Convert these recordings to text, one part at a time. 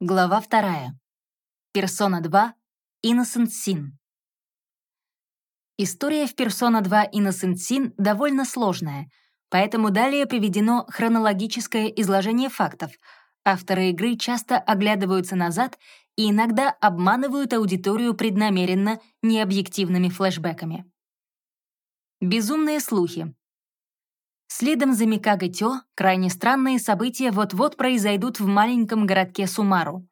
Глава вторая. Персона 2. Innocent Sin. История в Persona 2 Innocent Sin довольно сложная, поэтому далее приведено хронологическое изложение фактов. Авторы игры часто оглядываются назад и иногда обманывают аудиторию преднамеренно необъективными флешбэками. Безумные слухи. Следом за Микаго Тё крайне странные события вот-вот произойдут в маленьком городке Сумару.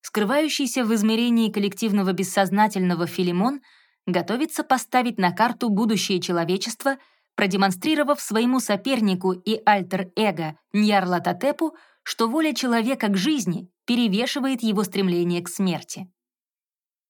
Скрывающийся в измерении коллективного бессознательного Филимон готовится поставить на карту будущее человечества, продемонстрировав своему сопернику и альтер-эго Ньярлатотепу, что воля человека к жизни перевешивает его стремление к смерти.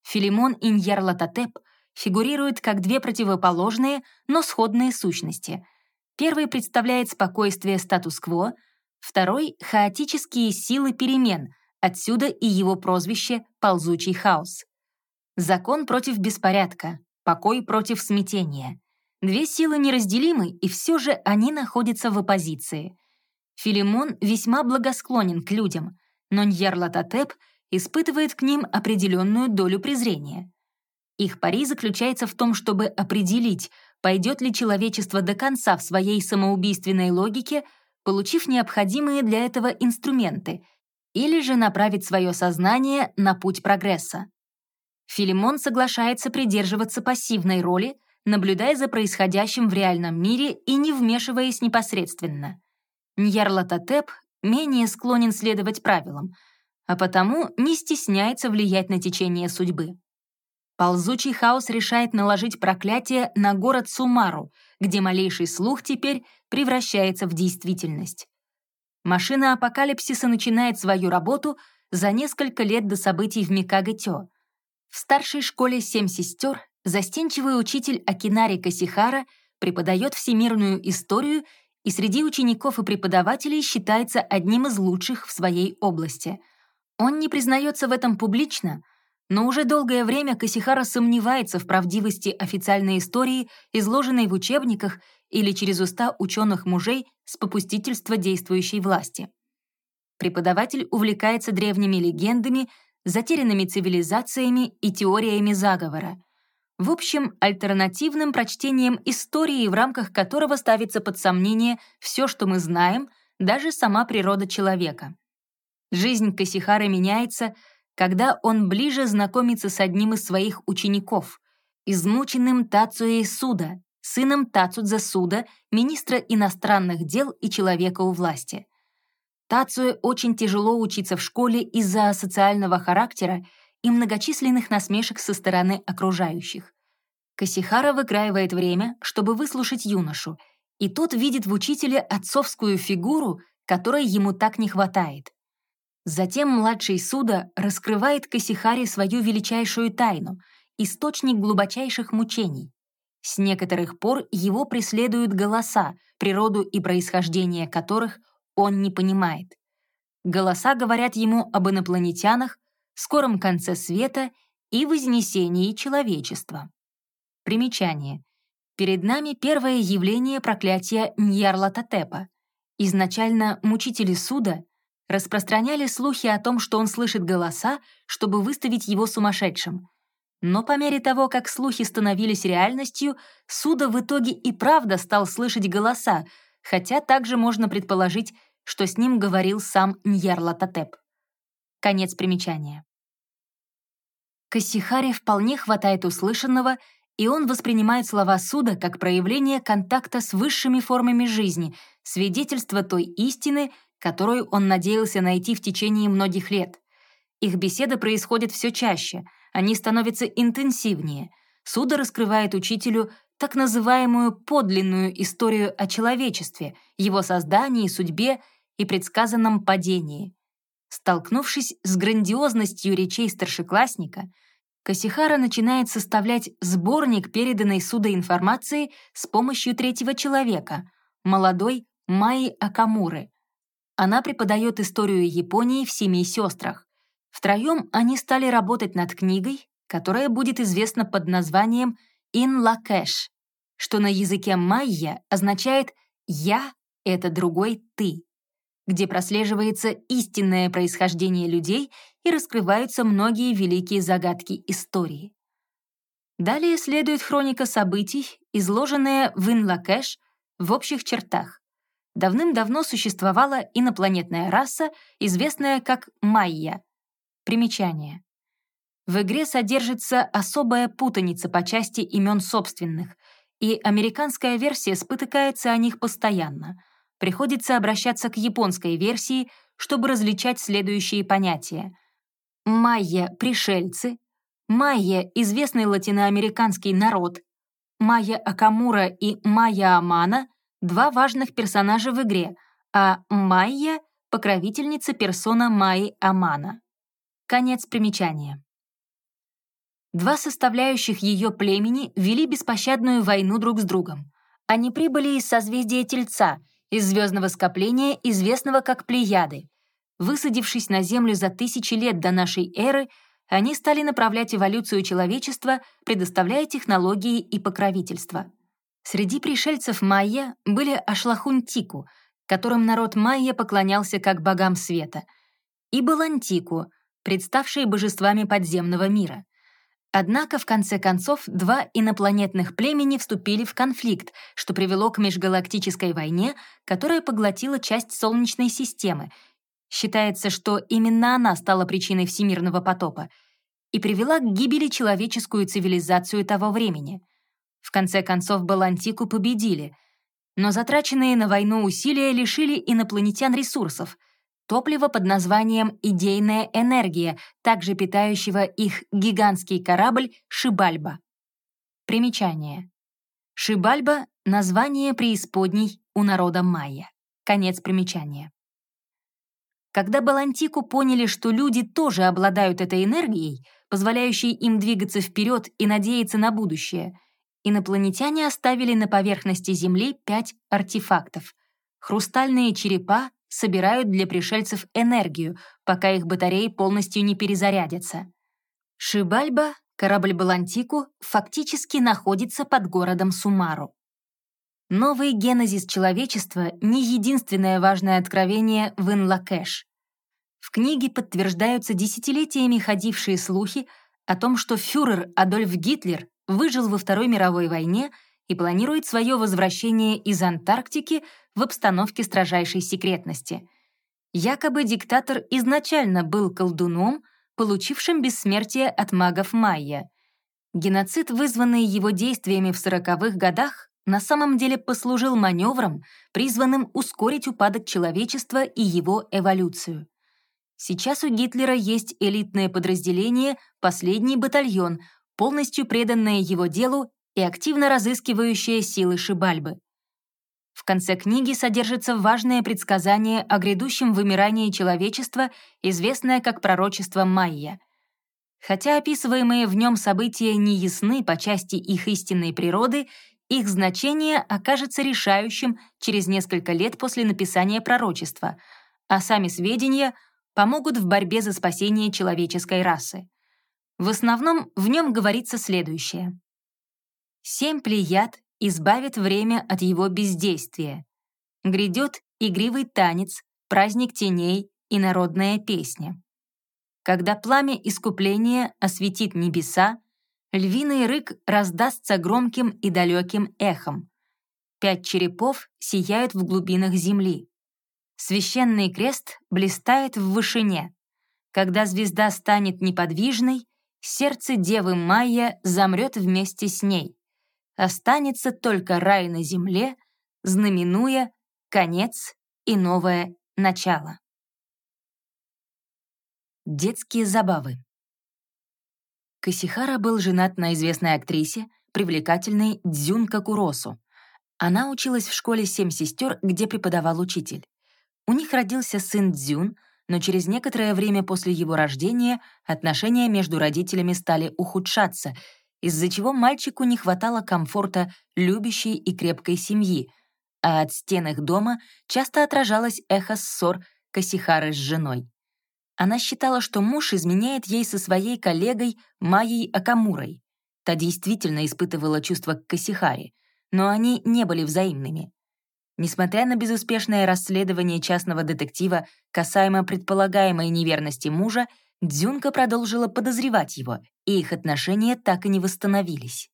Филимон и Ньярлатотеп фигурируют как две противоположные, но сходные сущности — Первый представляет спокойствие статус-кво, второй — хаотические силы перемен, отсюда и его прозвище «ползучий хаос». Закон против беспорядка, покой против смятения. Две силы неразделимы, и все же они находятся в оппозиции. Филимон весьма благосклонен к людям, но Ньярлатотеп испытывает к ним определенную долю презрения. Их пари заключается в том, чтобы определить, пойдет ли человечество до конца в своей самоубийственной логике, получив необходимые для этого инструменты, или же направить свое сознание на путь прогресса. Филимон соглашается придерживаться пассивной роли, наблюдая за происходящим в реальном мире и не вмешиваясь непосредственно. Ньярлатотеп менее склонен следовать правилам, а потому не стесняется влиять на течение судьбы. Ползучий хаос решает наложить проклятие на город Сумару, где малейший слух теперь превращается в действительность. Машина апокалипсиса начинает свою работу за несколько лет до событий в Микагатё. В старшей школе «Семь сестер» застенчивый учитель Акинари Касихара преподает всемирную историю и среди учеников и преподавателей считается одним из лучших в своей области. Он не признается в этом публично — но уже долгое время Касихара сомневается в правдивости официальной истории, изложенной в учебниках или через уста ученых мужей с попустительства действующей власти. Преподаватель увлекается древними легендами, затерянными цивилизациями и теориями заговора. В общем, альтернативным прочтением истории, в рамках которого ставится под сомнение все, что мы знаем, даже сама природа человека. Жизнь Касихары меняется — когда он ближе знакомится с одним из своих учеников, измученным Тацуей Суда, сыном Тацудза Суда, министра иностранных дел и человека у власти. Тацуе очень тяжело учиться в школе из-за социального характера и многочисленных насмешек со стороны окружающих. Касихара выкраивает время, чтобы выслушать юношу, и тот видит в учителе отцовскую фигуру, которой ему так не хватает. Затем младший Суда раскрывает Касихаре свою величайшую тайну — источник глубочайших мучений. С некоторых пор его преследуют голоса, природу и происхождение которых он не понимает. Голоса говорят ему об инопланетянах, скором конце света и вознесении человечества. Примечание. Перед нами первое явление проклятия Ньярлатотепа. Изначально мучители суда — распространяли слухи о том, что он слышит голоса, чтобы выставить его сумасшедшим. Но по мере того, как слухи становились реальностью, Суда в итоге и правда стал слышать голоса, хотя также можно предположить, что с ним говорил сам Ньярлатотеп. Конец примечания. Кассихаре вполне хватает услышанного, и он воспринимает слова Суда как проявление контакта с высшими формами жизни, свидетельство той истины, которую он надеялся найти в течение многих лет. Их беседы происходят все чаще, они становятся интенсивнее. Суда раскрывает учителю так называемую подлинную историю о человечестве, его создании, судьбе и предсказанном падении. Столкнувшись с грандиозностью речей старшеклассника, Касихара начинает составлять сборник переданной Суда информации с помощью третьего человека, молодой Майи Акамуры — она преподает историю Японии в «Семи сестрах». Втроем они стали работать над книгой, которая будет известна под названием «In La Cash», что на языке майя означает «я — это другой ты». где прослеживается истинное происхождение людей и раскрываются многие великие загадки истории. Далее следует хроника событий, изложенная в Инлакэш в общих чертах. Давным-давно существовала инопланетная раса, известная как майя. Примечание. В игре содержится особая путаница по части имен собственных, и американская версия спотыкается о них постоянно. Приходится обращаться к японской версии, чтобы различать следующие понятия. Майя — пришельцы, майя — известный латиноамериканский народ, майя Акамура и майя Амана — два важных персонажа в игре, а майя — покровительница персона Майи Амана. Конец примечания. Два составляющих ее племени вели беспощадную войну друг с другом. Они прибыли из созвездия Тельца, из звездного скопления, известного как Плеяды. Высадившись на Землю за тысячи лет до нашей эры, они стали направлять эволюцию человечества, предоставляя технологии и покровительство. Среди пришельцев майя были Ашлахунтику, которым народ майя поклонялся как богам света, и Балантику, представшие божествами подземного мира. Однако, в конце концов, два инопланетных племени вступили в конфликт, что привело к межгалактической войне, которая поглотила часть Солнечной системы. Считается, что именно она стала причиной всемирного потопа и привела к гибели человеческую цивилизацию того времени. В конце концов, Балантику победили, но затраченные на войну усилия лишили инопланетян ресурсов — топлива под названием «Идейная энергия», также питающего их гигантский корабль «Шибальба». Примечание. Шибальба — название преисподней у народа майя. Конец примечания. Когда Балантику поняли, что люди тоже обладают этой энергией, позволяющей им двигаться вперед и надеяться на будущее, инопланетяне оставили на поверхности Земли пять артефактов — хрустальные черепа, собирают для пришельцев энергию, пока их батареи полностью не перезарядятся. Шибальба, корабль Балантику, фактически находится под городом Сумару. Новый генезис человечества — не единственное важное откровение в Инлакэш. В книге подтверждаются десятилетиями ходившие слухи о том, что фюрер Адольф Гитлер выжил во Второй мировой войне и планирует свое возвращение из Антарктики в обстановке строжайшей секретности. Якобы диктатор изначально был колдуном, получившим бессмертие от магов майя. Геноцид, вызванный его действиями в сороковых годах, на самом деле послужил маневром, призванным ускорить упадок человечества и его эволюцию. Сейчас у Гитлера есть элитное подразделение «Последний батальон», полностью преданное его делу и активно разыскивающее силы Шибальбы. В конце книги содержится важное предсказание о грядущем вымирании человечества, известное как пророчество Майя. Хотя описываемые в нем события не ясны по части их истинной природы, их значение окажется решающим через несколько лет после написания пророчества, а сами сведения помогут в борьбе за спасение человеческой расы. В основном в нем говорится следующее. Семь плеяд избавит время от его бездействия. Грядет игривый танец, праздник теней и народная песня. Когда пламя искупления осветит небеса, львиный рык раздастся громким и далеким эхом. Пять черепов сияют в глубинах земли. Священный крест блистает в вышине. Когда звезда станет неподвижной, сердце Девы Майя замрет вместе с ней останется только рай на земле, знаменуя конец и новое начало. Детские забавы. Касихара был женат на известной актрисе, привлекательной Дзюнка Куросу. Она училась в школе «Семь сестер», где преподавал учитель. У них родился сын Дзюн, но через некоторое время после его рождения отношения между родителями стали ухудшаться, из-за чего мальчику не хватало комфорта любящей и крепкой семьи, а от стен их дома часто отражалось эхо ссор Касихары с женой. Она считала, что муж изменяет ей со своей коллегой Майей Акамурой. Та действительно испытывала чувства к Касихаре, но они не были взаимными. Несмотря на безуспешное расследование частного детектива касаемо предполагаемой неверности мужа, Дзюнка продолжила подозревать его, и их отношения так и не восстановились.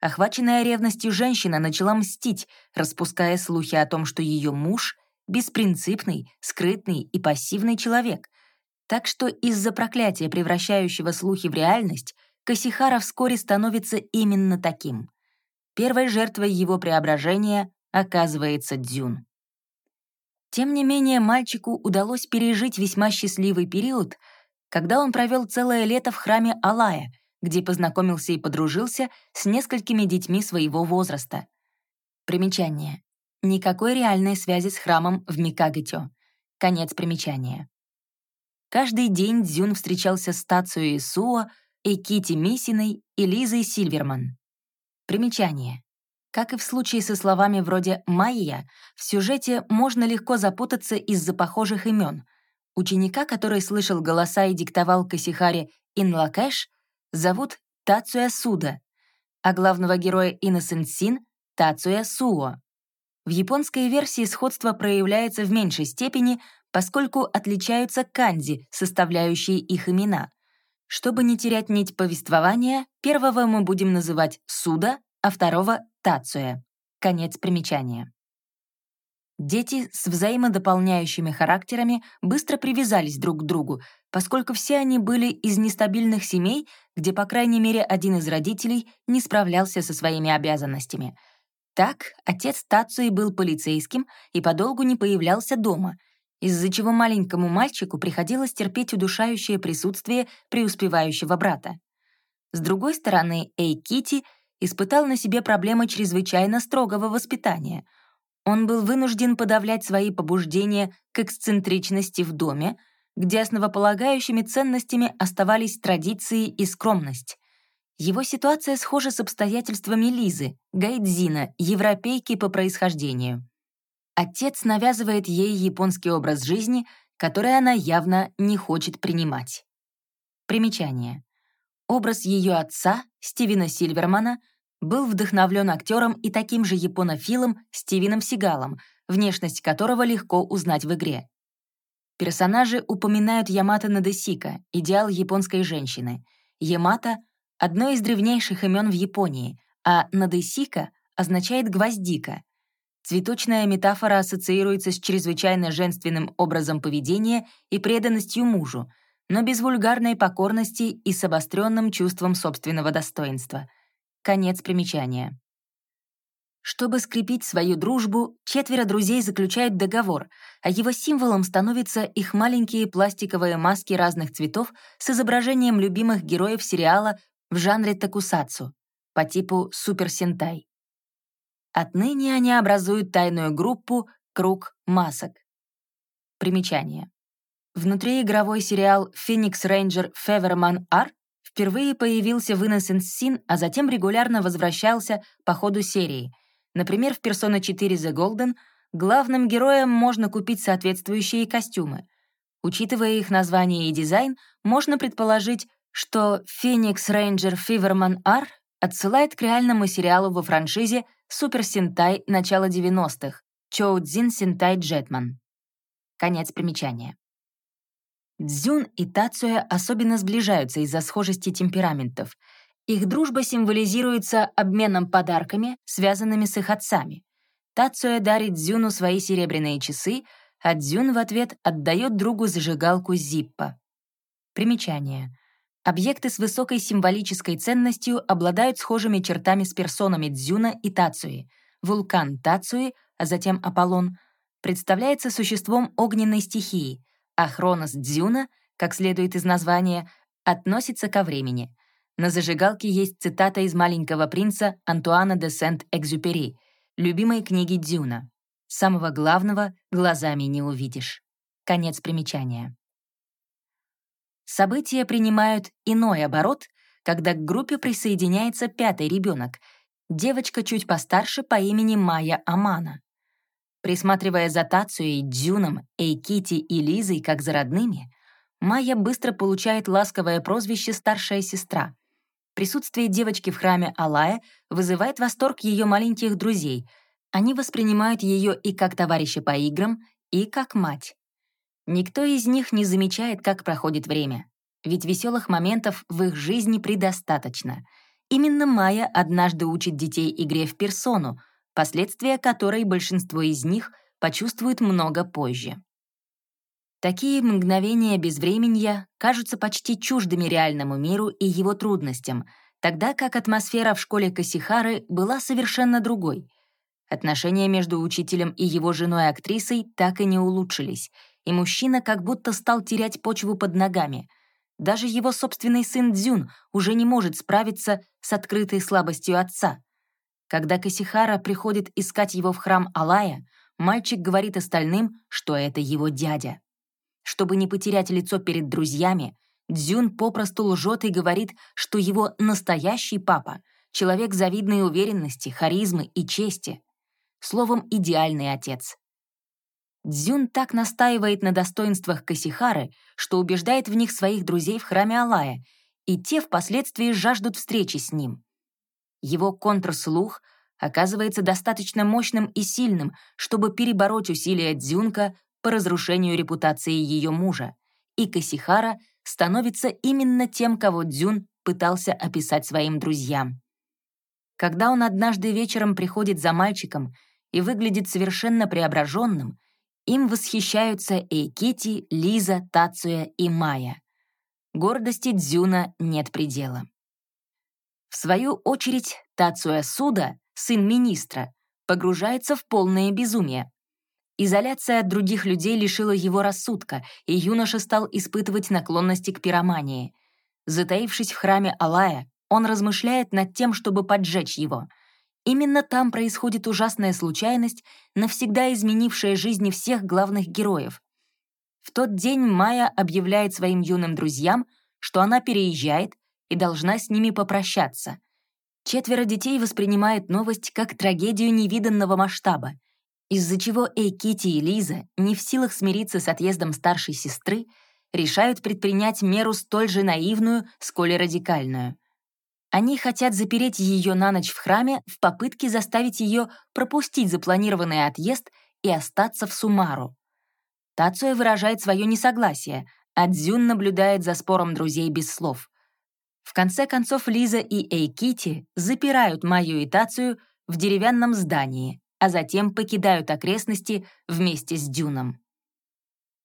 Охваченная ревностью женщина начала мстить, распуская слухи о том, что ее муж — беспринципный, скрытный и пассивный человек. Так что из-за проклятия, превращающего слухи в реальность, Касихара вскоре становится именно таким. Первой жертвой его преображения оказывается Дзюн. Тем не менее, мальчику удалось пережить весьма счастливый период, когда он провел целое лето в храме Алая, где познакомился и подружился с несколькими детьми своего возраста. Примечание. Никакой реальной связи с храмом в Микагатё. Конец примечания. Каждый день Дзюн встречался с Тацуей Суо, Экити Мисиной и Лизой Сильверман. Примечание. Как и в случае со словами вроде «Майя», в сюжете можно легко запутаться из-за похожих имен. Ученика, который слышал голоса и диктовал Касихаре «Инлакэш», зовут Тацуя Суда, а главного героя Innocent Sin — Тацуя Суо. В японской версии сходство проявляется в меньшей степени, поскольку отличаются канзи, составляющие их имена. Чтобы не терять нить повествования, первого мы будем называть Суда, а второго — Тацуя. Конец примечания. Дети с взаимодополняющими характерами быстро привязались друг к другу, поскольку все они были из нестабильных семей, где, по крайней мере, один из родителей не справлялся со своими обязанностями. Так, отец Тацуи был полицейским и подолгу не появлялся дома, из-за чего маленькому мальчику приходилось терпеть удушающее присутствие преуспевающего брата. С другой стороны, Эй Кити испытал на себе проблемы чрезвычайно строгого воспитания — он был вынужден подавлять свои побуждения к эксцентричности в доме, где основополагающими ценностями оставались традиции и скромность. Его ситуация схожа с обстоятельствами Лизы, гайдзина, европейки по происхождению. Отец навязывает ей японский образ жизни, который она явно не хочет принимать. Примечание. Образ ее отца, Стивена Сильвермана, был вдохновлен актером и таким же японофилом Стивеном Сигалом, внешность которого легко узнать в игре. Персонажи упоминают Ямато Надесика, идеал японской женщины. Ямато — одно из древнейших имен в Японии, а Надесика означает «гвоздика». Цветочная метафора ассоциируется с чрезвычайно женственным образом поведения и преданностью мужу, но без вульгарной покорности и с обостренным чувством собственного достоинства — Конец примечания. Чтобы скрепить свою дружбу, четверо друзей заключают договор, а его символом становятся их маленькие пластиковые маски разных цветов с изображением любимых героев сериала в жанре такусацу по типу супер-сентай. Отныне они образуют тайную группу «Круг масок». Примечание. Внутриигровой сериал «Феникс Рейнджер Феверман Ар» впервые появился в Innocent Sin, а затем регулярно возвращался по ходу серии. Например, в Persona 4 The Golden главным героям можно купить соответствующие костюмы. Учитывая их название и дизайн, можно предположить, что Phoenix Ranger Feverman R отсылает к реальному сериалу во франшизе Супер Сентай начала 90-х Чоудзин Сентай Джетман. Конец примечания. Дзюн и Тацуя особенно сближаются из-за схожести темпераментов. Их дружба символизируется обменом подарками, связанными с их отцами. Тацуя дарит Дзюну свои серебряные часы, а Дзюн в ответ отдает другу зажигалку Зиппа. Примечание. Объекты с высокой символической ценностью обладают схожими чертами с персонами Дзюна и Тацуи. Вулкан Тацуи, а затем Аполлон, представляется существом огненной стихии — а Хронос Дзюна, как следует из названия, относится ко времени. На зажигалке есть цитата из «Маленького принца» Антуана де Сент-Экзюпери, любимой книги Дзюна. «Самого главного глазами не увидишь». Конец примечания. События принимают иной оборот, когда к группе присоединяется пятый ребенок, девочка чуть постарше по имени Майя Амана. Присматривая за Тацуей, Дзюном, Эйкити и Лизой как за родными, Майя быстро получает ласковое прозвище «старшая сестра». Присутствие девочки в храме Алая вызывает восторг ее маленьких друзей. Они воспринимают ее и как товарища по играм, и как мать. Никто из них не замечает, как проходит время. Ведь веселых моментов в их жизни предостаточно. Именно Майя однажды учит детей игре в персону, последствия которой большинство из них почувствуют много позже. Такие мгновения безвременья кажутся почти чуждыми реальному миру и его трудностям, тогда как атмосфера в школе Касихары была совершенно другой. Отношения между учителем и его женой-актрисой так и не улучшились, и мужчина как будто стал терять почву под ногами. Даже его собственный сын Дзюн уже не может справиться с открытой слабостью отца. Когда Касихара приходит искать его в храм Алая, мальчик говорит остальным, что это его дядя. Чтобы не потерять лицо перед друзьями, Дзюн попросту лжет и говорит, что его настоящий папа — человек завидной уверенности, харизмы и чести. Словом, идеальный отец. Дзюн так настаивает на достоинствах Касихары, что убеждает в них своих друзей в храме Алая, и те впоследствии жаждут встречи с ним. Его контрслух оказывается достаточно мощным и сильным, чтобы перебороть усилия Дзюнка по разрушению репутации ее мужа, и Касихара становится именно тем, кого Дзюн пытался описать своим друзьям. Когда он однажды вечером приходит за мальчиком и выглядит совершенно преображенным, им восхищаются Эйкити, Лиза, Тацуя и Майя. Гордости Дзюна нет предела. В свою очередь, Тацуя Суда, сын министра, погружается в полное безумие. Изоляция от других людей лишила его рассудка, и юноша стал испытывать наклонности к пиромании. Затаившись в храме Алая, он размышляет над тем, чтобы поджечь его. Именно там происходит ужасная случайность, навсегда изменившая жизни всех главных героев. В тот день Майя объявляет своим юным друзьям, что она переезжает и должна с ними попрощаться. Четверо детей воспринимают новость как трагедию невиданного масштаба — из-за чего Эйкити и Лиза, не в силах смириться с отъездом старшей сестры, решают предпринять меру столь же наивную, сколь и радикальную. Они хотят запереть ее на ночь в храме в попытке заставить ее пропустить запланированный отъезд и остаться в Сумару. Тацуя выражает свое несогласие, а Дзюн наблюдает за спором друзей без слов. В конце концов Лиза и Эйкити запирают Майю и Тацию в деревянном здании, а затем покидают окрестности вместе с Дюном.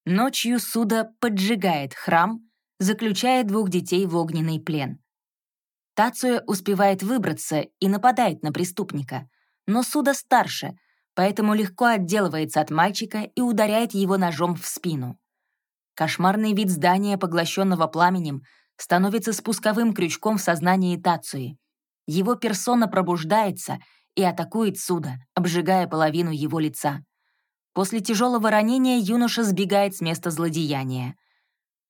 Ночью Суда поджигает храм, заключая двух детей в огненный плен. Тацуя успевает выбраться и нападает на преступника, но Суда старше, поэтому легко отделывается от мальчика и ударяет его ножом в спину. Кошмарный вид здания, поглощенного пламенем, становится спусковым крючком в сознании Тацуи. Его персона пробуждается и атакует Суда, обжигая половину его лица. После тяжелого ранения юноша сбегает с места злодеяния.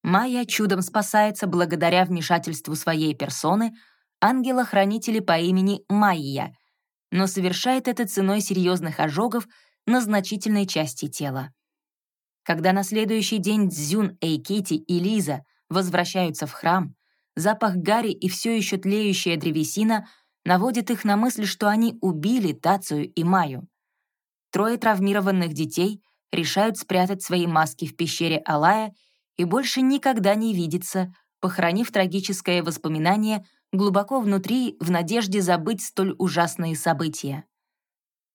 Майя чудом спасается благодаря вмешательству своей персоны, ангела-хранителя по имени Майя, но совершает это ценой серьезных ожогов на значительной части тела. Когда на следующий день Цзюн, Эйкити и Лиза возвращаются в храм, запах гари и все еще тлеющая древесина — наводит их на мысль, что они убили Тацию и Маю. Трое травмированных детей решают спрятать свои маски в пещере Алая и больше никогда не видеться, похоронив трагическое воспоминание глубоко внутри в надежде забыть столь ужасные события.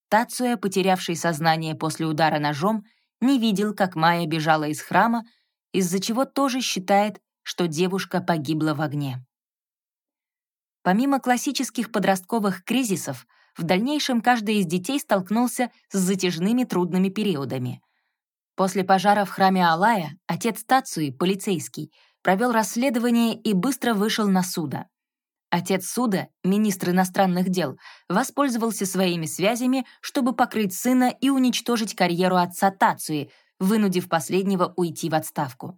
Тацуя, потерявший сознание после удара ножом, не видел, как Майя бежала из храма, из-за чего тоже считает, что девушка погибла в огне. Помимо классических подростковых кризисов, в дальнейшем каждый из детей столкнулся с затяжными трудными периодами. После пожара в храме Алая отец Тацуи, полицейский, провел расследование и быстро вышел на суда. Отец суда, министр иностранных дел, воспользовался своими связями, чтобы покрыть сына и уничтожить карьеру отца Тацуи, вынудив последнего уйти в отставку.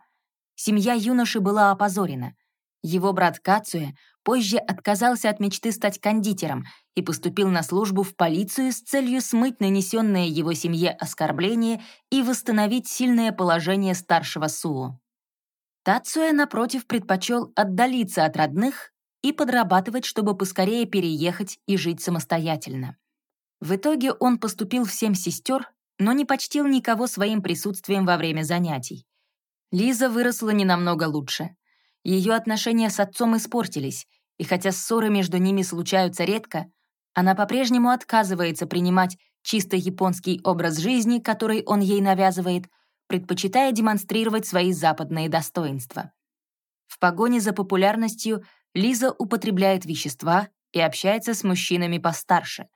Семья юноши была опозорена. Его брат Кацуя позже отказался от мечты стать кондитером и поступил на службу в полицию с целью смыть нанесенное его семье оскорбление и восстановить сильное положение старшего Суо. Тацуя, напротив, предпочел отдалиться от родных и подрабатывать, чтобы поскорее переехать и жить самостоятельно. В итоге он поступил в семь сестер, но не почтил никого своим присутствием во время занятий. Лиза выросла не намного лучше. Ее отношения с отцом испортились, и хотя ссоры между ними случаются редко, она по-прежнему отказывается принимать чисто японский образ жизни, который он ей навязывает, предпочитая демонстрировать свои западные достоинства. В погоне за популярностью Лиза употребляет вещества и общается с мужчинами постарше,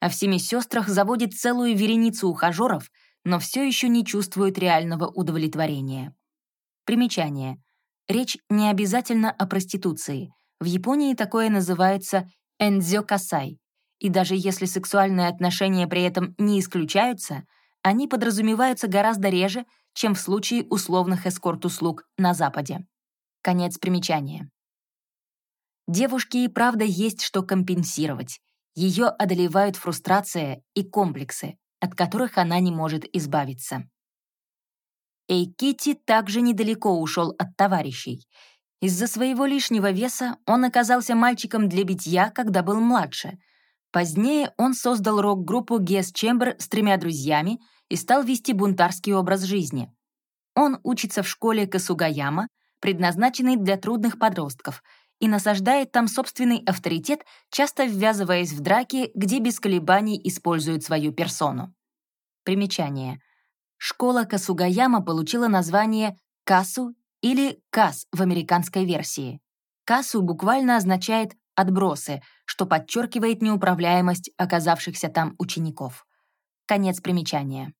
а в «Семи сестрах» заводит целую вереницу ухажеров, но все еще не чувствует реального удовлетворения. Примечание. Речь не обязательно о проституции. В Японии такое называется «энзё-касай», и даже если сексуальные отношения при этом не исключаются, они подразумеваются гораздо реже, чем в случае условных эскорт-услуг на Западе. Конец примечания. Девушке и правда есть что компенсировать. Ее одолевают фрустрация и комплексы, от которых она не может избавиться. Эйкити также недалеко ушел от товарищей. Из-за своего лишнего веса он оказался мальчиком для битья, когда был младше. Позднее он создал рок-группу Гес Чембер с тремя друзьями и стал вести бунтарский образ жизни. Он учится в школе Касугаяма, предназначенной для трудных подростков, и насаждает там собственный авторитет, часто ввязываясь в драки, где без колебаний использует свою персону. Примечание — Школа Касугаяма получила название Касу или Кас в американской версии. Касу буквально означает «отбросы», что подчеркивает неуправляемость оказавшихся там учеников. Конец примечания.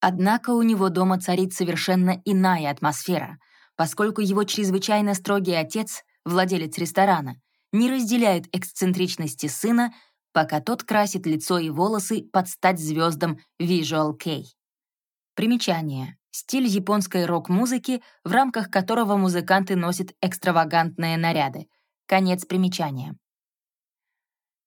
Однако у него дома царит совершенно иная атмосфера, поскольку его чрезвычайно строгий отец, владелец ресторана, не разделяет эксцентричности сына, пока тот красит лицо и волосы под стать звездам Visual Kei. Примечание. Стиль японской рок-музыки, в рамках которого музыканты носят экстравагантные наряды. Конец примечания.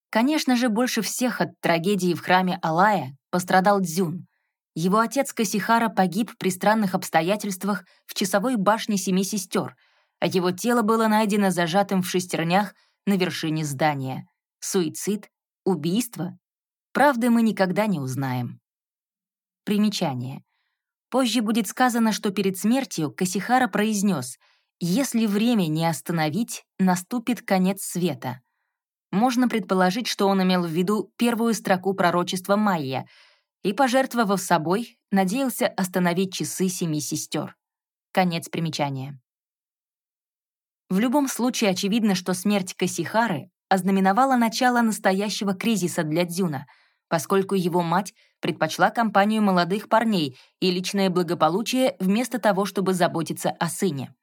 Конечно же, больше всех от трагедии в храме Алая пострадал Дзюн. Его отец Касихара погиб при странных обстоятельствах в часовой башне Семи Сестер, а его тело было найдено зажатым в шестернях на вершине здания. Суицид? Убийство? Правды мы никогда не узнаем. Примечание. Позже будет сказано, что перед смертью Касихара произнес «Если время не остановить, наступит конец света». Можно предположить, что он имел в виду первую строку пророчества Майя и, пожертвовав собой, надеялся остановить часы семи сестер. Конец примечания. В любом случае очевидно, что смерть Касихары ознаменовала начало настоящего кризиса для Дзюна, поскольку его мать предпочла компанию молодых парней и личное благополучие вместо того, чтобы заботиться о сыне.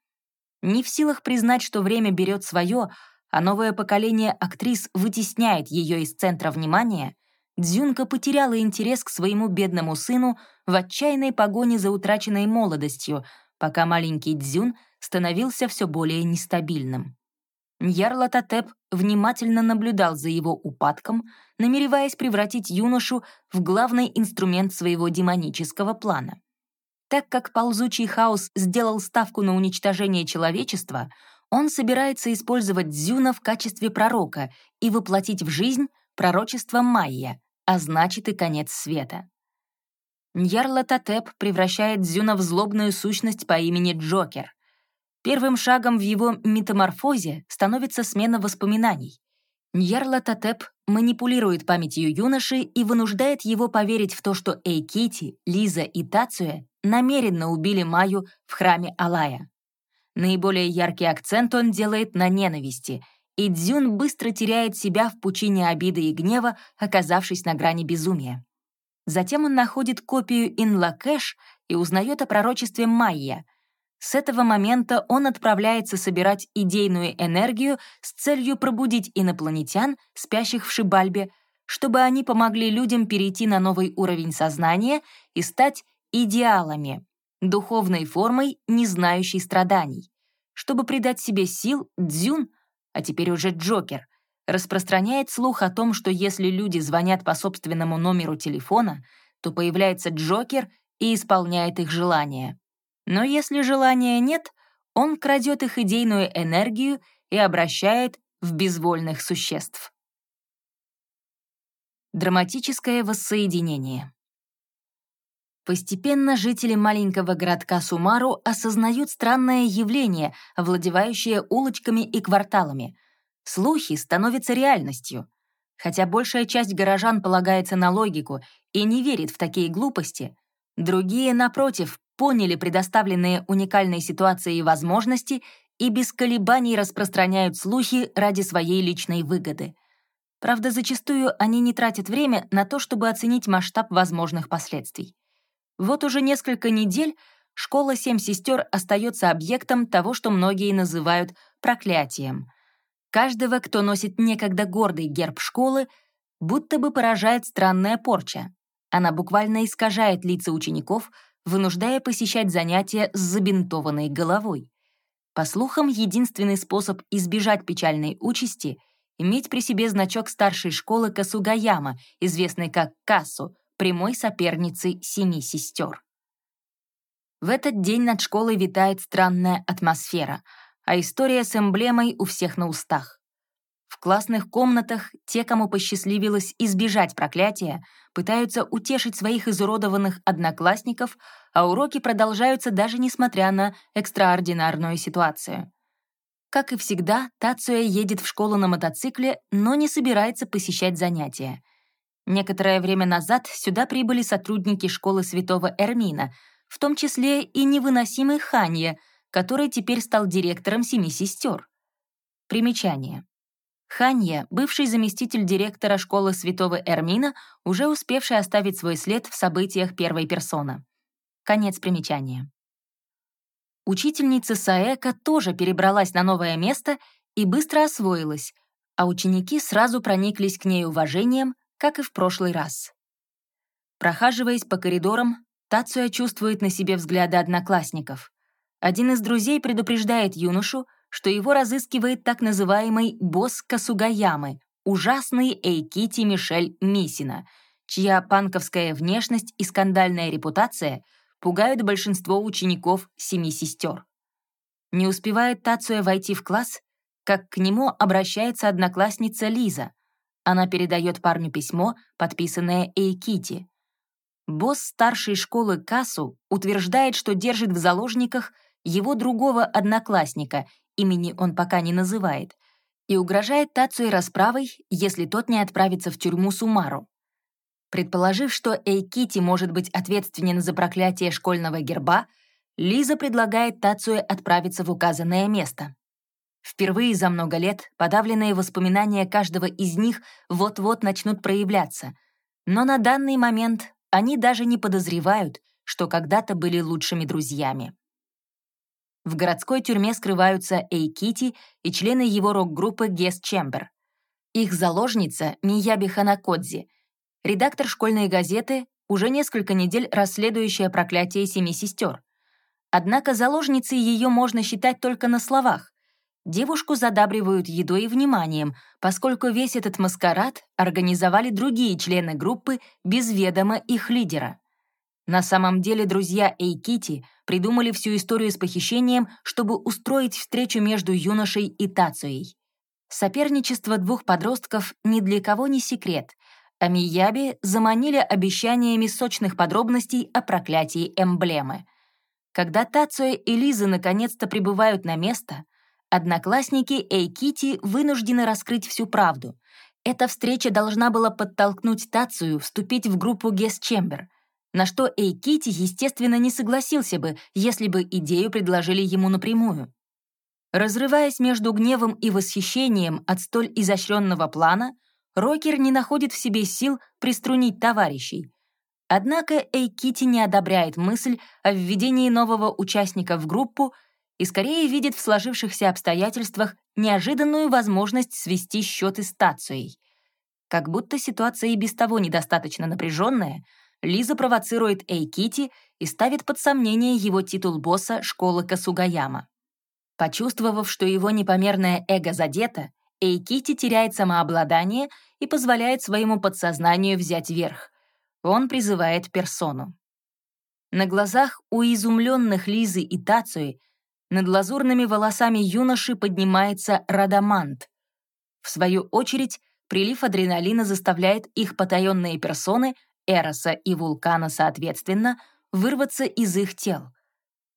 Не в силах признать, что время берет свое, а новое поколение актрис вытесняет ее из центра внимания, Дзюнка потеряла интерес к своему бедному сыну в отчаянной погоне за утраченной молодостью, пока маленький Дзюн становился все более нестабильным. Ньярлатотеп внимательно наблюдал за его упадком, намереваясь превратить юношу в главный инструмент своего демонического плана. Так как ползучий хаос сделал ставку на уничтожение человечества, он собирается использовать Дзюна в качестве пророка и воплотить в жизнь пророчество Майя, а значит и конец света. Ньярлатотеп превращает Дзюна в злобную сущность по имени Джокер. Первым шагом в его метаморфозе становится смена воспоминаний. Ньярлатотеп манипулирует памятью юноши и вынуждает его поверить в то, что Эйкити, Лиза и Тацуя намеренно убили Маю в храме Алая. Наиболее яркий акцент он делает на ненависти, и Дзюн быстро теряет себя в пучине обиды и гнева, оказавшись на грани безумия. Затем он находит копию Инлакэш и узнает о пророчестве Майя — с этого момента он отправляется собирать идейную энергию с целью пробудить инопланетян, спящих в Шибальбе, чтобы они помогли людям перейти на новый уровень сознания и стать идеалами, духовной формой, не знающей страданий. Чтобы придать себе сил, Дзюн, а теперь уже Джокер, распространяет слух о том, что если люди звонят по собственному номеру телефона, то появляется Джокер и исполняет их желания. Но если желания нет, он крадет их идейную энергию и обращает в безвольных существ. Драматическое воссоединение. Постепенно жители маленького городка Сумару осознают странное явление, овладевающее улочками и кварталами. Слухи становятся реальностью. Хотя большая часть горожан полагается на логику и не верит в такие глупости, другие, напротив, поняли предоставленные уникальной ситуации и возможности и без колебаний распространяют слухи ради своей личной выгоды. Правда, зачастую они не тратят время на то, чтобы оценить масштаб возможных последствий. Вот уже несколько недель школа «Семь сестер» остается объектом того, что многие называют проклятием. Каждого, кто носит некогда гордый герб школы, будто бы поражает странная порча. Она буквально искажает лица учеников, вынуждая посещать занятия с забинтованной головой. По слухам, единственный способ избежать печальной участи — иметь при себе значок старшей школы Касугаяма, известной как Касу, прямой соперницей семи сестер. В этот день над школой витает странная атмосфера, а история с эмблемой у всех на устах. В классных комнатах те, кому посчастливилось избежать проклятия, пытаются утешить своих изуродованных одноклассников, а уроки продолжаются даже несмотря на экстраординарную ситуацию. Как и всегда, Тацуя едет в школу на мотоцикле, но не собирается посещать занятия. Некоторое время назад сюда прибыли сотрудники школы святого Эрмина, в том числе и невыносимый Ханья, который теперь стал директором семи сестер. Примечание. Ханья, бывший заместитель директора школы святого Эрмина, уже успевший оставить свой след в событиях первой персоны. Конец примечания. Учительница Саэка тоже перебралась на новое место и быстро освоилась, а ученики сразу прониклись к ней уважением как и в прошлый раз. Прохаживаясь по коридорам, Тацуя чувствует на себе взгляды одноклассников. Один из друзей предупреждает юношу, что его разыскивает так называемый босс Касугаямы, ужасный Эйкити Мишель Мисина, чья панковская внешность и скандальная репутация пугают большинство учеников семи сестер. Не успевает Тацуя войти в класс, как к нему обращается одноклассница Лиза, она передает парню письмо, подписанное Эйкити. Босс старшей школы Касу утверждает, что держит в заложниках его другого одноклассника, имени он пока не называет, и угрожает Тацуе расправой, если тот не отправится в тюрьму Сумару. Предположив, что Эйкити может быть ответственен за проклятие школьного герба, Лиза предлагает Тацуе отправиться в указанное место. Впервые за много лет подавленные воспоминания каждого из них вот-вот начнут проявляться. Но на данный момент они даже не подозревают, что когда-то были лучшими друзьями. В городской тюрьме скрываются Эйкити и члены его рок-группы Guest Chamber. Их заложница Мияби Ханакодзи, редактор школьной газеты, уже несколько недель расследующая проклятие семи сестер. Однако заложницей ее можно считать только на словах, Девушку задабривают едой и вниманием, поскольку весь этот маскарад организовали другие члены группы без ведома их лидера. На самом деле друзья Эйкити придумали всю историю с похищением, чтобы устроить встречу между юношей и Тацуей. Соперничество двух подростков ни для кого не секрет, а Мияби заманили обещаниями сочных подробностей о проклятии эмблемы. Когда Тацуя и Лиза наконец-то прибывают на место — Одноклассники Эйкити вынуждены раскрыть всю правду. Эта встреча должна была подтолкнуть Тацию вступить в группу Гес Чембер, на что Эйкити, естественно, не согласился бы, если бы идею предложили ему напрямую. Разрываясь между гневом и восхищением от столь изощренного плана, Рокер не находит в себе сил приструнить товарищей. Однако Эйкити не одобряет мысль о введении нового участника в группу и скорее видит в сложившихся обстоятельствах неожиданную возможность свести счеты с Тацией. Как будто ситуация и без того недостаточно напряженная, Лиза провоцирует Эйкити и ставит под сомнение его титул босса школы Касугаяма. Почувствовав, что его непомерное эго задето, Эйкити теряет самообладание и позволяет своему подсознанию взять верх. Он призывает персону. На глазах у изумленных Лизы и Тацуи над лазурными волосами юноши поднимается радамант. В свою очередь, прилив адреналина заставляет их потаенные персоны, Эроса и Вулкана соответственно, вырваться из их тел.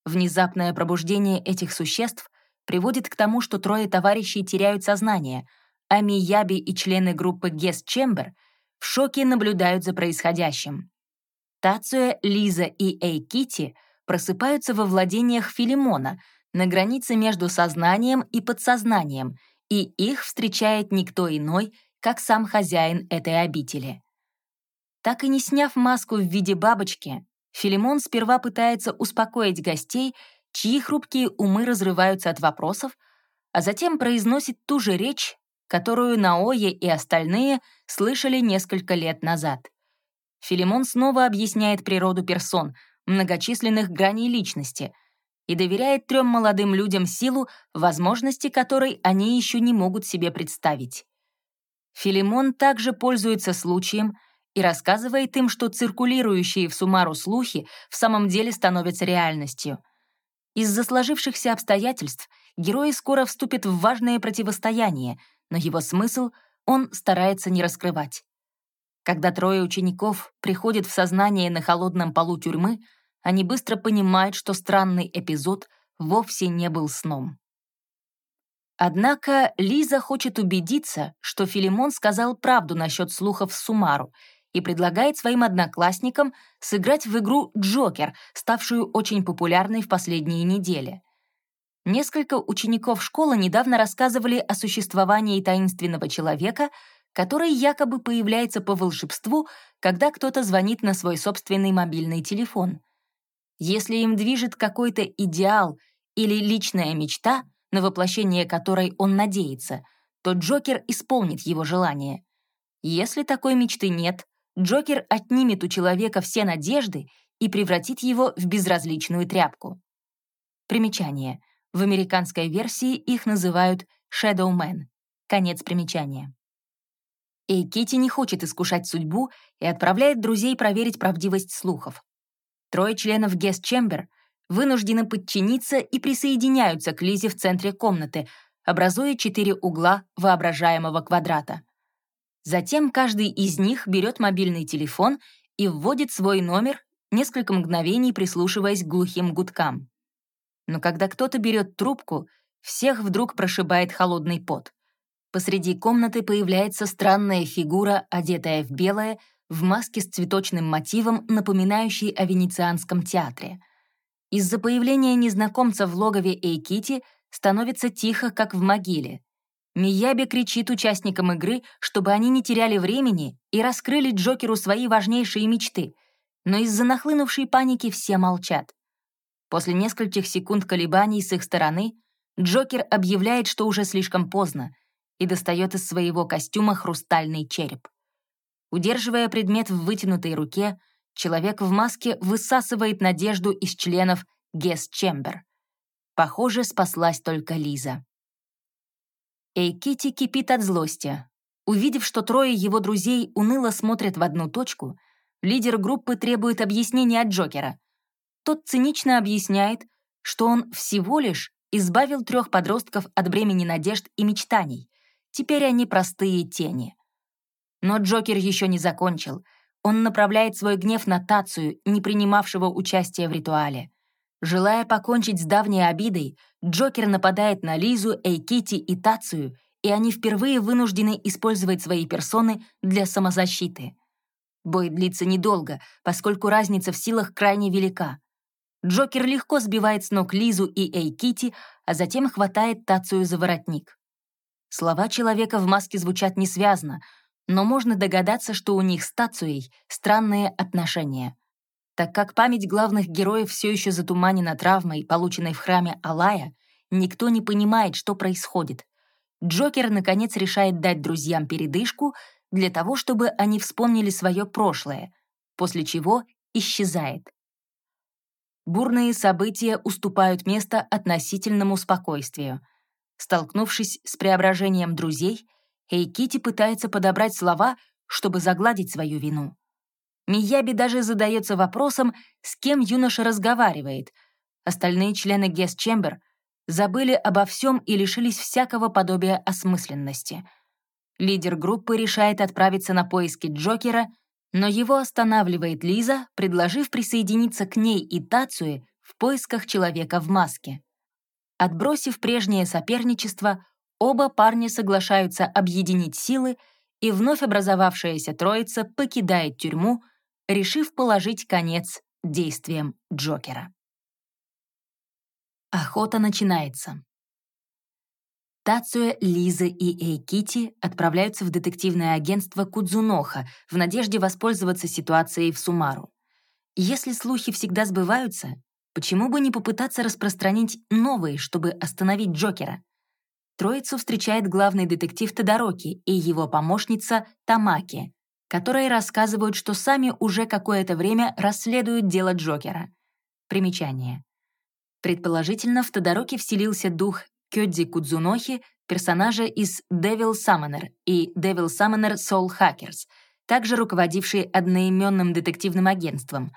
Внезапное пробуждение этих существ приводит к тому, что трое товарищей теряют сознание, а Мияби и члены группы Guest Chamber в шоке наблюдают за происходящим. Тацуя, Лиза и Эйкити просыпаются во владениях Филимона на границе между сознанием и подсознанием, и их встречает никто иной, как сам хозяин этой обители. Так и не сняв маску в виде бабочки, Филимон сперва пытается успокоить гостей, чьи хрупкие умы разрываются от вопросов, а затем произносит ту же речь, которую Наоя и остальные слышали несколько лет назад. Филимон снова объясняет природу персон, многочисленных граней личности, и доверяет трем молодым людям силу, возможности которой они еще не могут себе представить. Филимон также пользуется случаем и рассказывает им, что циркулирующие в Сумару слухи в самом деле становятся реальностью. Из-за сложившихся обстоятельств герой скоро вступит в важное противостояние, но его смысл он старается не раскрывать. Когда трое учеников приходят в сознание на холодном полу тюрьмы, они быстро понимают, что странный эпизод вовсе не был сном. Однако Лиза хочет убедиться, что Филимон сказал правду насчет слухов Сумару и предлагает своим одноклассникам сыграть в игру «Джокер», ставшую очень популярной в последние недели. Несколько учеников школы недавно рассказывали о существовании таинственного человека, который якобы появляется по волшебству, когда кто-то звонит на свой собственный мобильный телефон. Если им движет какой-то идеал или личная мечта, на воплощение которой он надеется, то Джокер исполнит его желание. Если такой мечты нет, Джокер отнимет у человека все надежды и превратит его в безразличную тряпку. Примечание. В американской версии их называют Shadow Man. Конец примечания. И Кити не хочет искушать судьбу и отправляет друзей проверить правдивость слухов. Трое членов Guest Chamber вынуждены подчиниться и присоединяются к Лизе в центре комнаты, образуя четыре угла воображаемого квадрата. Затем каждый из них берет мобильный телефон и вводит свой номер, несколько мгновений прислушиваясь к глухим гудкам. Но когда кто-то берет трубку, всех вдруг прошибает холодный пот. Посреди комнаты появляется странная фигура, одетая в белое, в маске с цветочным мотивом, напоминающей о венецианском театре. Из-за появления незнакомца в логове Эйкити становится тихо, как в могиле. Мияби кричит участникам игры, чтобы они не теряли времени и раскрыли Джокеру свои важнейшие мечты, но из-за нахлынувшей паники все молчат. После нескольких секунд колебаний с их стороны Джокер объявляет, что уже слишком поздно, и достает из своего костюма хрустальный череп. Удерживая предмет в вытянутой руке, человек в маске высасывает надежду из членов Гес Чембер. Похоже, спаслась только Лиза. Эйкити кипит от злости. Увидев, что трое его друзей уныло смотрят в одну точку, лидер группы требует объяснения от Джокера. Тот цинично объясняет, что он всего лишь избавил трех подростков от бремени надежд и мечтаний, Теперь они простые тени. Но Джокер еще не закончил. Он направляет свой гнев на Тацию, не принимавшего участия в ритуале. Желая покончить с давней обидой, Джокер нападает на Лизу, Эйкити и Тацию, и они впервые вынуждены использовать свои персоны для самозащиты. Бой длится недолго, поскольку разница в силах крайне велика. Джокер легко сбивает с ног Лизу и Эйкити, а затем хватает Тацию за воротник. Слова человека в маске звучат несвязно, но можно догадаться, что у них с Тацуей странные отношения. Так как память главных героев все еще затуманена травмой, полученной в храме Алая, никто не понимает, что происходит. Джокер, наконец, решает дать друзьям передышку для того, чтобы они вспомнили свое прошлое, после чего исчезает. Бурные события уступают место относительному спокойствию — Столкнувшись с преображением друзей, Эйкити пытается подобрать слова, чтобы загладить свою вину. Мияби даже задается вопросом, с кем юноша разговаривает. Остальные члены Гест Чембер забыли обо всем и лишились всякого подобия осмысленности. Лидер группы решает отправиться на поиски Джокера, но его останавливает Лиза, предложив присоединиться к ней и Тацуе в поисках человека в маске. Отбросив прежнее соперничество, оба парня соглашаются объединить силы, и вновь образовавшаяся троица покидает тюрьму, решив положить конец действиям Джокера. Охота начинается. Тацуя, Лиза и Эйкити отправляются в детективное агентство Кудзуноха в надежде воспользоваться ситуацией в Сумару. Если слухи всегда сбываются, почему бы не попытаться распространить новые, чтобы остановить Джокера? Троицу встречает главный детектив Тодороки и его помощница Тамаки, которые рассказывают, что сами уже какое-то время расследуют дело Джокера. Примечание. Предположительно, в Тодороки вселился дух Кёдзи Кудзунохи, персонажа из Devil Summoner и Devil Summoner Soul Hackers, также руководивший одноименным детективным агентством.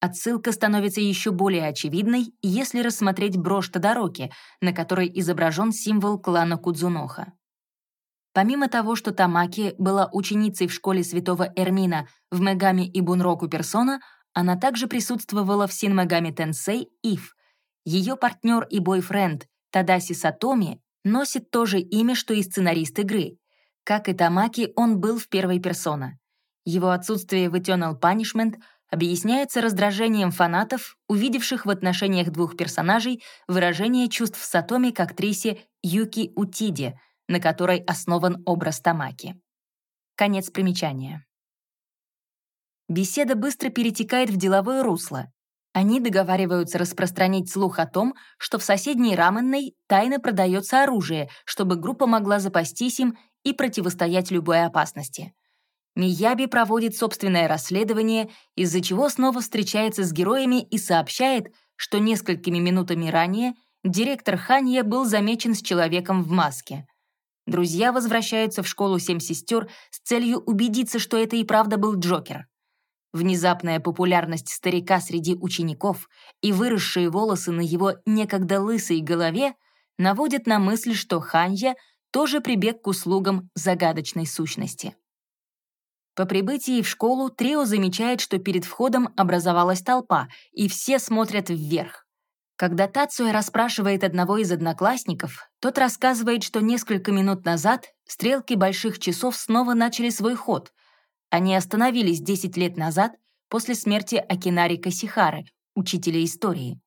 Отсылка становится еще более очевидной, если рассмотреть брошь Тодороки, на которой изображен символ клана Кудзуноха. Помимо того, что Тамаки была ученицей в школе святого Эрмина в Мегами и Бунроку Персона, она также присутствовала в Син Мегами Тенсей Ив. Ее партнер и бойфренд Тадаси Сатоми носит то же имя, что и сценарист игры. Как и Тамаки, он был в первой персона. Его отсутствие в Eternal Punishment объясняется раздражением фанатов, увидевших в отношениях двух персонажей выражение чувств Сатоми к актрисе Юки Утиде, на которой основан образ Тамаки. Конец примечания. Беседа быстро перетекает в деловое русло, они договариваются распространить слух о том, что в соседней раменной тайно продается оружие, чтобы группа могла запастись им и противостоять любой опасности. Мияби проводит собственное расследование, из-за чего снова встречается с героями и сообщает, что несколькими минутами ранее директор Ханья был замечен с человеком в маске. Друзья возвращаются в школу «Семь сестер» с целью убедиться, что это и правда был Джокер. Внезапная популярность старика среди учеников и выросшие волосы на его некогда лысой голове наводят на мысль, что Ханья тоже прибег к услугам загадочной сущности. По прибытии в школу трио замечает, что перед входом образовалась толпа, и все смотрят вверх. Когда Тацуя расспрашивает одного из одноклассников, тот рассказывает, что несколько минут назад стрелки больших часов снова начали свой ход — они остановились 10 лет назад после смерти Акинари Касихары, учителя истории.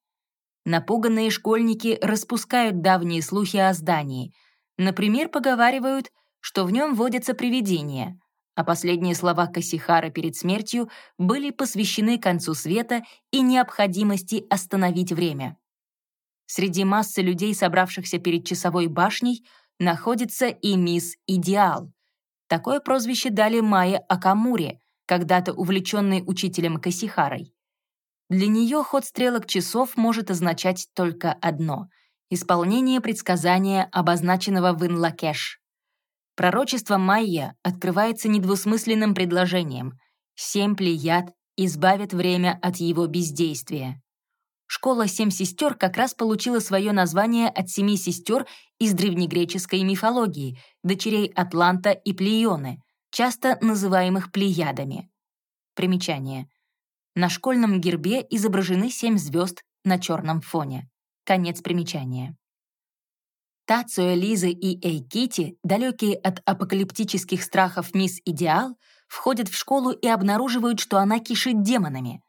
Напуганные школьники распускают давние слухи о здании. Например, поговаривают, что в нем водятся привидения, а последние слова Касихары перед смертью были посвящены концу света и необходимости остановить время. Среди массы людей, собравшихся перед часовой башней, находится и мисс Идеал, Такое прозвище дали Майе Акамуре, когда-то увлеченной учителем Касихарой. Для нее ход стрелок часов может означать только одно — исполнение предсказания, обозначенного в Инлакеш. Пророчество Майя открывается недвусмысленным предложением «Семь плеяд избавят время от его бездействия». Школа «Семь сестер» как раз получила свое название от семи сестер из древнегреческой мифологии, дочерей Атланта и Плеоны, часто называемых Плеядами. Примечание. На школьном гербе изображены семь звезд на черном фоне. Конец примечания. Тацуя, Лиза и Эйкити, далекие от апокалиптических страхов мисс Идеал, входят в школу и обнаруживают, что она кишит демонами —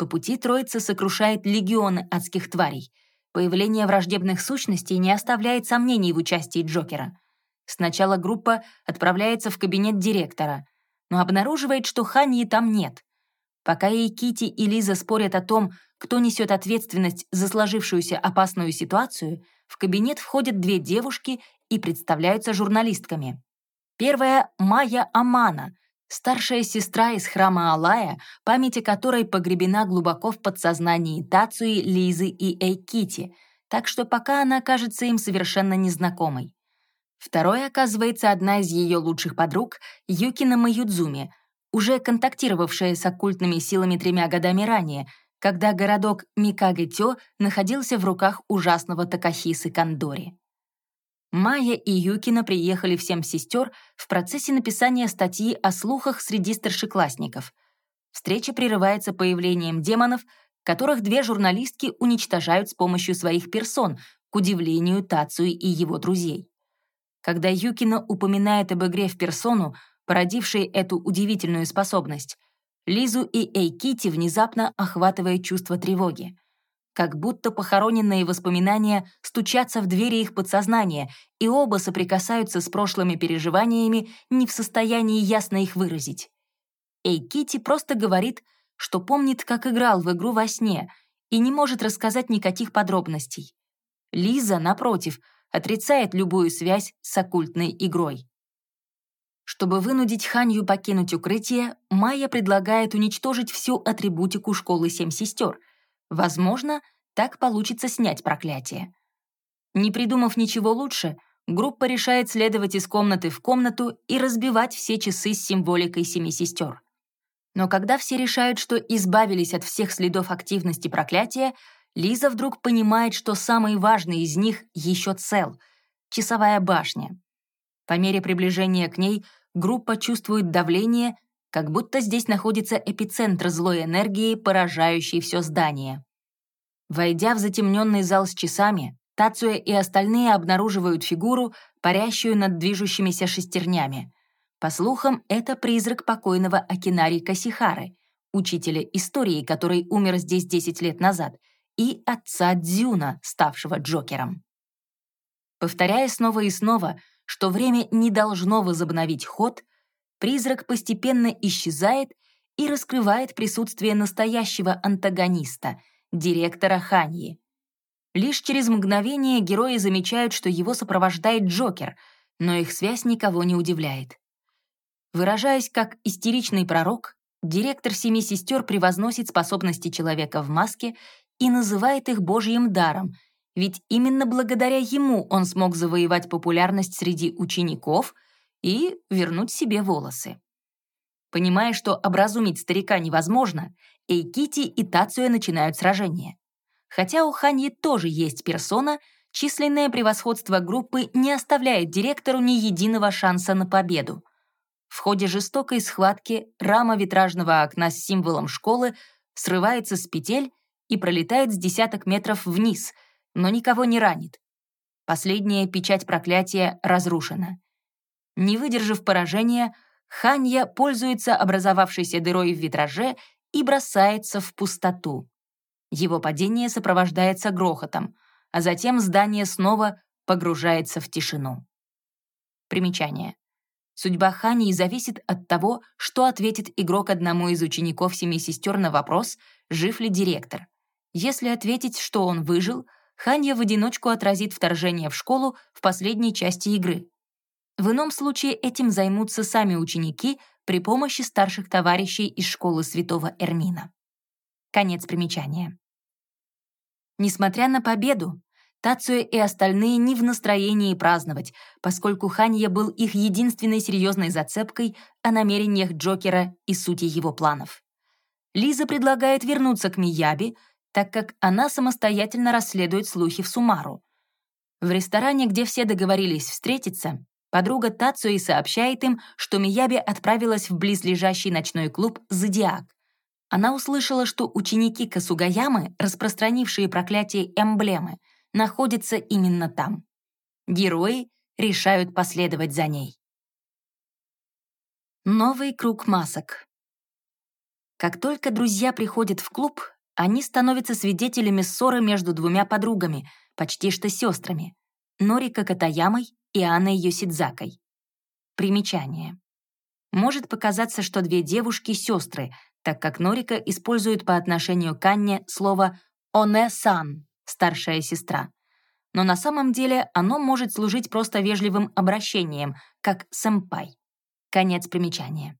по пути троица сокрушает легионы адских тварей. Появление враждебных сущностей не оставляет сомнений в участии Джокера. Сначала группа отправляется в кабинет директора, но обнаруживает, что Ханьи там нет. Пока и Кити и Лиза спорят о том, кто несет ответственность за сложившуюся опасную ситуацию, в кабинет входят две девушки и представляются журналистками. Первая — Майя Амана, Старшая сестра из храма Алая, память о которой погребена глубоко в подсознании Тацуи, Лизы и Эйкити, так что пока она кажется им совершенно незнакомой. Второй оказывается одна из ее лучших подруг, Юкина Маюдзуми, уже контактировавшая с оккультными силами тремя годами ранее, когда городок Микагэтё находился в руках ужасного Такахисы Кандори. Майя и Юкина приехали в «Семь сестер» в процессе написания статьи о слухах среди старшеклассников. Встреча прерывается появлением демонов, которых две журналистки уничтожают с помощью своих персон, к удивлению Тацуи и его друзей. Когда Юкина упоминает об игре в персону, породившей эту удивительную способность, Лизу и Эйкити внезапно охватывает чувство тревоги. Как будто похороненные воспоминания стучатся в двери их подсознания, и оба соприкасаются с прошлыми переживаниями, не в состоянии ясно их выразить. Эйкити просто говорит, что помнит, как играл в игру во сне, и не может рассказать никаких подробностей. Лиза, напротив, отрицает любую связь с оккультной игрой. Чтобы вынудить Ханью покинуть укрытие, Майя предлагает уничтожить всю атрибутику школы Семь сестер. Возможно, так получится снять проклятие. Не придумав ничего лучше, группа решает следовать из комнаты в комнату и разбивать все часы с символикой Семи сестер. Но когда все решают, что избавились от всех следов активности проклятия, Лиза вдруг понимает, что самый важный из них еще цел — часовая башня. По мере приближения к ней группа чувствует давление, как будто здесь находится эпицентр злой энергии, поражающий все здание. Войдя в затемненный зал с часами, Тацуя и остальные обнаруживают фигуру, парящую над движущимися шестернями. По слухам, это призрак покойного Акинари Касихары, учителя истории, который умер здесь 10 лет назад — и отца Дзюна, ставшего Джокером. Повторяя снова и снова, что время не должно возобновить ход, призрак постепенно исчезает и раскрывает присутствие настоящего антагониста, директора Ханьи. Лишь через мгновение герои замечают, что его сопровождает Джокер, но их связь никого не удивляет. Выражаясь как истеричный пророк, директор Семи Сестер превозносит способности человека в маске и называет их Божьим даром, ведь именно благодаря ему он смог завоевать популярность среди учеников и вернуть себе волосы. Понимая, что образумить старика невозможно, Эйкити и Тацуя начинают сражение. Хотя у Ханьи тоже есть персона, численное превосходство группы не оставляет директору ни единого шанса на победу. В ходе жестокой схватки рама витражного окна с символом школы срывается с петель и пролетает с десяток метров вниз, но никого не ранит. Последняя печать проклятия разрушена. Не выдержав поражения, Ханья пользуется образовавшейся дырой в витраже и бросается в пустоту. Его падение сопровождается грохотом, а затем здание снова погружается в тишину. Примечание. Судьба Ханьи зависит от того, что ответит игрок одному из учеников Семи сестер на вопрос, жив ли директор. Если ответить, что он выжил, Ханья в одиночку отразит вторжение в школу в последней части игры. В ином случае этим займутся сами ученики при помощи старших товарищей из школы святого Эрмина. Конец примечания. Несмотря на победу, Тацуя и остальные не в настроении праздновать, поскольку Ханья был их единственной серьезной зацепкой о намерениях Джокера и сути его планов. Лиза предлагает вернуться к Миябе, так как она самостоятельно расследует слухи в Сумару. В ресторане, где все договорились встретиться, подруга Тацуи сообщает им, что Мияби отправилась в близлежащий ночной клуб «Зодиак». Она услышала, что ученики Касугаямы, распространившие проклятие эмблемы, находятся именно там. Герои решают последовать за ней. Новый круг масок. Как только друзья приходят в клуб, они становятся свидетелями ссоры между двумя подругами, почти что сестрами, Норика Катаямой и Анной Йосидзакой. Примечание. Может показаться, что две девушки — сестры, так как Норика использует по отношению к Анне слово «оне-сан» — старшая сестра. Но на самом деле оно может служить просто вежливым обращением, как «сэмпай». Конец примечания.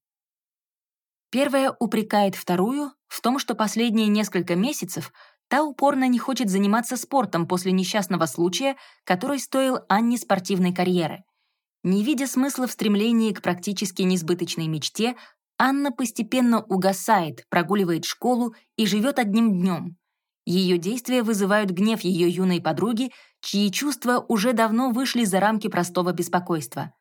Первая упрекает вторую в том, что последние несколько месяцев та упорно не хочет заниматься спортом после несчастного случая, который стоил Анне спортивной карьеры. Не видя смысла в стремлении к практически несбыточной мечте, Анна постепенно угасает, прогуливает школу и живет одним днем. Ее действия вызывают гнев ее юной подруги, чьи чувства уже давно вышли за рамки простого беспокойства.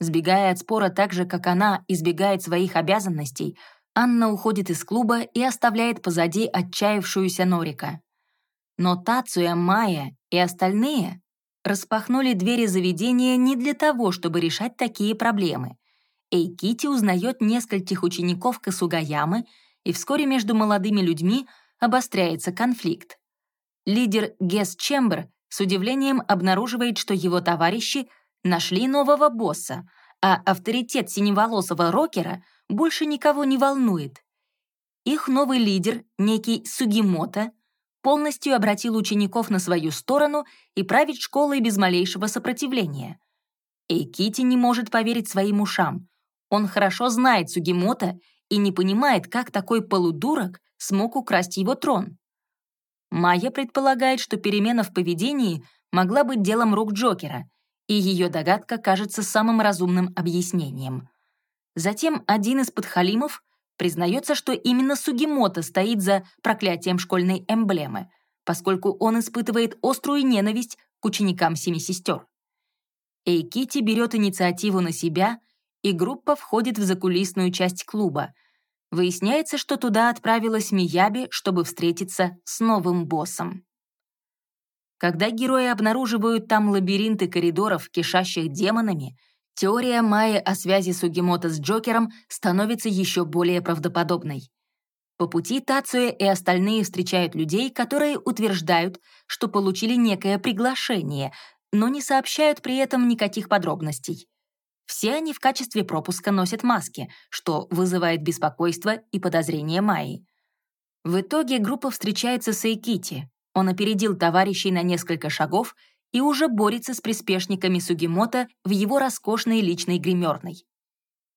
Сбегая от спора так же, как она избегает своих обязанностей, Анна уходит из клуба и оставляет позади отчаявшуюся Норика. Но Тацуя, Майя и остальные распахнули двери заведения не для того, чтобы решать такие проблемы. Эйкити узнает нескольких учеников Касугаямы, и вскоре между молодыми людьми обостряется конфликт. Лидер Гес Чембер с удивлением обнаруживает, что его товарищи нашли нового босса, а авторитет синеволосого рокера больше никого не волнует. Их новый лидер, некий Сугимото, полностью обратил учеников на свою сторону и правит школой без малейшего сопротивления. Эйкити не может поверить своим ушам. Он хорошо знает Сугимото и не понимает, как такой полудурок смог украсть его трон. Майя предполагает, что перемена в поведении могла быть делом рук Джокера, и ее догадка кажется самым разумным объяснением. Затем один из подхалимов признается, что именно Сугимото стоит за проклятием школьной эмблемы, поскольку он испытывает острую ненависть к ученикам Семи Сестер. Эйкити берет инициативу на себя, и группа входит в закулисную часть клуба. Выясняется, что туда отправилась Мияби, чтобы встретиться с новым боссом. Когда герои обнаруживают там лабиринты коридоров, кишащих демонами, теория Майи о связи Сугимото с Джокером становится еще более правдоподобной. По пути Тацуя и остальные встречают людей, которые утверждают, что получили некое приглашение, но не сообщают при этом никаких подробностей. Все они в качестве пропуска носят маски, что вызывает беспокойство и подозрение Майи. В итоге группа встречается с Эйкити, он опередил товарищей на несколько шагов и уже борется с приспешниками Сугимото в его роскошной личной гримерной.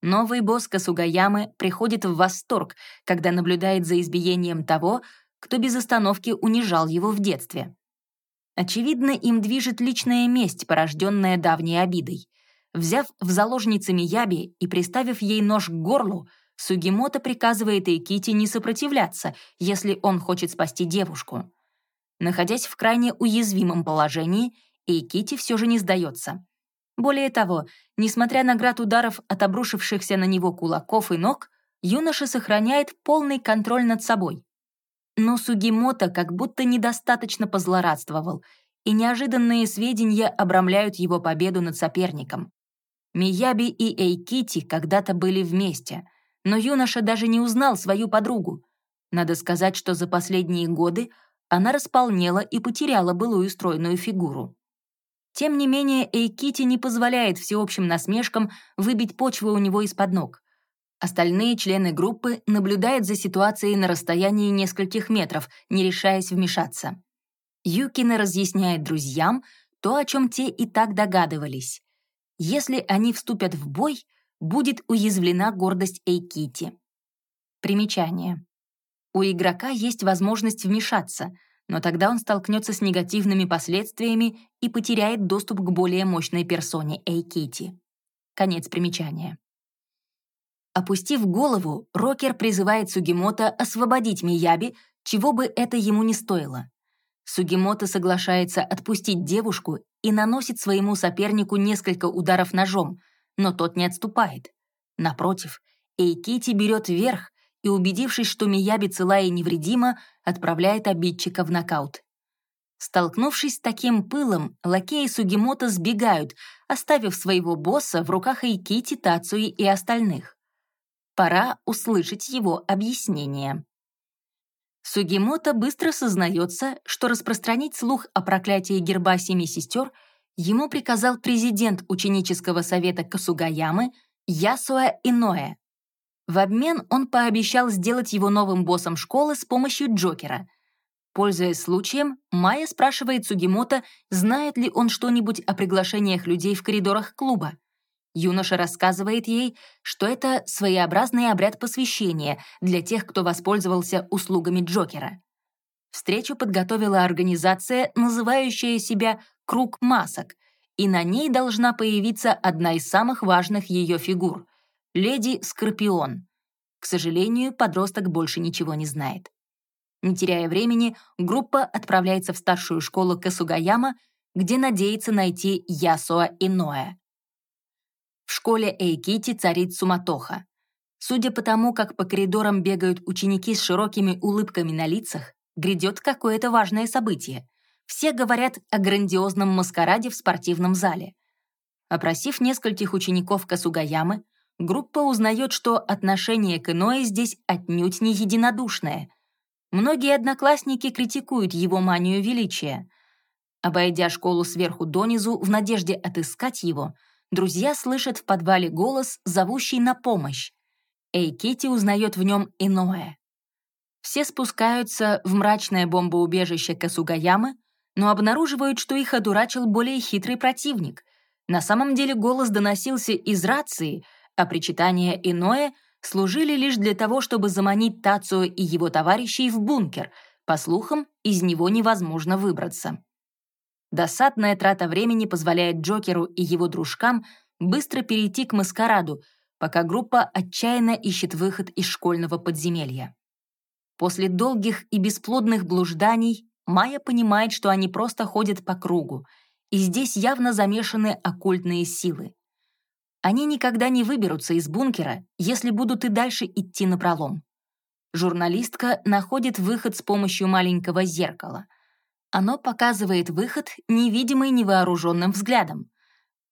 Новый босс Касугаямы приходит в восторг, когда наблюдает за избиением того, кто без остановки унижал его в детстве. Очевидно, им движет личная месть, порожденная давней обидой. Взяв в заложницы Мияби и приставив ей нож к горлу, Сугимото приказывает Эйкити не сопротивляться, если он хочет спасти девушку. Находясь в крайне уязвимом положении, Эйкити все же не сдается. Более того, несмотря на град ударов от обрушившихся на него кулаков и ног, юноша сохраняет полный контроль над собой. Но Сугимото как будто недостаточно позлорадствовал, и неожиданные сведения обрамляют его победу над соперником. Мияби и Эйкити когда-то были вместе, но юноша даже не узнал свою подругу. Надо сказать, что за последние годы она располнела и потеряла былую стройную фигуру. Тем не менее, Эйкити не позволяет всеобщим насмешкам выбить почву у него из-под ног. Остальные члены группы наблюдают за ситуацией на расстоянии нескольких метров, не решаясь вмешаться. Юкина разъясняет друзьям то, о чем те и так догадывались. Если они вступят в бой, будет уязвлена гордость Эйкити. Примечание. У игрока есть возможность вмешаться, но тогда он столкнется с негативными последствиями и потеряет доступ к более мощной персоне Эйкити. Конец примечания. Опустив голову, Рокер призывает Сугимото освободить Мияби, чего бы это ему не стоило. Сугимото соглашается отпустить девушку и наносит своему сопернику несколько ударов ножом, но тот не отступает. Напротив, Эйкити берет верх и, убедившись, что Мияби цела и невредима, отправляет обидчика в нокаут. Столкнувшись с таким пылом, лакеи Сугимото сбегают, оставив своего босса в руках Эйкити, Тацуи и остальных. Пора услышать его объяснение. Сугимото быстро сознается, что распространить слух о проклятии герба семи сестер ему приказал президент ученического совета Касугаямы Ясуа Иноэ. В обмен он пообещал сделать его новым боссом школы с помощью Джокера. Пользуясь случаем, Майя спрашивает Сугимото, знает ли он что-нибудь о приглашениях людей в коридорах клуба. Юноша рассказывает ей, что это своеобразный обряд посвящения для тех, кто воспользовался услугами Джокера. Встречу подготовила организация, называющая себя «Круг масок», и на ней должна появиться одна из самых важных ее фигур — Леди Скорпион. К сожалению, подросток больше ничего не знает. Не теряя времени, группа отправляется в старшую школу Касугаяма, где надеется найти Ясуа Иноэ. В школе Эйкити царит суматоха. Судя по тому, как по коридорам бегают ученики с широкими улыбками на лицах, грядет какое-то важное событие. Все говорят о грандиозном маскараде в спортивном зале. Опросив нескольких учеников Касугаямы, группа узнает, что отношение к Иное здесь отнюдь не единодушное. Многие одноклассники критикуют его манию величия. Обойдя школу сверху донизу в надежде отыскать его, друзья слышат в подвале голос, зовущий на помощь. Эйкити узнает в нем иное. Все спускаются в мрачное бомбоубежище Касугаямы, но обнаруживают, что их одурачил более хитрый противник. На самом деле голос доносился из рации, а причитания иное служили лишь для того, чтобы заманить Тацуо и его товарищей в бункер. По слухам, из него невозможно выбраться. Досадная трата времени позволяет Джокеру и его дружкам быстро перейти к маскараду, пока группа отчаянно ищет выход из школьного подземелья. После долгих и бесплодных блужданий Майя понимает, что они просто ходят по кругу, и здесь явно замешаны оккультные силы. Они никогда не выберутся из бункера, если будут и дальше идти напролом. Журналистка находит выход с помощью маленького зеркала. Оно показывает выход, невидимый невооруженным взглядом.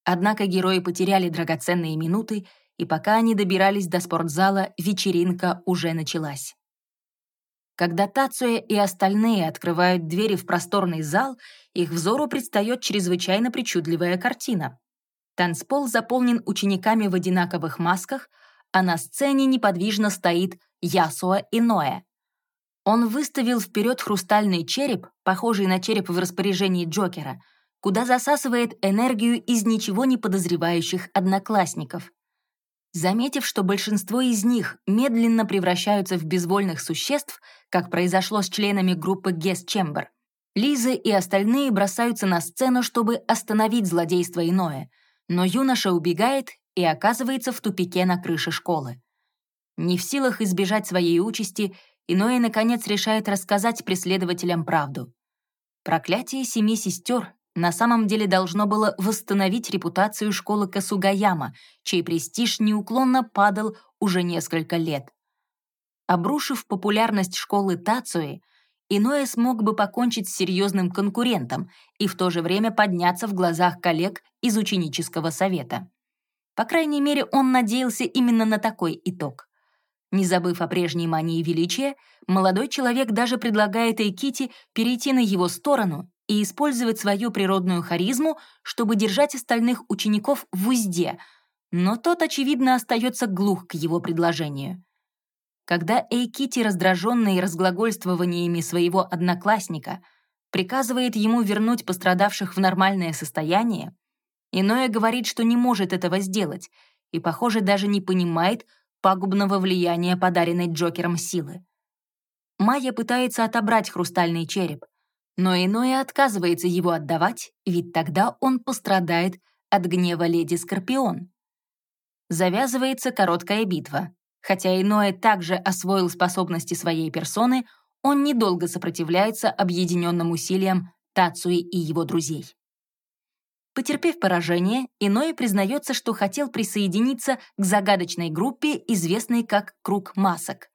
Однако герои потеряли драгоценные минуты и пока они добирались до спортзала, вечеринка уже началась. Когда Тацуя и остальные открывают двери в просторный зал, их взору предстает чрезвычайно причудливая картина. Танцпол заполнен учениками в одинаковых масках, а на сцене неподвижно стоит Ясуа Иноэ. Он выставил вперед хрустальный череп, похожий на череп в распоряжении Джокера, куда засасывает энергию из ничего не подозревающих одноклассников. Заметив, что большинство из них медленно превращаются в безвольных существ, как произошло с членами группы Guest Chamber, Лиза и остальные бросаются на сцену, чтобы остановить злодейство иное, но юноша убегает и оказывается в тупике на крыше школы. Не в силах избежать своей участи, Иное, наконец, решает рассказать преследователям правду. Проклятие семи сестер на самом деле должно было восстановить репутацию школы Касугаяма, чей престиж неуклонно падал уже несколько лет. Обрушив популярность школы Тацуи, Иное смог бы покончить с серьезным конкурентом и в то же время подняться в глазах коллег из ученического совета. По крайней мере, он надеялся именно на такой итог. Не забыв о прежней мании величия, молодой человек даже предлагает Эйкити перейти на его сторону и использовать свою природную харизму, чтобы держать остальных учеников в узде, но тот, очевидно, остается глух к его предложению. Когда Эйкити, раздраженный разглагольствованиями своего одноклассника, приказывает ему вернуть пострадавших в нормальное состояние, Иное говорит, что не может этого сделать и, похоже, даже не понимает пагубного влияния подаренной Джокером силы. Майя пытается отобрать хрустальный череп, но иное отказывается его отдавать, ведь тогда он пострадает от гнева леди Скорпион. Завязывается короткая битва. Хотя иное также освоил способности своей персоны, он недолго сопротивляется объединенным усилиям Тацуи и его друзей. Потерпев поражение, Иное признается, что хотел присоединиться к загадочной группе, известной как «Круг масок».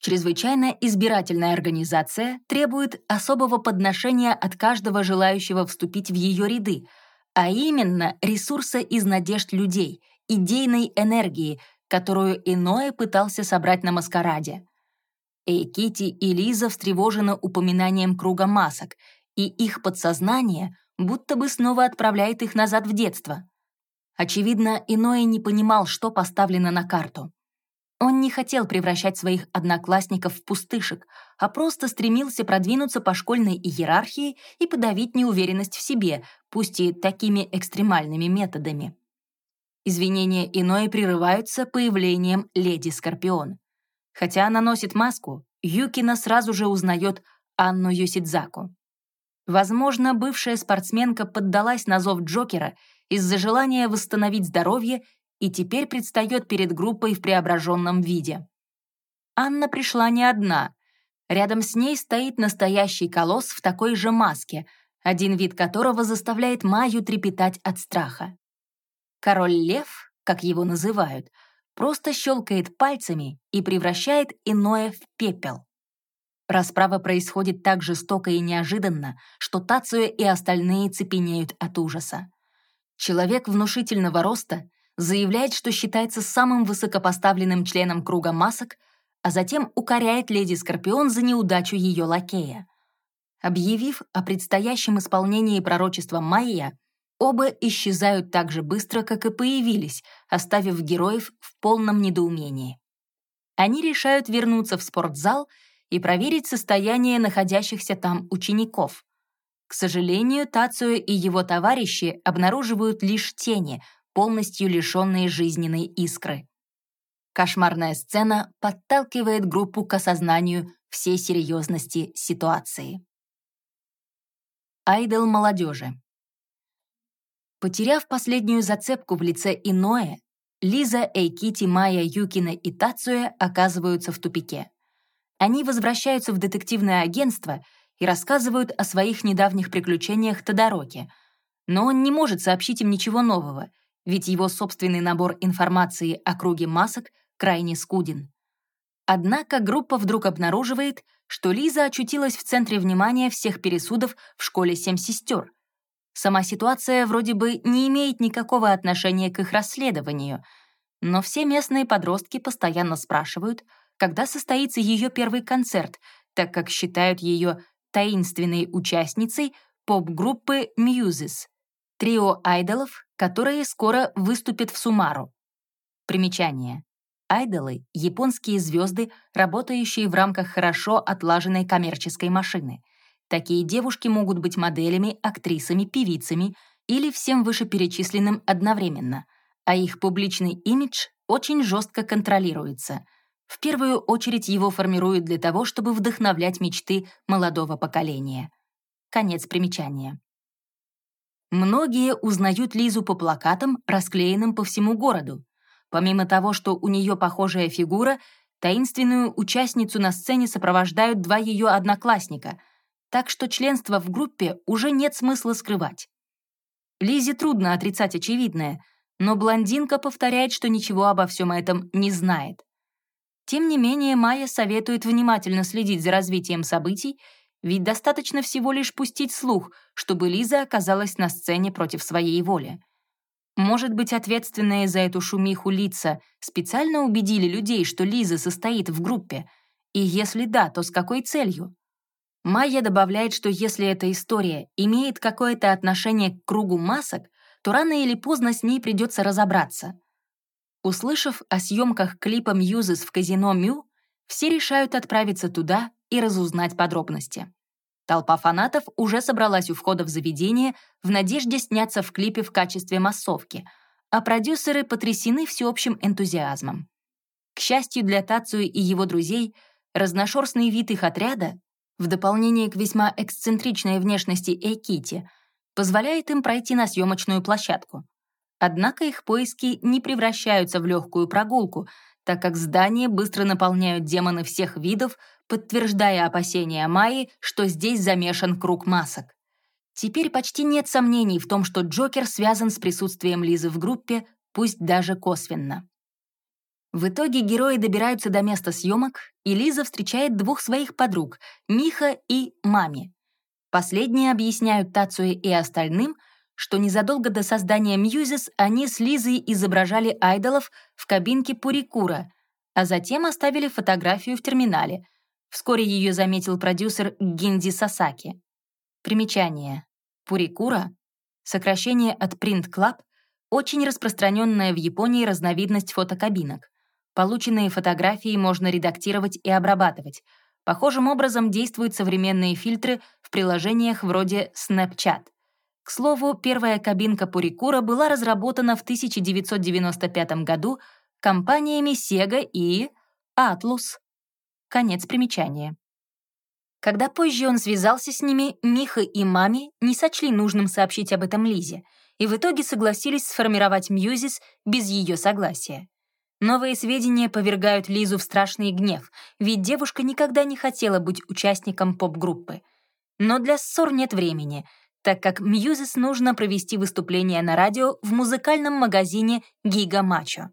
Чрезвычайно избирательная организация требует особого подношения от каждого желающего вступить в ее ряды, а именно ресурса из надежд людей, идейной энергии, которую Иное пытался собрать на маскараде. Эйкити и Лиза встревожены упоминанием круга масок, и их подсознание будто бы снова отправляет их назад в детство. Очевидно, Иное не понимал, что поставлено на карту. Он не хотел превращать своих одноклассников в пустышек, а просто стремился продвинуться по школьной иерархии и подавить неуверенность в себе, пусть и такими экстремальными методами. Извинения иное прерываются появлением леди Скорпион. Хотя она носит маску, Юкина сразу же узнает Анну Юсидзаку. Возможно, бывшая спортсменка поддалась на зов Джокера из-за желания восстановить здоровье и теперь предстает перед группой в преображенном виде. Анна пришла не одна. Рядом с ней стоит настоящий колосс в такой же маске, один вид которого заставляет Майю трепетать от страха. Король-лев, как его называют, просто щелкает пальцами и превращает иное в пепел. Расправа происходит так жестоко и неожиданно, что Тацуя и остальные цепенеют от ужаса. Человек внушительного роста заявляет, что считается самым высокопоставленным членом круга масок, а затем укоряет леди Скорпион за неудачу ее лакея. Объявив о предстоящем исполнении пророчества Майя, оба исчезают так же быстро, как и появились, оставив героев в полном недоумении. Они решают вернуться в спортзал и проверить состояние находящихся там учеников. К сожалению, Тацию и его товарищи обнаруживают лишь тени, полностью лишенные жизненной искры. Кошмарная сцена подталкивает группу к осознанию всей серьезности ситуации. Айдол молодежи. Потеряв последнюю зацепку в лице Иное, Лиза, Эйкити, Майя, Юкина и Тацуя оказываются в тупике. Они возвращаются в детективное агентство и рассказывают о своих недавних приключениях Тодороке, но он не может сообщить им ничего нового, ведь его собственный набор информации о круге масок крайне скуден. Однако группа вдруг обнаруживает, что Лиза очутилась в центре внимания всех пересудов в школе «Семь сестер». Сама ситуация вроде бы не имеет никакого отношения к их расследованию, но все местные подростки постоянно спрашивают, когда состоится ее первый концерт, так как считают ее таинственной участницей поп-группы Muses, трио айдолов, которые скоро выступят в Сумару. Примечание. Айдолы — японские звезды, работающие в рамках хорошо отлаженной коммерческой машины. Такие девушки могут быть моделями, актрисами, певицами или всем вышеперечисленным одновременно, а их публичный имидж очень жестко контролируется. В первую очередь его формируют для того, чтобы вдохновлять мечты молодого поколения. Конец примечания. Многие узнают Лизу по плакатам, расклеенным по всему городу. Помимо того, что у нее похожая фигура, таинственную участницу на сцене сопровождают два ее одноклассника, так что членство в группе уже нет смысла скрывать. Лизе трудно отрицать очевидное, но блондинка повторяет, что ничего обо всем этом не знает. Тем не менее, Майя советует внимательно следить за развитием событий, ведь достаточно всего лишь пустить слух, чтобы Лиза оказалась на сцене против своей воли. Может быть, ответственные за эту шумиху лица специально убедили людей, что Лиза состоит в группе? И если да, то с какой целью? Майя добавляет, что если эта история имеет какое-то отношение к кругу масок, то рано или поздно с ней придется разобраться. Услышав о съемках клипа Мьюзес в казино Мю, все решают отправиться туда и разузнать подробности. Толпа фанатов уже собралась у входа в заведение в надежде сняться в клипе в качестве массовки, а продюсеры потрясены всеобщим энтузиазмом. К счастью для Тацию и его друзей, разношерстный вид их отряда, в дополнение к весьма эксцентричной внешности Эйкити, позволяет им пройти на съемочную площадку. Однако их поиски не превращаются в легкую прогулку, так как здание быстро наполняют демоны всех видов, подтверждая опасения Майи, что здесь замешан круг масок. Теперь почти нет сомнений в том, что Джокер связан с присутствием Лизы в группе, пусть даже косвенно. В итоге герои добираются до места съемок, и Лиза встречает двух своих подруг — Миха и Мами. Последние объясняют Тацуе и остальным — что незадолго до создания Мьюзис они с Лизой изображали айдолов в кабинке Пурикура, а затем оставили фотографию в терминале. Вскоре ее заметил продюсер Гиндзи Сасаки. Примечание. Пурикура — сокращение от Print Club, очень распространенная в Японии разновидность фотокабинок. Полученные фотографии можно редактировать и обрабатывать. Похожим образом действуют современные фильтры в приложениях вроде Snapchat. К слову, первая кабинка Пурикура была разработана в 1995 году компаниями Sega и Atlus. Конец примечания. Когда позже он связался с ними, Миха и Мами не сочли нужным сообщить об этом Лизе и в итоге согласились сформировать Мьюзис без ее согласия. Новые сведения повергают Лизу в страшный гнев, ведь девушка никогда не хотела быть участником поп-группы. Но для ссор нет времени — так как Мьюзис нужно провести выступление на радио в музыкальном магазине «Гига Мачо».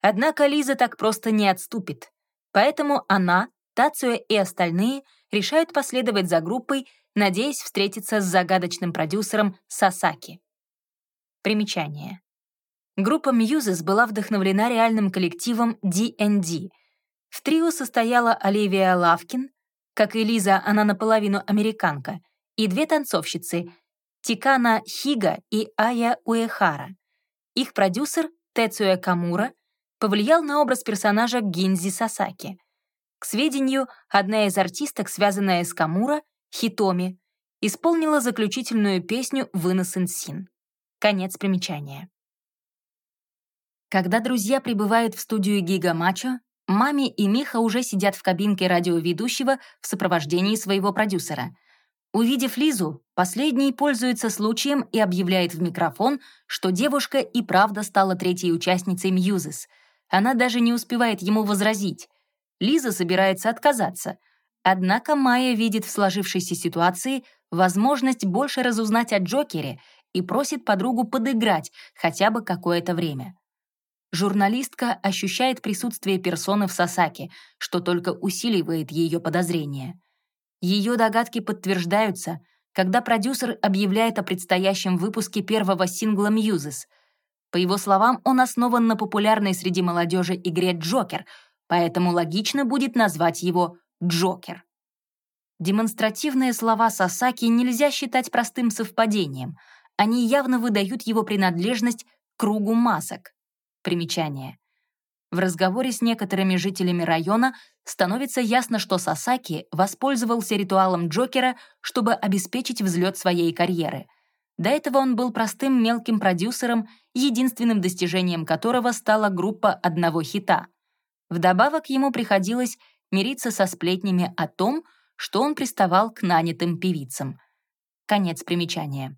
Однако Лиза так просто не отступит. Поэтому она, Тацуя и остальные решают последовать за группой, надеясь встретиться с загадочным продюсером Сасаки. Примечание. Группа Muses была вдохновлена реальным коллективом D&D. В трио состояла Оливия Лавкин, как и Лиза, она наполовину американка, и две танцовщицы — Тикана Хига и Ая Уэхара. Их продюсер, Тецуя Камура, повлиял на образ персонажа Гинзи Сасаки. К сведению, одна из артисток, связанная с Камура, Хитоми, исполнила заключительную песню «Вынос Син». Конец примечания. Когда друзья прибывают в студию Гига Мачо, Мами и Миха уже сидят в кабинке радиоведущего в сопровождении своего продюсера. Увидев Лизу, последний пользуется случаем и объявляет в микрофон, что девушка и правда стала третьей участницей Мьюзес. Она даже не успевает ему возразить. Лиза собирается отказаться. Однако Майя видит в сложившейся ситуации возможность больше разузнать о Джокере и просит подругу подыграть хотя бы какое-то время. Журналистка ощущает присутствие персоны в Сасаке, что только усиливает ее подозрения. Ее догадки подтверждаются, когда продюсер объявляет о предстоящем выпуске первого сингла «Мьюзес». По его словам, он основан на популярной среди молодежи игре «Джокер», поэтому логично будет назвать его «Джокер». Демонстративные слова Сасаки нельзя считать простым совпадением. Они явно выдают его принадлежность к кругу масок. Примечание. В разговоре с некоторыми жителями района становится ясно, что Сасаки воспользовался ритуалом Джокера, чтобы обеспечить взлет своей карьеры. До этого он был простым мелким продюсером, единственным достижением которого стала группа одного хита. Вдобавок ему приходилось мириться со сплетнями о том, что он приставал к нанятым певицам. Конец примечания.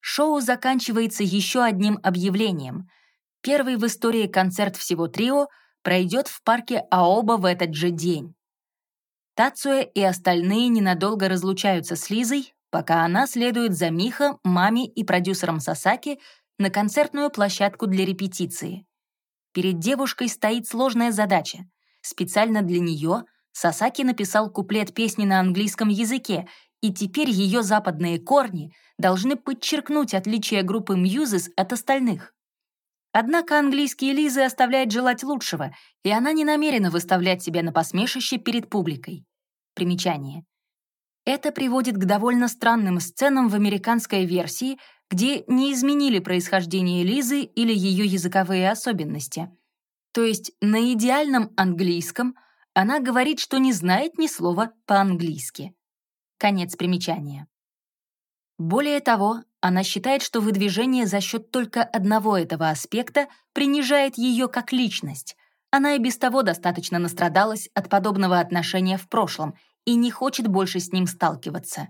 Шоу заканчивается еще одним объявлением — Первый в истории концерт всего трио пройдет в парке Аоба в этот же день. Тацуэ и остальные ненадолго разлучаются с Лизой, пока она следует за Миха, Мами и продюсером Сасаки на концертную площадку для репетиции. Перед девушкой стоит сложная задача. Специально для нее Сасаки написал куплет песни на английском языке, и теперь ее западные корни должны подчеркнуть отличие группы Мьюзес от остальных. Однако английский Лизы оставляет желать лучшего, и она не намерена выставлять себя на посмешище перед публикой. Примечание. Это приводит к довольно странным сценам в американской версии, где не изменили происхождение Лизы или ее языковые особенности. То есть на идеальном английском она говорит, что не знает ни слова по-английски. Конец примечания. Более того, она считает, что выдвижение за счет только одного этого аспекта принижает ее как личность. Она и без того достаточно настрадалась от подобного отношения в прошлом и не хочет больше с ним сталкиваться.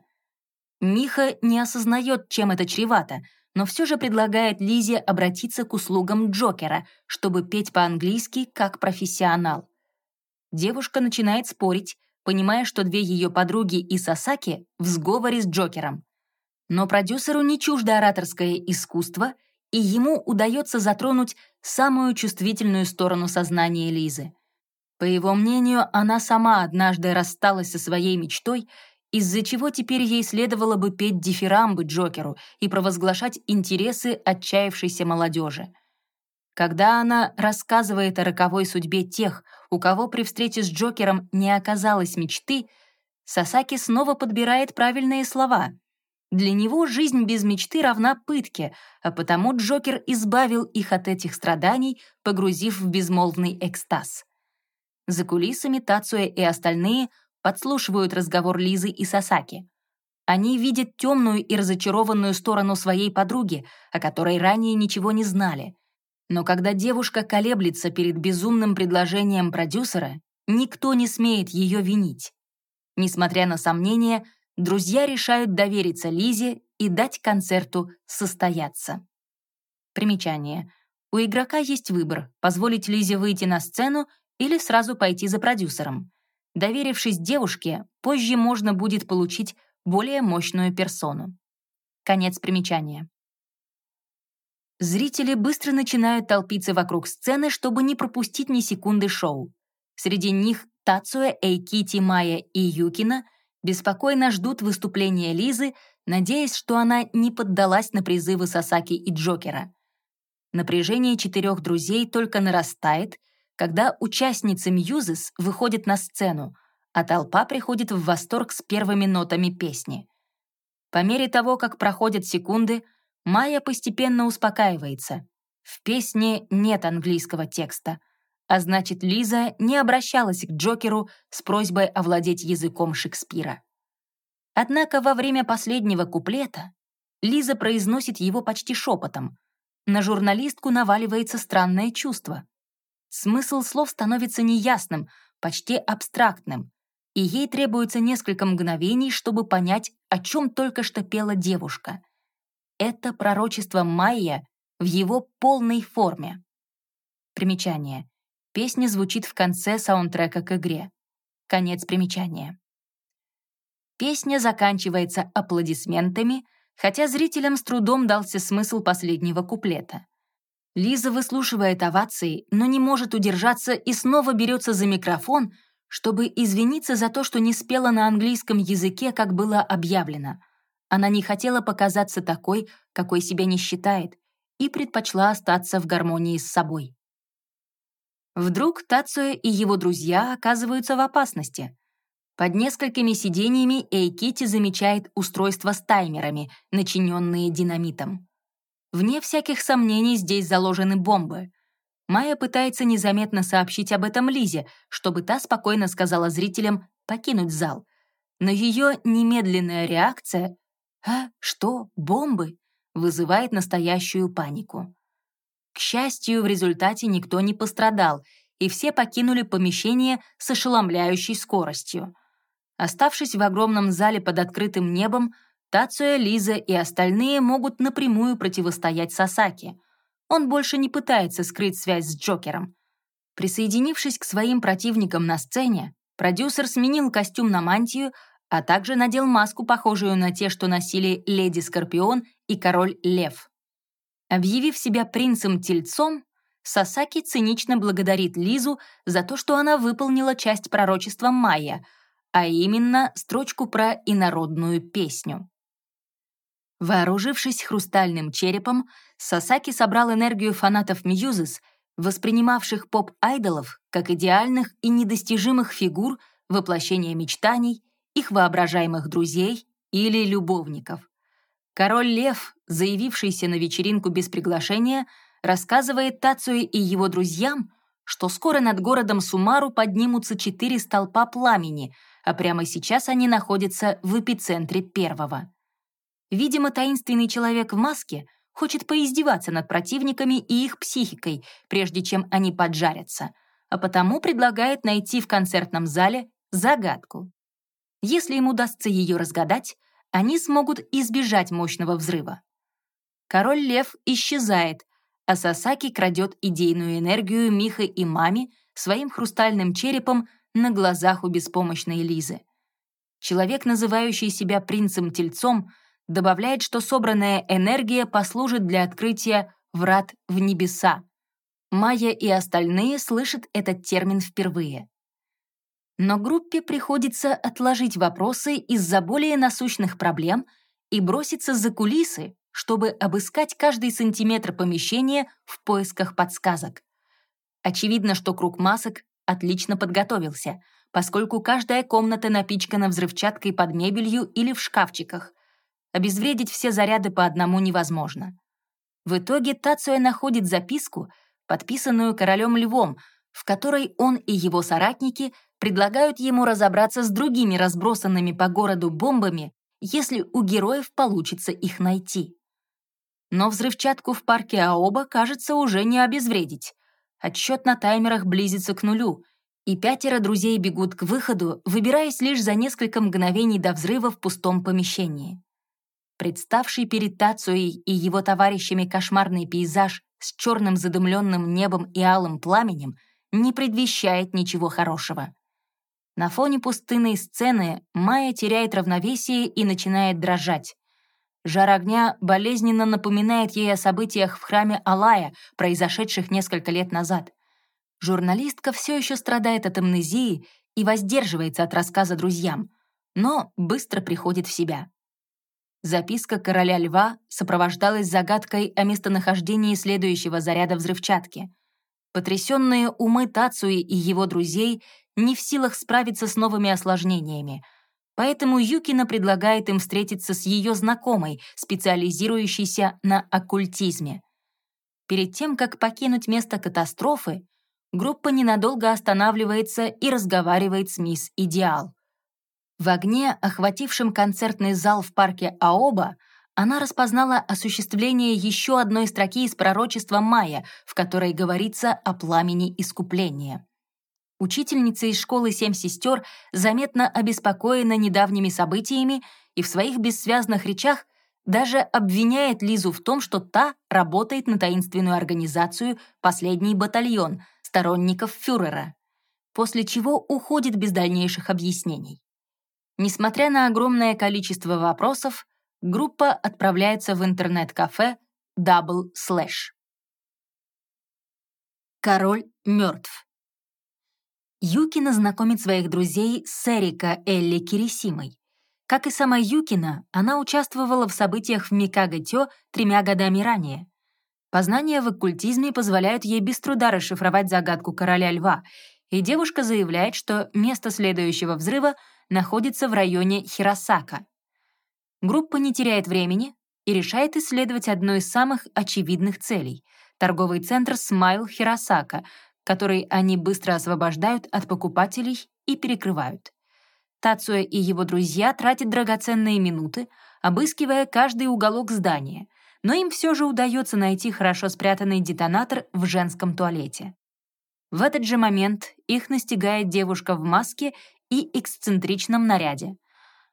Миха не осознает, чем это чревато, но все же предлагает Лизе обратиться к услугам Джокера, чтобы петь по-английски как профессионал. Девушка начинает спорить, понимая, что две ее подруги и Сасаки в сговоре с Джокером. Но продюсеру не чуждо ораторское искусство, и ему удается затронуть самую чувствительную сторону сознания Лизы. По его мнению, она сама однажды рассталась со своей мечтой, из-за чего теперь ей следовало бы петь дифирамбы Джокеру и провозглашать интересы отчаявшейся молодежи. Когда она рассказывает о роковой судьбе тех, у кого при встрече с Джокером не оказалось мечты, Сасаки снова подбирает правильные слова — для него жизнь без мечты равна пытке, а потому Джокер избавил их от этих страданий, погрузив в безмолвный экстаз. За кулисами Тацуя и остальные подслушивают разговор Лизы и Сасаки. Они видят темную и разочарованную сторону своей подруги, о которой ранее ничего не знали. Но когда девушка колеблется перед безумным предложением продюсера, никто не смеет ее винить. Несмотря на сомнения, друзья решают довериться Лизе и дать концерту состояться. Примечание. У игрока есть выбор — позволить Лизе выйти на сцену или сразу пойти за продюсером. Доверившись девушке, позже можно будет получить более мощную персону. Конец примечания. Зрители быстро начинают толпиться вокруг сцены, чтобы не пропустить ни секунды шоу. Среди них Тацуя, Эйкити, Майя и Юкина беспокойно ждут выступления Лизы, надеясь, что она не поддалась на призывы Сасаки и Джокера. Напряжение четырех друзей только нарастает, когда участницы Мьюзес выходят на сцену, а толпа приходит в восторг с первыми нотами песни. По мере того, как проходят секунды, Майя постепенно успокаивается. В песне нет английского текста, а значит, Лиза не обращалась к Джокеру с просьбой овладеть языком Шекспира. Однако во время последнего куплета Лиза произносит его почти шепотом. На журналистку наваливается странное чувство. Смысл слов становится неясным, почти абстрактным, и ей требуется несколько мгновений, чтобы понять, о чем только что пела девушка — это пророчество Майя в его полной форме. Примечание. Песня звучит в конце саундтрека к игре. Конец примечания. Песня заканчивается аплодисментами, хотя зрителям с трудом дался смысл последнего куплета. Лиза выслушивает овации, но не может удержаться и снова берется за микрофон, чтобы извиниться за то, что не спела на английском языке, как было объявлено — она не хотела показаться такой, какой себя не считает, и предпочла остаться в гармонии с собой. Вдруг Тацуя и его друзья оказываются в опасности. Под несколькими сидениями Эйкити замечает устройство с таймерами, начиненные динамитом. Вне всяких сомнений здесь заложены бомбы. Майя пытается незаметно сообщить об этом Лизе, чтобы та спокойно сказала зрителям покинуть зал. Но ее немедленная реакция «А, что, бомбы?» вызывает настоящую панику. К счастью, в результате никто не пострадал, и все покинули помещение с ошеломляющей скоростью. Оставшись в огромном зале под открытым небом, Тацуя, Лиза и остальные могут напрямую противостоять Сасаки. Он больше не пытается скрыть связь с Джокером. Присоединившись к своим противникам на сцене, продюсер сменил костюм на мантию, а также надел маску, похожую на те, что носили леди Скорпион и король Лев. Объявив себя принцем-тельцом, Сасаки цинично благодарит Лизу за то, что она выполнила часть пророчества Майя, а именно строчку про инородную песню. Вооружившись хрустальным черепом, Сасаки собрал энергию фанатов Мьюзес, воспринимавших поп-айдолов как идеальных и недостижимых фигур воплощения мечтаний их воображаемых друзей или любовников. Король Лев, заявившийся на вечеринку без приглашения, рассказывает Тацуе и его друзьям, что скоро над городом Сумару поднимутся четыре столпа пламени, а прямо сейчас они находятся в эпицентре первого. Видимо, таинственный человек в маске хочет поиздеваться над противниками и их психикой, прежде чем они поджарятся, а потому предлагает найти в концертном зале загадку. Если им удастся ее разгадать, они смогут избежать мощного взрыва. Король Лев исчезает, а Сасаки крадет идейную энергию Михы и Мами своим хрустальным черепом на глазах у беспомощной Лизы. Человек, называющий себя принцем-тельцом, добавляет, что собранная энергия послужит для открытия врат в небеса. Майя и остальные слышат этот термин впервые. Но группе приходится отложить вопросы из-за более насущных проблем и броситься за кулисы, чтобы обыскать каждый сантиметр помещения в поисках подсказок. Очевидно, что круг масок отлично подготовился, поскольку каждая комната напичкана взрывчаткой под мебелью или в шкафчиках. Обезвредить все заряды по одному невозможно. В итоге Тацуя находит записку, подписанную королем Львом, в которой он и его соратники предлагают ему разобраться с другими разбросанными по городу бомбами, если у героев получится их найти. Но взрывчатку в парке Аоба, кажется, уже не обезвредить. Отсчет на таймерах близится к нулю, и пятеро друзей бегут к выходу, выбираясь лишь за несколько мгновений до взрыва в пустом помещении. Представший перед Тацуей и его товарищами кошмарный пейзаж с черным задымленным небом и алым пламенем не предвещает ничего хорошего. На фоне пустынной сцены Майя теряет равновесие и начинает дрожать. Жар огня болезненно напоминает ей о событиях в храме Алая, произошедших несколько лет назад. Журналистка все еще страдает от амнезии и воздерживается от рассказа друзьям, но быстро приходит в себя. Записка короля льва сопровождалась загадкой о местонахождении следующего заряда взрывчатки. Потрясенные умы Тацуи и его друзей не в силах справиться с новыми осложнениями, поэтому Юкина предлагает им встретиться с ее знакомой, специализирующейся на оккультизме. Перед тем, как покинуть место катастрофы, группа ненадолго останавливается и разговаривает с мисс Идеал. В огне, охватившем концертный зал в парке Аоба, она распознала осуществление еще одной строки из пророчества Майя, в которой говорится о пламени искупления. Учительница из школы «Семь сестер» заметно обеспокоена недавними событиями и в своих бессвязных речах даже обвиняет Лизу в том, что та работает на таинственную организацию «Последний батальон» сторонников фюрера, после чего уходит без дальнейших объяснений. Несмотря на огромное количество вопросов, группа отправляется в интернет-кафе Double Slash. Король мертв. Юкина знакомит своих друзей с Эрика Элли Кирисимой. Как и сама Юкина, она участвовала в событиях в Микаго-Тё тремя годами ранее. Познания в оккультизме позволяют ей без труда расшифровать загадку короля льва, и девушка заявляет, что место следующего взрыва — находится в районе Хиросака. Группа не теряет времени и решает исследовать одну из самых очевидных целей — торговый центр Смайл Хиросака, который они быстро освобождают от покупателей и перекрывают. Тацуя и его друзья тратят драгоценные минуты, обыскивая каждый уголок здания, но им все же удается найти хорошо спрятанный детонатор в женском туалете. В этот же момент их настигает девушка в маске и эксцентричном наряде.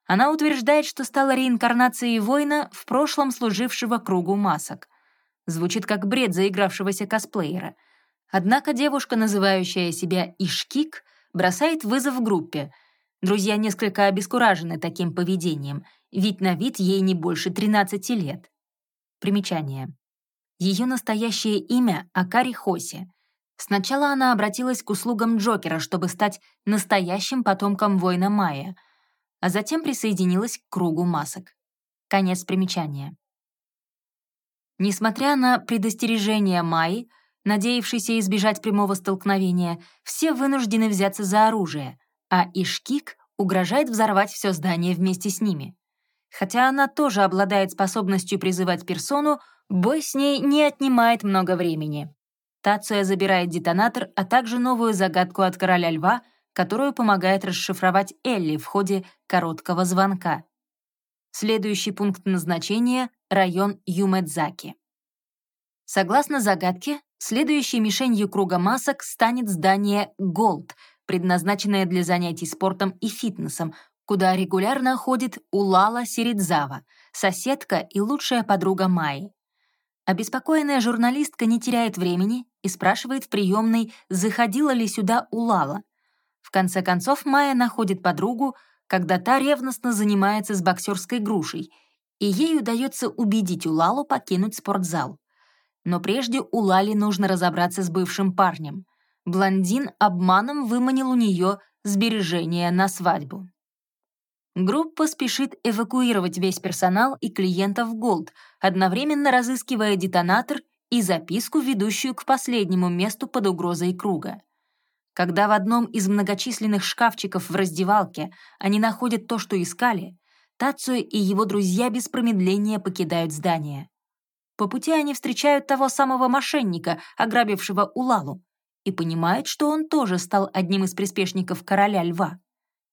Она утверждает, что стала реинкарнацией воина, в прошлом служившего кругу масок. Звучит как бред заигравшегося косплеера. Однако девушка, называющая себя Ишкик, бросает вызов группе. Друзья несколько обескуражены таким поведением, ведь на вид ей не больше 13 лет. Примечание. Ее настоящее имя — Акари Хоси — Сначала она обратилась к услугам Джокера, чтобы стать настоящим потомком воина Майя, а затем присоединилась к кругу масок. Конец примечания. Несмотря на предостережение Майи, надеявшейся избежать прямого столкновения, все вынуждены взяться за оружие, а Ишкик угрожает взорвать все здание вместе с ними. Хотя она тоже обладает способностью призывать персону, бой с ней не отнимает много времени. Тация забирает детонатор, а также новую загадку от короля льва, которую помогает расшифровать Элли в ходе короткого звонка. Следующий пункт назначения — район Юмэдзаки. Согласно загадке, следующей мишенью круга масок станет здание Gold, предназначенное для занятий спортом и фитнесом, куда регулярно ходит Улала Сиридзава, соседка и лучшая подруга Майи. Обеспокоенная журналистка не теряет времени и спрашивает в приемной, заходила ли сюда Улала. В конце концов Майя находит подругу, когда та ревностно занимается с боксерской грушей, и ей удается убедить Улалу покинуть спортзал. Но прежде Улале нужно разобраться с бывшим парнем. Блондин обманом выманил у нее сбережения на свадьбу. Группа спешит эвакуировать весь персонал и клиентов Gold, одновременно разыскивая детонатор и записку, ведущую к последнему месту под угрозой круга. Когда в одном из многочисленных шкафчиков в раздевалке они находят то, что искали, Тацуя и его друзья без промедления покидают здание. По пути они встречают того самого мошенника, ограбившего Улалу, и понимают, что он тоже стал одним из приспешников короля льва.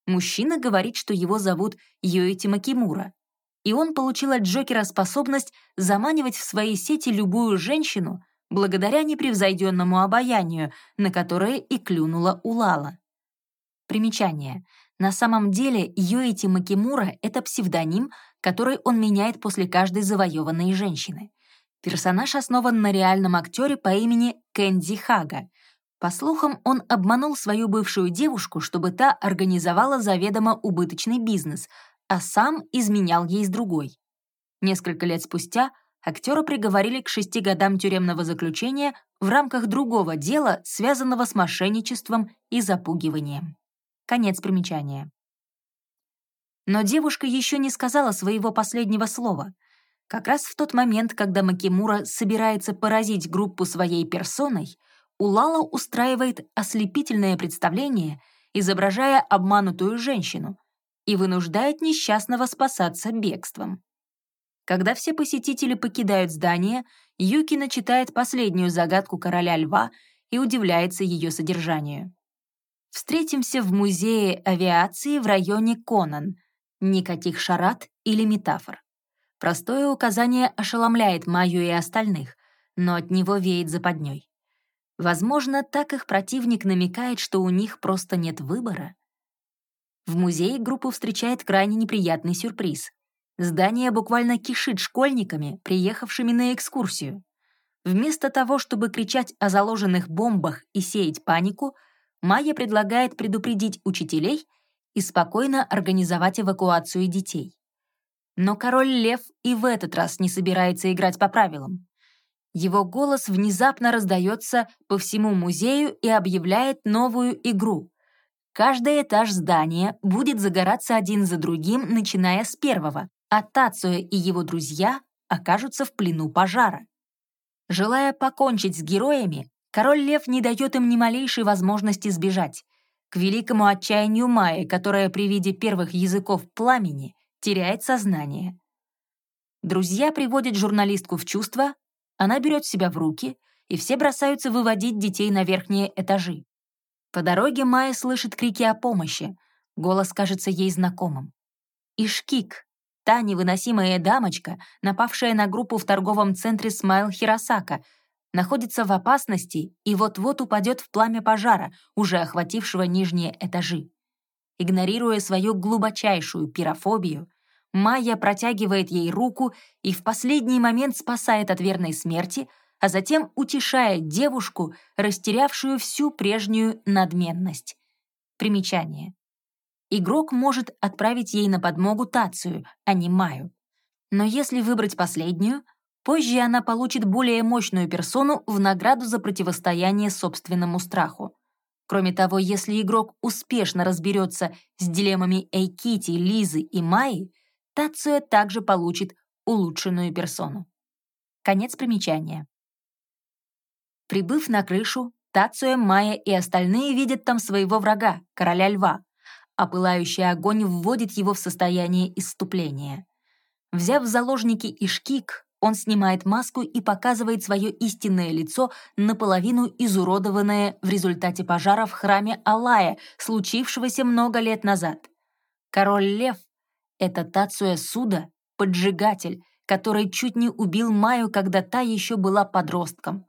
Мужчина говорит, что его зовут Йоити Макимура, и он получил от Джокера способность заманивать в свои сети любую женщину благодаря непревзойденному обаянию, на которое и клюнула Улала. Примечание. На самом деле Йоити Макимура — это псевдоним, который он меняет после каждой завоеванной женщины. Персонаж основан на реальном актере по имени Кэнди Хага. По слухам, он обманул свою бывшую девушку, чтобы та организовала заведомо убыточный бизнес, а сам изменял ей с другой. Несколько лет спустя актера приговорили к шести годам тюремного заключения в рамках другого дела, связанного с мошенничеством и запугиванием. Конец примечания. Но девушка еще не сказала своего последнего слова. Как раз в тот момент, когда Макимура собирается поразить группу своей персоной, Улала устраивает ослепительное представление, изображая обманутую женщину, и вынуждает несчастного спасаться бегством. Когда все посетители покидают здание, Юкина читает последнюю загадку короля льва и удивляется ее содержанию. Встретимся в музее авиации в районе Конан. Никаких шарат или метафор. Простое указание ошеломляет Майю и остальных, но от него веет западней. Возможно, так их противник намекает, что у них просто нет выбора. В музее группу встречает крайне неприятный сюрприз. Здание буквально кишит школьниками, приехавшими на экскурсию. Вместо того, чтобы кричать о заложенных бомбах и сеять панику, Майя предлагает предупредить учителей и спокойно организовать эвакуацию детей. Но король Лев и в этот раз не собирается играть по правилам. Его голос внезапно раздается по всему музею и объявляет новую игру. Каждый этаж здания будет загораться один за другим, начиная с первого, а Тацуя и его друзья окажутся в плену пожара. Желая покончить с героями, король Лев не дает им ни малейшей возможности сбежать. К великому отчаянию Майи, которая при виде первых языков пламени теряет сознание. Друзья приводят журналистку в чувство, она берет себя в руки, и все бросаются выводить детей на верхние этажи. По дороге Майя слышит крики о помощи, голос кажется ей знакомым. Ишкик, та невыносимая дамочка, напавшая на группу в торговом центре Смайл Хиросака, находится в опасности и вот-вот упадет в пламя пожара, уже охватившего нижние этажи. Игнорируя свою глубочайшую пирофобию, Майя протягивает ей руку и в последний момент спасает от верной смерти, а затем утешает девушку, растерявшую всю прежнюю надменность. Примечание. Игрок может отправить ей на подмогу Тацию, а не Маю. Но если выбрать последнюю, позже она получит более мощную персону в награду за противостояние собственному страху. Кроме того, если игрок успешно разберется с дилеммами Эйкити, Лизы и Майи, Тацуя также получит улучшенную персону. Конец примечания. Прибыв на крышу, Тацуя, Майя и остальные видят там своего врага, короля льва, а пылающий огонь вводит его в состояние исступления. Взяв в заложники Ишкик, он снимает маску и показывает свое истинное лицо, наполовину изуродованное в результате пожара в храме Алая, случившегося много лет назад. Король Лев это Тацуя Суда, поджигатель, который чуть не убил Маю, когда та еще была подростком.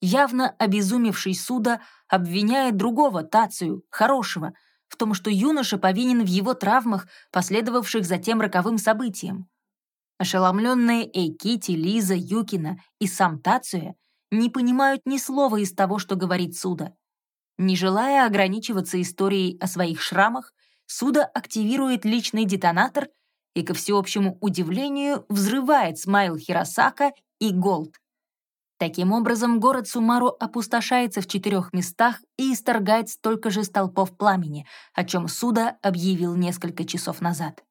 Явно обезумевший Суда обвиняет другого Тацию, хорошего, в том, что юноша повинен в его травмах, последовавших за тем роковым событием. Ошеломленные Эйкити, Лиза, Юкина и сам Тацуя не понимают ни слова из того, что говорит Суда. Не желая ограничиваться историей о своих шрамах, Суда активирует личный детонатор и, ко всеобщему удивлению, взрывает Смайл Хиросака и Голд. Таким образом, город Сумару опустошается в четырех местах и исторгает столько же столпов пламени, о чем Суда объявил несколько часов назад.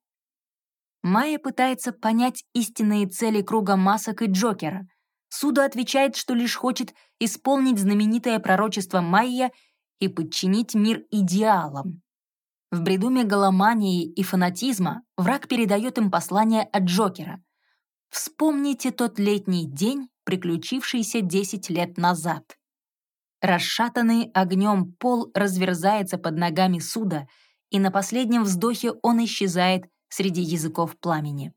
Майя пытается понять истинные цели круга масок и Джокера. Суда отвечает, что лишь хочет исполнить знаменитое пророчество Майя и подчинить мир идеалам. В бреду мегаломании и фанатизма враг передает им послание от Джокера. Вспомните тот летний день, приключившийся 10 лет назад. Расшатанный огнем пол разверзается под ногами суда, и на последнем вздохе он исчезает среди языков пламени.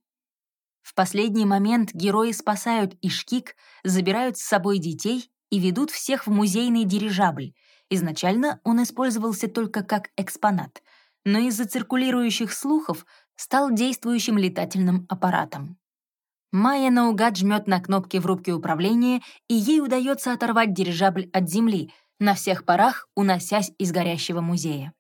В последний момент герои спасают Ишкик, забирают с собой детей и ведут всех в музейный дирижабль. Изначально он использовался только как экспонат, но из-за циркулирующих слухов стал действующим летательным аппаратом. Майя наугад жмет на кнопки в рубке управления, и ей удается оторвать дирижабль от земли, на всех парах уносясь из горящего музея.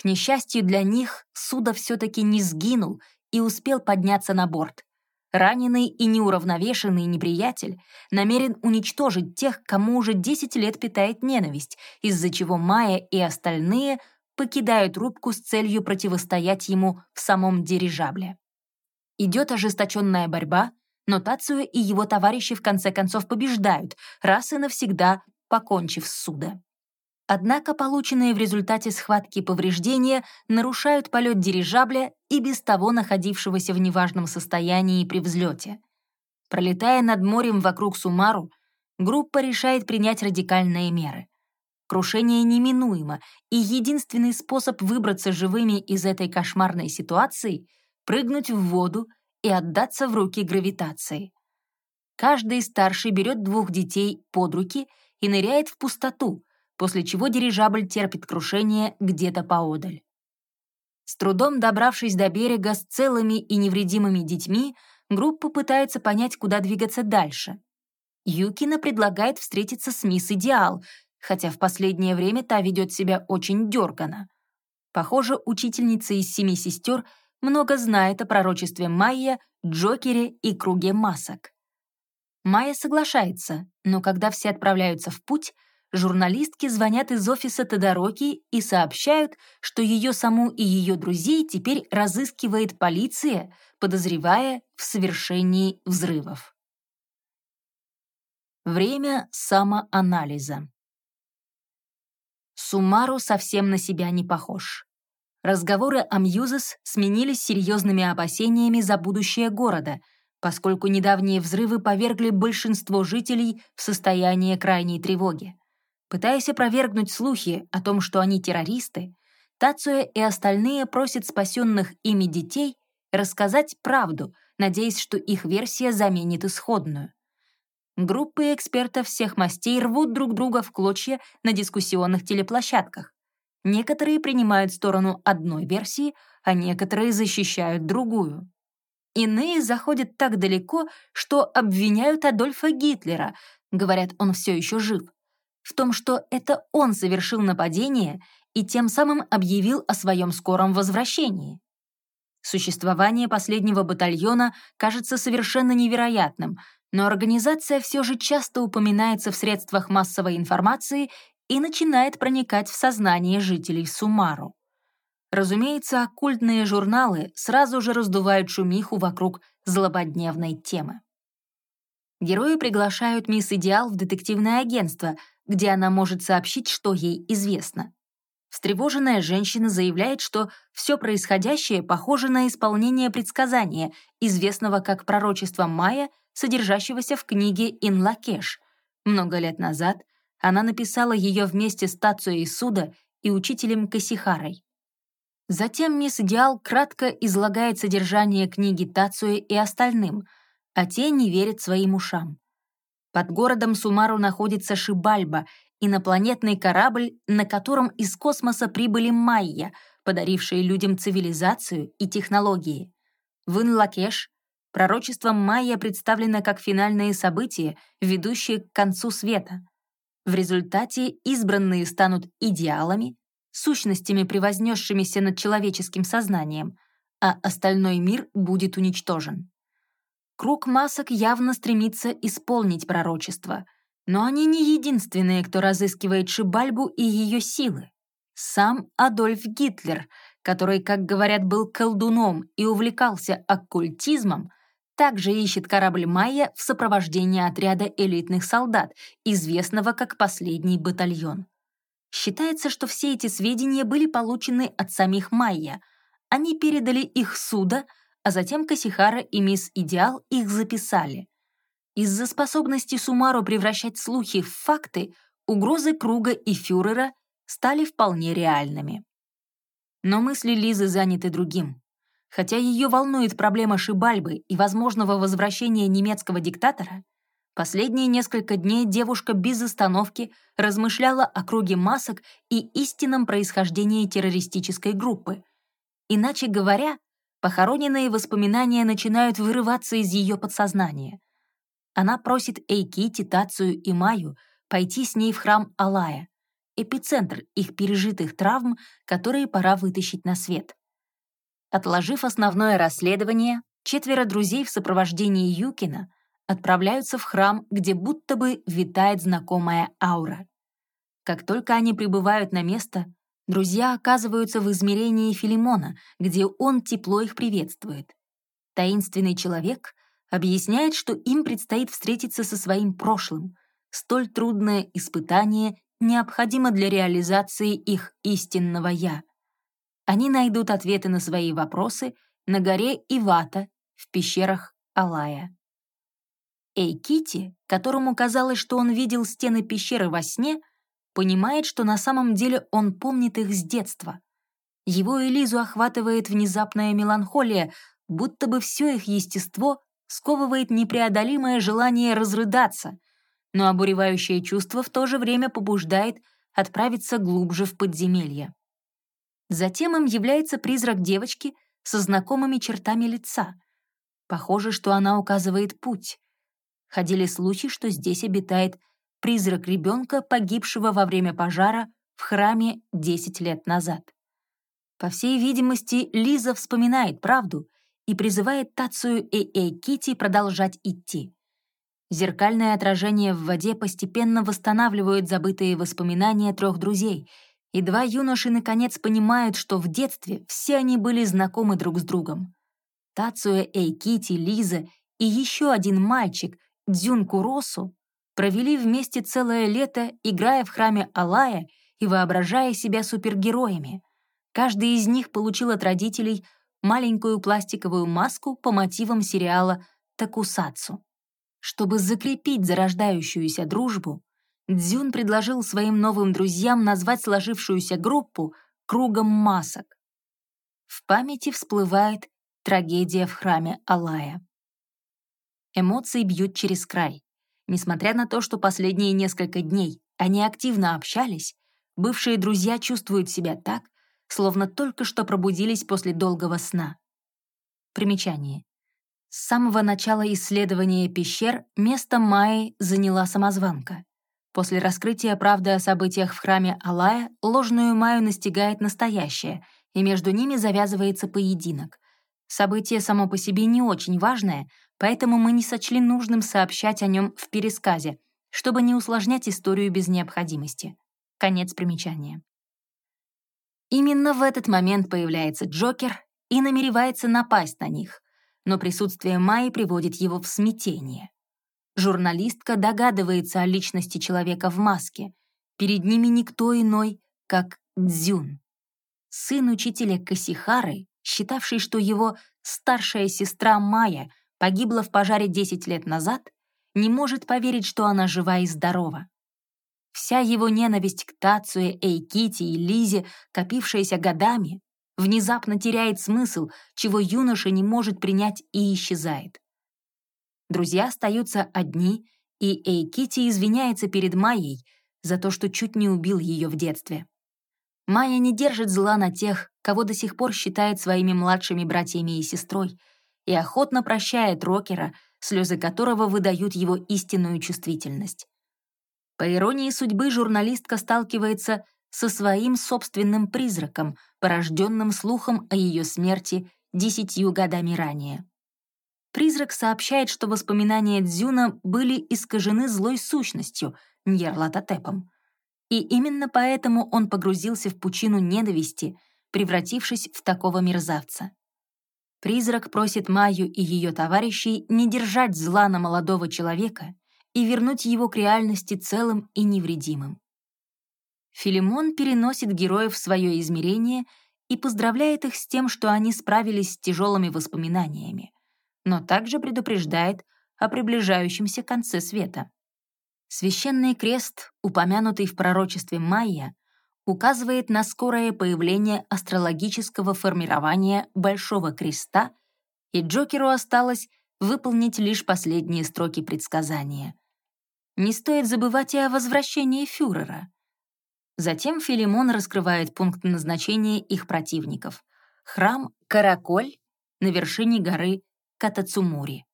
К несчастью для них, Суда все-таки не сгинул и успел подняться на борт. Раненый и неуравновешенный неприятель намерен уничтожить тех, кому уже 10 лет питает ненависть, из-за чего Майя и остальные покидают рубку с целью противостоять ему в самом дирижабле. Идет ожесточенная борьба, но Тацуя и его товарищи в конце концов побеждают, раз и навсегда покончив с суда. Однако полученные в результате схватки повреждения нарушают полет дирижабля и без того находившегося в неважном состоянии при взлете. Пролетая над морем вокруг Сумару, группа решает принять радикальные меры. Крушение неминуемо, и единственный способ выбраться живыми из этой кошмарной ситуации — прыгнуть в воду и отдаться в руки гравитации. Каждый старший берет двух детей под руки и ныряет в пустоту — после чего дирижабль терпит крушение где-то поодаль. С трудом добравшись до берега с целыми и невредимыми детьми, группа пытается понять, куда двигаться дальше. Юкина предлагает встретиться с мисс Идеал, хотя в последнее время та ведет себя очень дергано. Похоже, учительница из семи сестер много знает о пророчестве Майя, Джокере и круге масок. Майя соглашается, но когда все отправляются в путь — журналистки звонят из офиса Тодороки и сообщают, что ее саму и ее друзей теперь разыскивает полиция, подозревая в совершении взрывов. Время самоанализа. Сумару совсем на себя не похож. Разговоры о Мьюзес сменились серьезными опасениями за будущее города, поскольку недавние взрывы повергли большинство жителей в состояние крайней тревоги. Пытаясь опровергнуть слухи о том, что они террористы, Тацуя и остальные просят спасенных ими детей рассказать правду, надеясь, что их версия заменит исходную. Группы экспертов всех мастей рвут друг друга в клочья на дискуссионных телеплощадках. Некоторые принимают сторону одной версии, а некоторые защищают другую. Иные заходят так далеко, что обвиняют Адольфа Гитлера, говорят, он все еще жив, в том, что это он совершил нападение и тем самым объявил о своем скором возвращении. Существование последнего батальона кажется совершенно невероятным, но организация все же часто упоминается в средствах массовой информации и начинает проникать в сознание жителей Сумару. Разумеется, оккультные журналы сразу же раздувают шумиху вокруг злободневной темы. Герои приглашают мисс Идеал в детективное агентство, где она может сообщить, что ей известно. Встревоженная женщина заявляет, что все происходящее похоже на исполнение предсказания, известного как пророчество Майя, содержащегося в книге «Ин Лакеш». Много лет назад она написала ее вместе с Тацуей Суда и учителем Касихарой. Затем мисс Идеал кратко излагает содержание книги Тацуи и остальным, а те не верят своим ушам. Под городом Сумару находится Шибальба, инопланетный корабль, на котором из космоса прибыли майя, подарившие людям цивилизацию и технологии. В Инлакеш пророчество майя представлено как финальные события, ведущие к концу света. В результате избранные станут идеалами, сущностями, превознесшимися над человеческим сознанием, а остальной мир будет уничтожен. Круг масок явно стремится исполнить пророчество, но они не единственные, кто разыскивает Шибальбу и ее силы. Сам Адольф Гитлер, который, как говорят, был колдуном и увлекался оккультизмом, также ищет корабль «Майя» в сопровождении отряда элитных солдат, известного как «Последний батальон». Считается, что все эти сведения были получены от самих Майя. Они передали их суда — а затем Касихара и мисс Идеал их записали. Из-за способности Сумару превращать слухи в факты, угрозы Круга и Фюрера стали вполне реальными. Но мысли Лизы заняты другим. Хотя ее волнует проблема Шибальбы и возможного возвращения немецкого диктатора, последние несколько дней девушка без остановки размышляла о круге масок и истинном происхождении террористической группы. Иначе говоря, Похороненные воспоминания начинают вырываться из ее подсознания. Она просит Эйки, Тацию и Маю пойти с ней в храм Алая. эпицентр их пережитых травм, которые пора вытащить на свет. Отложив основное расследование, четверо друзей в сопровождении Юкина отправляются в храм, где будто бы витает знакомая аура. Как только они прибывают на место, друзья оказываются в измерении Филимона, где он тепло их приветствует. Таинственный человек объясняет, что им предстоит встретиться со своим прошлым. Столь трудное испытание необходимо для реализации их истинного «я». Они найдут ответы на свои вопросы на горе Ивата в пещерах Алая. Эйкити, которому казалось, что он видел стены пещеры во сне, понимает, что на самом деле он помнит их с детства. Его и Лизу охватывает внезапная меланхолия, будто бы все их естество сковывает непреодолимое желание разрыдаться, но обуревающее чувство в то же время побуждает отправиться глубже в подземелье. Затем им является призрак девочки со знакомыми чертами лица. Похоже, что она указывает путь. Ходили слухи, что здесь обитает призрак ребенка, погибшего во время пожара в храме 10 лет назад. По всей видимости, Лиза вспоминает правду и призывает Тацию и Эйкити продолжать идти. Зеркальное отражение в воде постепенно восстанавливает забытые воспоминания трех друзей, и два юноши наконец понимают, что в детстве все они были знакомы друг с другом. Тацуя, Эйкити, Лиза и еще один мальчик, Дзюн Куросу, провели вместе целое лето, играя в храме Алая и воображая себя супергероями. Каждый из них получил от родителей маленькую пластиковую маску по мотивам сериала «Такусацу». Чтобы закрепить зарождающуюся дружбу, Дзюн предложил своим новым друзьям назвать сложившуюся группу «Кругом масок». В памяти всплывает трагедия в храме Алая. Эмоции бьют через край. Несмотря на то, что последние несколько дней они активно общались, бывшие друзья чувствуют себя так, словно только что пробудились после долгого сна. Примечание. С самого начала исследования пещер место Майи заняла самозванка. После раскрытия правды о событиях в храме Алая ложную Майю настигает настоящее, и между ними завязывается поединок. Событие само по себе не очень важное, поэтому мы не сочли нужным сообщать о нем в пересказе, чтобы не усложнять историю без необходимости. Конец примечания. Именно в этот момент появляется Джокер и намеревается напасть на них, но присутствие Майи приводит его в смятение. Журналистка догадывается о личности человека в маске. Перед ними никто иной, как Дзюн. Сын учителя Касихары, считавший, что его старшая сестра Майя погибла в пожаре 10 лет назад, не может поверить, что она жива и здорова. Вся его ненависть к Тацуе, Эйкити и Лизе, копившаяся годами, внезапно теряет смысл, чего юноша не может принять и исчезает. Друзья остаются одни, и Эйкити извиняется перед Майей за то, что чуть не убил ее в детстве. Майя не держит зла на тех, кого до сих пор считает своими младшими братьями и сестрой, и охотно прощает Рокера, слезы которого выдают его истинную чувствительность. По иронии судьбы, журналистка сталкивается со своим собственным призраком, порожденным слухом о ее смерти десятью годами ранее. Призрак сообщает, что воспоминания Дзюна были искажены злой сущностью, Ньерлатотепом. И именно поэтому он погрузился в пучину ненависти, превратившись в такого мерзавца. Призрак просит Майю и ее товарищей не держать зла на молодого человека и вернуть его к реальности целым и невредимым. Филимон переносит героев в свое измерение и поздравляет их с тем, что они справились с тяжелыми воспоминаниями, но также предупреждает о приближающемся конце света. Священный крест, упомянутый в пророчестве Майя, указывает на скорое появление астрологического формирования Большого Креста, и Джокеру осталось выполнить лишь последние строки предсказания. Не стоит забывать и о возвращении фюрера. Затем Филимон раскрывает пункт назначения их противников — храм Караколь на вершине горы Катацумури.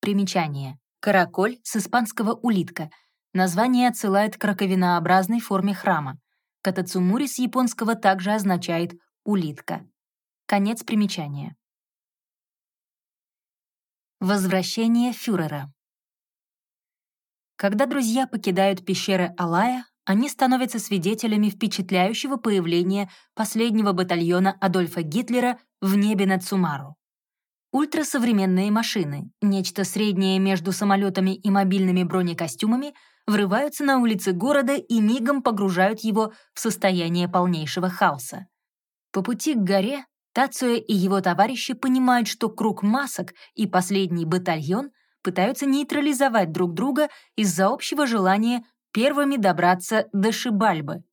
Примечание. Караколь с испанского «улитка» Название отсылает к раковинообразной форме храма. Катацумури с японского также означает «улитка». Конец примечания. Возвращение фюрера. Когда друзья покидают пещеры Алая, они становятся свидетелями впечатляющего появления последнего батальона Адольфа Гитлера в небе над Сумару. Ультрасовременные машины, нечто среднее между самолетами и мобильными бронекостюмами, врываются на улицы города и мигом погружают его в состояние полнейшего хаоса. По пути к горе Тацуя и его товарищи понимают, что круг масок и последний батальон пытаются нейтрализовать друг друга из-за общего желания первыми добраться до Шибальбы.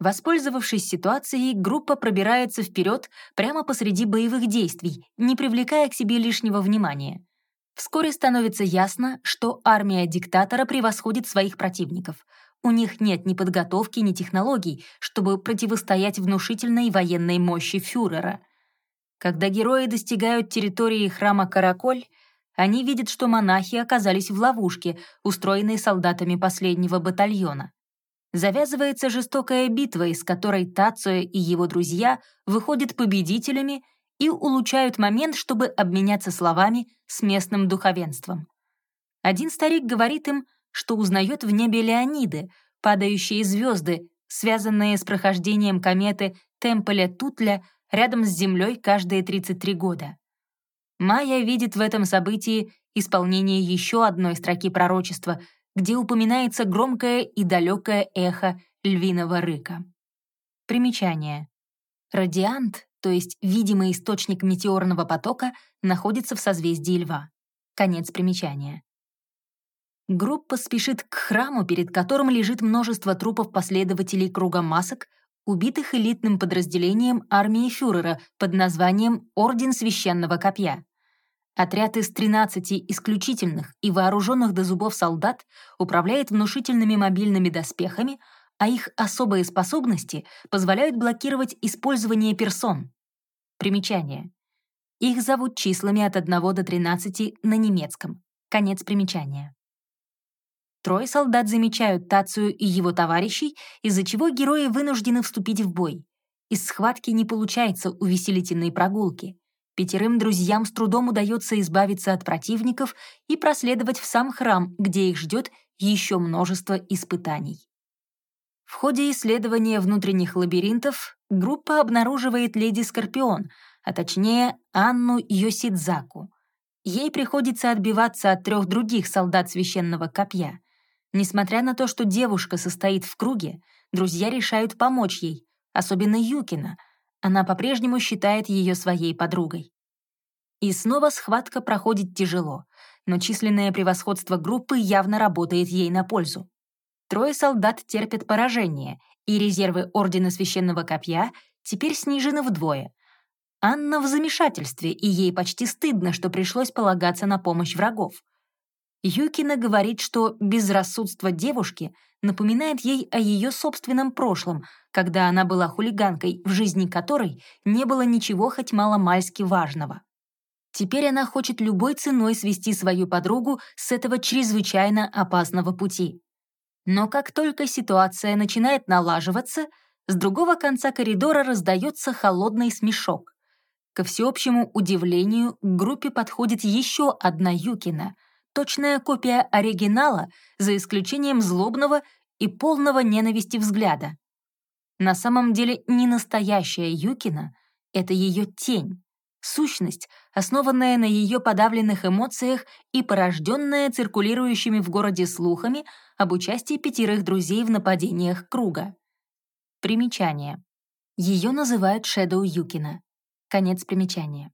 Воспользовавшись ситуацией, группа пробирается вперед прямо посреди боевых действий, не привлекая к себе лишнего внимания. Вскоре становится ясно, что армия диктатора превосходит своих противников. У них нет ни подготовки, ни технологий, чтобы противостоять внушительной военной мощи фюрера. Когда герои достигают территории храма Караколь, они видят, что монахи оказались в ловушке, устроенной солдатами последнего батальона. Завязывается жестокая битва, из которой Тацуя и его друзья выходят победителями и улучшают момент, чтобы обменяться словами с местным духовенством. Один старик говорит им, что узнает в небе Леониды, падающие звезды, связанные с прохождением кометы Темполя-Тутля рядом с Землей каждые 33 года. Майя видит в этом событии исполнение еще одной строки пророчества, где упоминается громкое и далекое эхо львиного рыка. Примечание. Радиант, то есть видимый источник метеорного потока, находится в созвездии Льва. Конец примечания. Группа спешит к храму, перед которым лежит множество трупов последователей круга масок, убитых элитным подразделением армии фюрера под названием Орден Священного Копья. Отряд из 13 исключительных и вооруженных до зубов солдат управляет внушительными мобильными доспехами, а их особые способности позволяют блокировать использование персон. Примечание. Их зовут числами от 1 до 13 на немецком. Конец примечания. Трое солдат замечают Тацию и его товарищей, из-за чего герои вынуждены вступить в бой. Из схватки не получается увеселительной прогулки. Пятерым друзьям с трудом удается избавиться от противников и проследовать в сам храм, где их ждет еще множество испытаний. В ходе исследования внутренних лабиринтов группа обнаруживает леди Скорпион, а точнее Анну Йосидзаку. Ей приходится отбиваться от трех других солдат священного копья. Несмотря на то, что девушка состоит в круге, друзья решают помочь ей, особенно Юкина — она по-прежнему считает ее своей подругой. И снова схватка проходит тяжело, но численное превосходство группы явно работает ей на пользу. Трое солдат терпят поражение, и резервы Ордена Священного Копья теперь снижены вдвое. Анна в замешательстве, и ей почти стыдно, что пришлось полагаться на помощь врагов. Юкина говорит, что безрассудство девушки напоминает ей о ее собственном прошлом, когда она была хулиганкой, в жизни которой не было ничего хоть мало-мальски важного. Теперь она хочет любой ценой свести свою подругу с этого чрезвычайно опасного пути. Но как только ситуация начинает налаживаться, с другого конца коридора раздается холодный смешок. Ко всеобщему удивлению к группе подходит еще одна Юкина — точная копия оригинала, за исключением злобного и полного ненависти взгляда. На самом деле не настоящая Юкина — это ее тень, сущность, основанная на ее подавленных эмоциях и порожденная циркулирующими в городе слухами об участии пятерых друзей в нападениях Круга. Примечание. Ее называют Шэдоу Юкина. Конец примечания.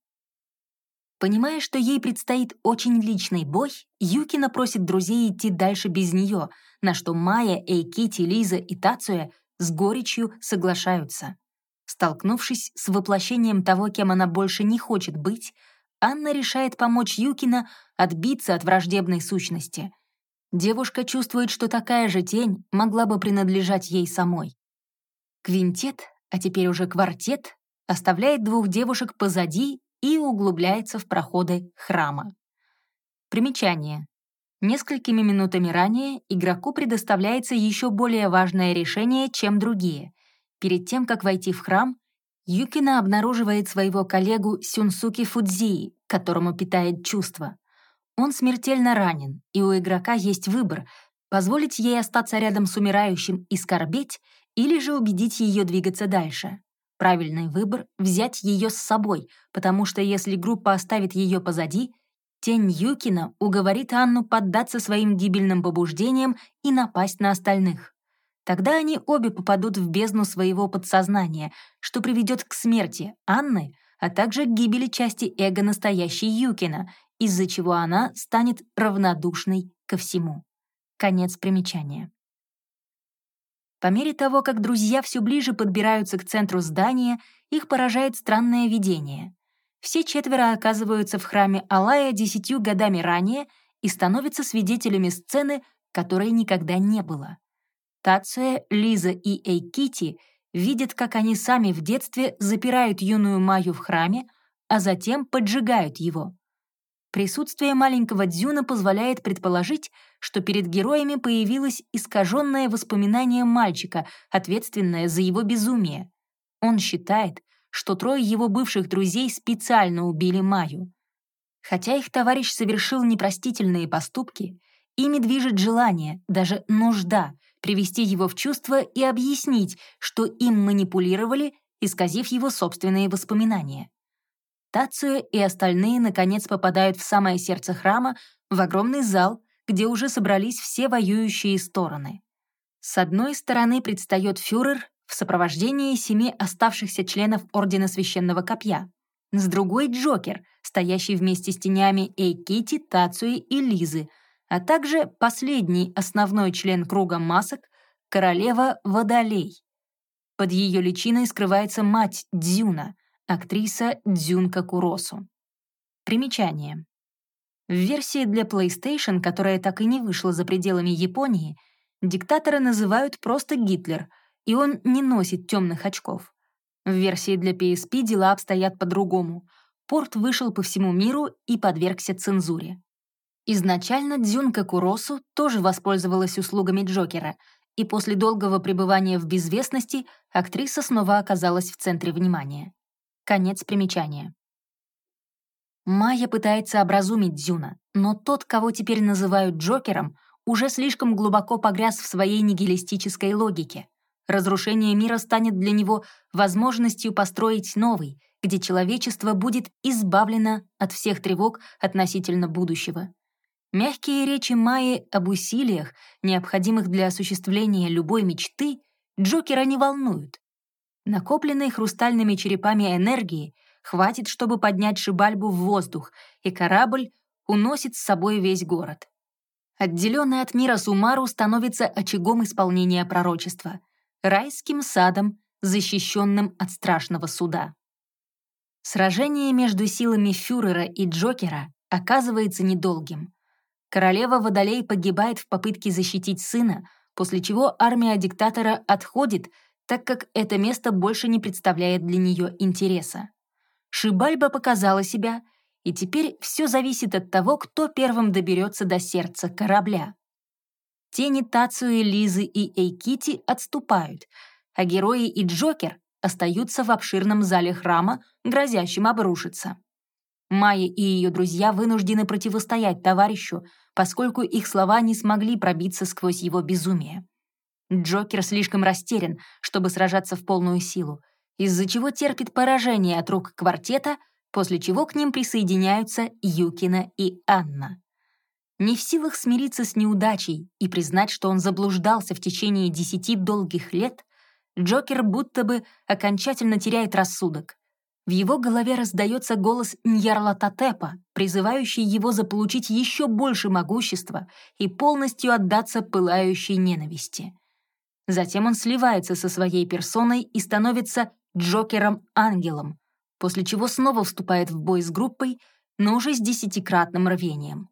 Понимая, что ей предстоит очень личный бой, Юкина просит друзей идти дальше без нее, на что Майя, Эйкити, Лиза и Тацуя с горечью соглашаются. Столкнувшись с воплощением того, кем она больше не хочет быть, Анна решает помочь Юкина отбиться от враждебной сущности. Девушка чувствует, что такая же тень могла бы принадлежать ей самой. Квинтет, а теперь уже квартет, оставляет двух девушек позади и углубляется в проходы храма. Примечание. Несколькими минутами ранее игроку предоставляется еще более важное решение, чем другие. Перед тем, как войти в храм, Юкина обнаруживает своего коллегу Сюнсуки Фудзии, которому питает чувства. Он смертельно ранен, и у игрока есть выбор — позволить ей остаться рядом с умирающим и скорбеть, или же убедить ее двигаться дальше. Правильный выбор — взять ее с собой, потому что если группа оставит ее позади — Тень Юкина уговорит Анну поддаться своим гибельным побуждениям и напасть на остальных. Тогда они обе попадут в бездну своего подсознания, что приведет к смерти Анны, а также к гибели части эго настоящей Юкина, из-за чего она станет равнодушной ко всему. Конец примечания. По мере того, как друзья все ближе подбираются к центру здания, их поражает странное видение все четверо оказываются в храме Алая десятью годами ранее и становятся свидетелями сцены, которой никогда не было. Тация, Лиза и Эйкити видят, как они сами в детстве запирают юную Маю в храме, а затем поджигают его. Присутствие маленького Дзюна позволяет предположить, что перед героями появилось искаженное воспоминание мальчика, ответственное за его безумие. Он считает, что трое его бывших друзей специально убили Маю. Хотя их товарищ совершил непростительные поступки, ими движет желание, даже нужда, привести его в чувство и объяснить, что им манипулировали, исказив его собственные воспоминания. Тацуя и остальные, наконец, попадают в самое сердце храма, в огромный зал, где уже собрались все воюющие стороны. С одной стороны предстает фюрер в сопровождении семи оставшихся членов Ордена Священного Копья. С другой — Джокер, стоящий вместе с тенями Эйкити, Тацуи и Лизы, а также последний основной член круга масок — королева Водолей. Под ее личиной скрывается мать Дзюна, актриса Дзюнка Куросу. Примечание. В версии для PlayStation, которая так и не вышла за пределами Японии, диктатора называют просто Гитлер — и он не носит темных очков. В версии для PSP дела обстоят по-другому. Порт вышел по всему миру и подвергся цензуре. Изначально Дзюнка Куросу тоже воспользовалась услугами Джокера, и после долгого пребывания в безвестности актриса снова оказалась в центре внимания. Конец примечания. Майя пытается образумить Дзюна, но тот, кого теперь называют Джокером, уже слишком глубоко погряз в своей нигилистической логике. Разрушение мира станет для него возможностью построить новый, где человечество будет избавлено от всех тревог относительно будущего. Мягкие речи Майи об усилиях, необходимых для осуществления любой мечты, Джокера не волнуют. Накопленной хрустальными черепами энергии хватит, чтобы поднять Шибальбу в воздух, и корабль уносит с собой весь город. Отделенный от мира Сумару становится очагом исполнения пророчества — райским садом, защищенным от страшного суда. Сражение между силами фюрера и Джокера оказывается недолгим. Королева Водолей погибает в попытке защитить сына, после чего армия диктатора отходит, так как это место больше не представляет для нее интереса. Шибальба показала себя, и теперь все зависит от того, кто первым доберется до сердца корабля. Тени Тацуи, Лизы и Эйкити отступают, а герои и Джокер остаются в обширном зале храма, грозящем обрушиться. Майя и ее друзья вынуждены противостоять товарищу, поскольку их слова не смогли пробиться сквозь его безумие. Джокер слишком растерян, чтобы сражаться в полную силу, из-за чего терпит поражение от рук квартета, после чего к ним присоединяются Юкина и Анна. Не в силах смириться с неудачей и признать, что он заблуждался в течение десяти долгих лет, Джокер будто бы окончательно теряет рассудок. В его голове раздается голос Ньярла Татепа, призывающий его заполучить еще больше могущества и полностью отдаться пылающей ненависти. Затем он сливается со своей персоной и становится Джокером-ангелом, после чего снова вступает в бой с группой, но уже с десятикратным рвением.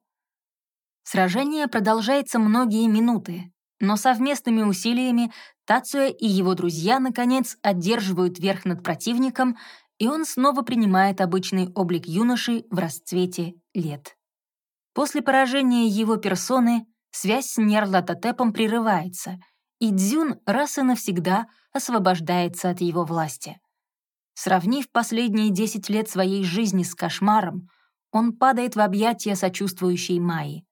Сражение продолжается многие минуты, но совместными усилиями Тацуя и его друзья, наконец, одерживают верх над противником, и он снова принимает обычный облик юноши в расцвете лет. После поражения его персоны связь с Нерлатотепом прерывается, и Дзюн раз и навсегда освобождается от его власти. Сравнив последние 10 лет своей жизни с кошмаром, он падает в объятия сочувствующей Майи.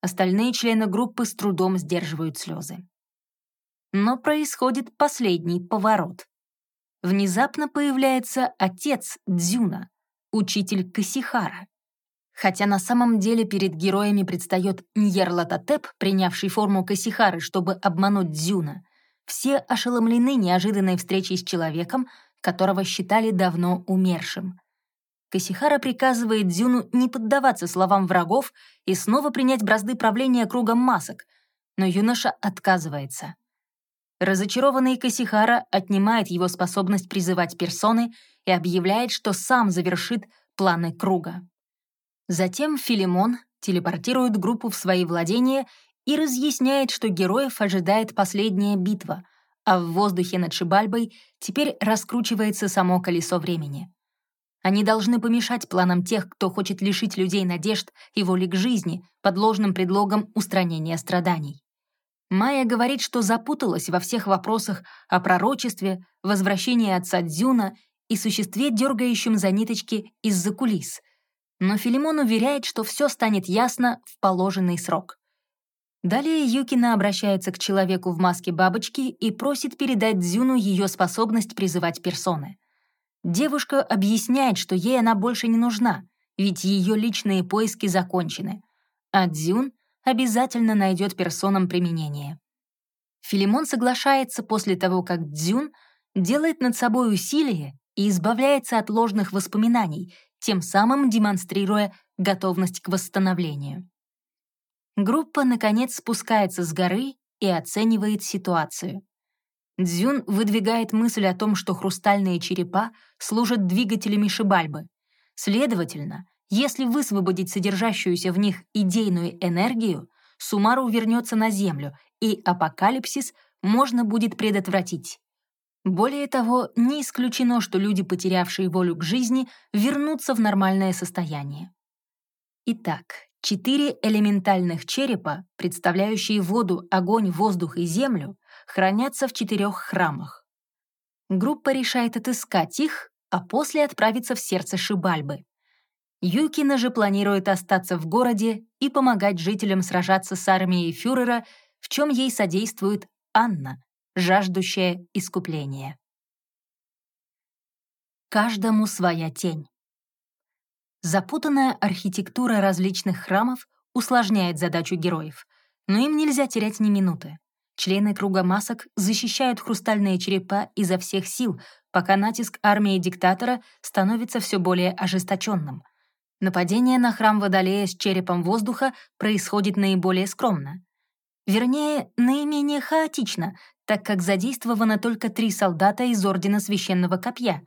Остальные члены группы с трудом сдерживают слезы. Но происходит последний поворот. Внезапно появляется отец Дзюна, учитель Касихара. Хотя на самом деле перед героями предстает Ньерлатотеп, принявший форму Касихары, чтобы обмануть Дзюна, все ошеломлены неожиданной встречей с человеком, которого считали давно умершим. Касихара приказывает Дзюну не поддаваться словам врагов и снова принять бразды правления кругом масок, но юноша отказывается. Разочарованный Касихара отнимает его способность призывать персоны и объявляет, что сам завершит планы круга. Затем Филимон телепортирует группу в свои владения и разъясняет, что героев ожидает последняя битва, а в воздухе над Шибальбой теперь раскручивается само колесо времени. Они должны помешать планам тех, кто хочет лишить людей надежд и воли к жизни под ложным предлогом устранения страданий. Майя говорит, что запуталась во всех вопросах о пророчестве, возвращении отца Дзюна и существе, дергающем за ниточки из-за кулис. Но Филимон уверяет, что все станет ясно в положенный срок. Далее Юкина обращается к человеку в маске бабочки и просит передать Дзюну ее способность призывать персоны. Девушка объясняет, что ей она больше не нужна, ведь ее личные поиски закончены, а Дзюн обязательно найдет персонам применение. Филимон соглашается после того, как Дзюн делает над собой усилие и избавляется от ложных воспоминаний, тем самым демонстрируя готовность к восстановлению. Группа, наконец, спускается с горы и оценивает ситуацию. Дзюн выдвигает мысль о том, что хрустальные черепа служат двигателями шибальбы. Следовательно, если высвободить содержащуюся в них идейную энергию, Сумару вернется на Землю, и апокалипсис можно будет предотвратить. Более того, не исключено, что люди, потерявшие волю к жизни, вернутся в нормальное состояние. Итак, четыре элементальных черепа, представляющие воду, огонь, воздух и землю, хранятся в четырех храмах. Группа решает отыскать их, а после отправиться в сердце Шибальбы. Юкина же планирует остаться в городе и помогать жителям сражаться с армией фюрера, в чем ей содействует Анна, жаждущая искупления. Каждому своя тень. Запутанная архитектура различных храмов усложняет задачу героев, но им нельзя терять ни минуты. Члены круга масок защищают хрустальные черепа изо всех сил, пока натиск армии диктатора становится все более ожесточенным. Нападение на храм Водолея с черепом воздуха происходит наиболее скромно. Вернее, наименее хаотично, так как задействовано только три солдата из Ордена Священного Копья,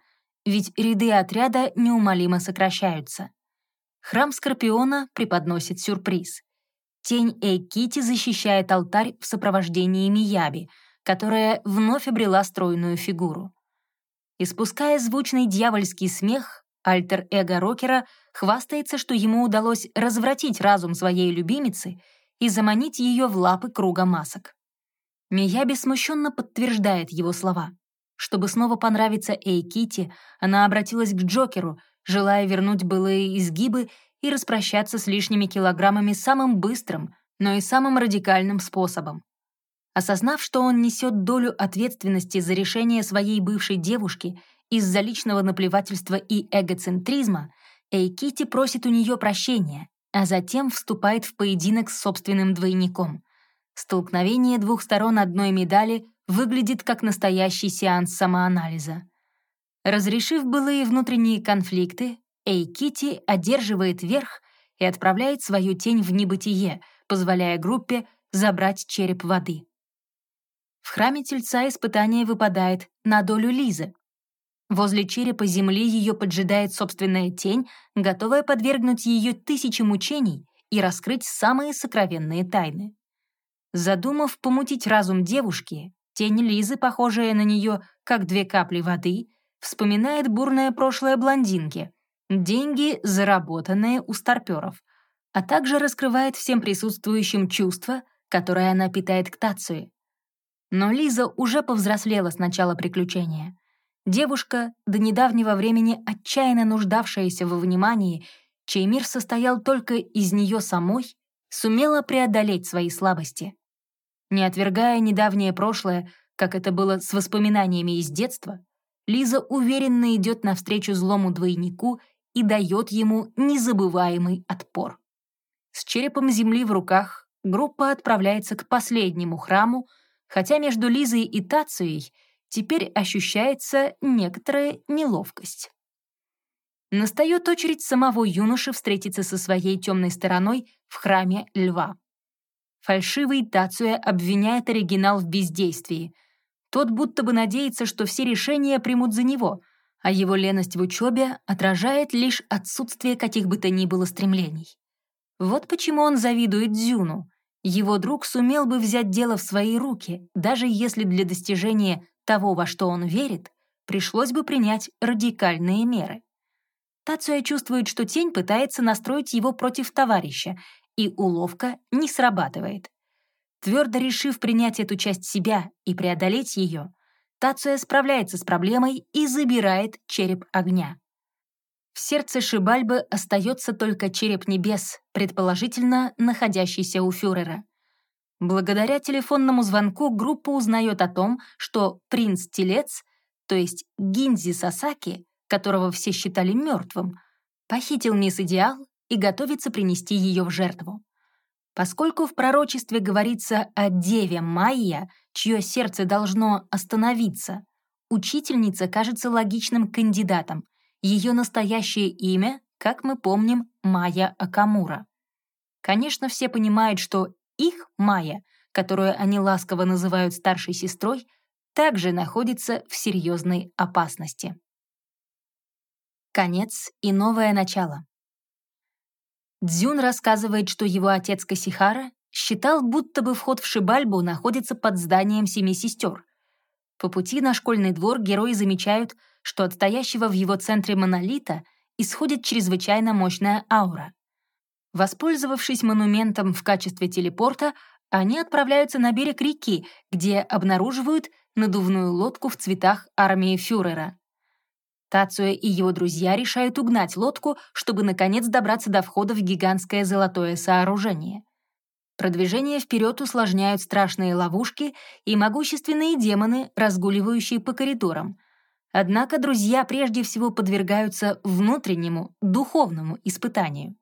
ведь ряды отряда неумолимо сокращаются. Храм Скорпиона преподносит сюрприз. Тень Эйкити защищает алтарь в сопровождении Мияби, которая вновь обрела стройную фигуру. Испуская звучный дьявольский смех, альтер-эго Рокера хвастается, что ему удалось развратить разум своей любимицы и заманить ее в лапы круга масок. Мияби смущенно подтверждает его слова. Чтобы снова понравиться Эйкити, она обратилась к Джокеру, желая вернуть былые изгибы и распрощаться с лишними килограммами самым быстрым, но и самым радикальным способом. Осознав, что он несет долю ответственности за решение своей бывшей девушки из-за личного наплевательства и эгоцентризма, Эйкити просит у нее прощения, а затем вступает в поединок с собственным двойником. Столкновение двух сторон одной медали выглядит как настоящий сеанс самоанализа. Разрешив былые внутренние конфликты, Эйкити одерживает верх и отправляет свою тень в небытие, позволяя группе забрать череп воды. В храме Тельца испытание выпадает на долю Лизы. Возле черепа земли ее поджидает собственная тень, готовая подвергнуть ее тысячи мучений и раскрыть самые сокровенные тайны. Задумав помутить разум девушки, тень Лизы, похожая на нее, как две капли воды, вспоминает бурное прошлое блондинки, деньги, заработанные у старперов, а также раскрывает всем присутствующим чувства, которые она питает к Тацуе. Но Лиза уже повзрослела с начала приключения. Девушка, до недавнего времени отчаянно нуждавшаяся во внимании, чей мир состоял только из нее самой, сумела преодолеть свои слабости. Не отвергая недавнее прошлое, как это было с воспоминаниями из детства, Лиза уверенно идет навстречу злому двойнику и дает ему незабываемый отпор. С черепом земли в руках группа отправляется к последнему храму, хотя между Лизой и Тацией теперь ощущается некоторая неловкость. Настает очередь самого юноши встретиться со своей темной стороной в храме льва. Фальшивый Тацуя обвиняет оригинал в бездействии. Тот будто бы надеется, что все решения примут за него, а его леность в учебе отражает лишь отсутствие каких бы то ни было стремлений. Вот почему он завидует Дзюну. Его друг сумел бы взять дело в свои руки, даже если для достижения того, во что он верит, пришлось бы принять радикальные меры. Тацуя чувствует, что тень пытается настроить его против товарища, и уловка не срабатывает. Твердо решив принять эту часть себя и преодолеть ее, Тацуя справляется с проблемой и забирает череп огня. В сердце Шибальбы остается только череп небес, предположительно находящийся у фюрера. Благодаря телефонному звонку группа узнает о том, что принц-телец, то есть Гинзи Сасаки, которого все считали мертвым, похитил мисс Идеал и готовится принести ее в жертву. Поскольку в пророчестве говорится о деве Майя, чье сердце должно остановиться, учительница кажется логичным кандидатом, ее настоящее имя, как мы помним, Майя Акамура. Конечно, все понимают, что их Майя, которую они ласково называют старшей сестрой, также находится в серьезной опасности. Конец и новое начало. Дзюн рассказывает, что его отец Касихара считал, будто бы вход в Шибальбу находится под зданием Семи Сестер. По пути на школьный двор герои замечают, что от стоящего в его центре монолита исходит чрезвычайно мощная аура. Воспользовавшись монументом в качестве телепорта, они отправляются на берег реки, где обнаруживают надувную лодку в цветах армии фюрера. Тацуя и его друзья решают угнать лодку, чтобы наконец добраться до входа в гигантское золотое сооружение. Продвижение вперед усложняют страшные ловушки и могущественные демоны, разгуливающие по коридорам — Однако друзья прежде всего подвергаются внутреннему, духовному испытанию.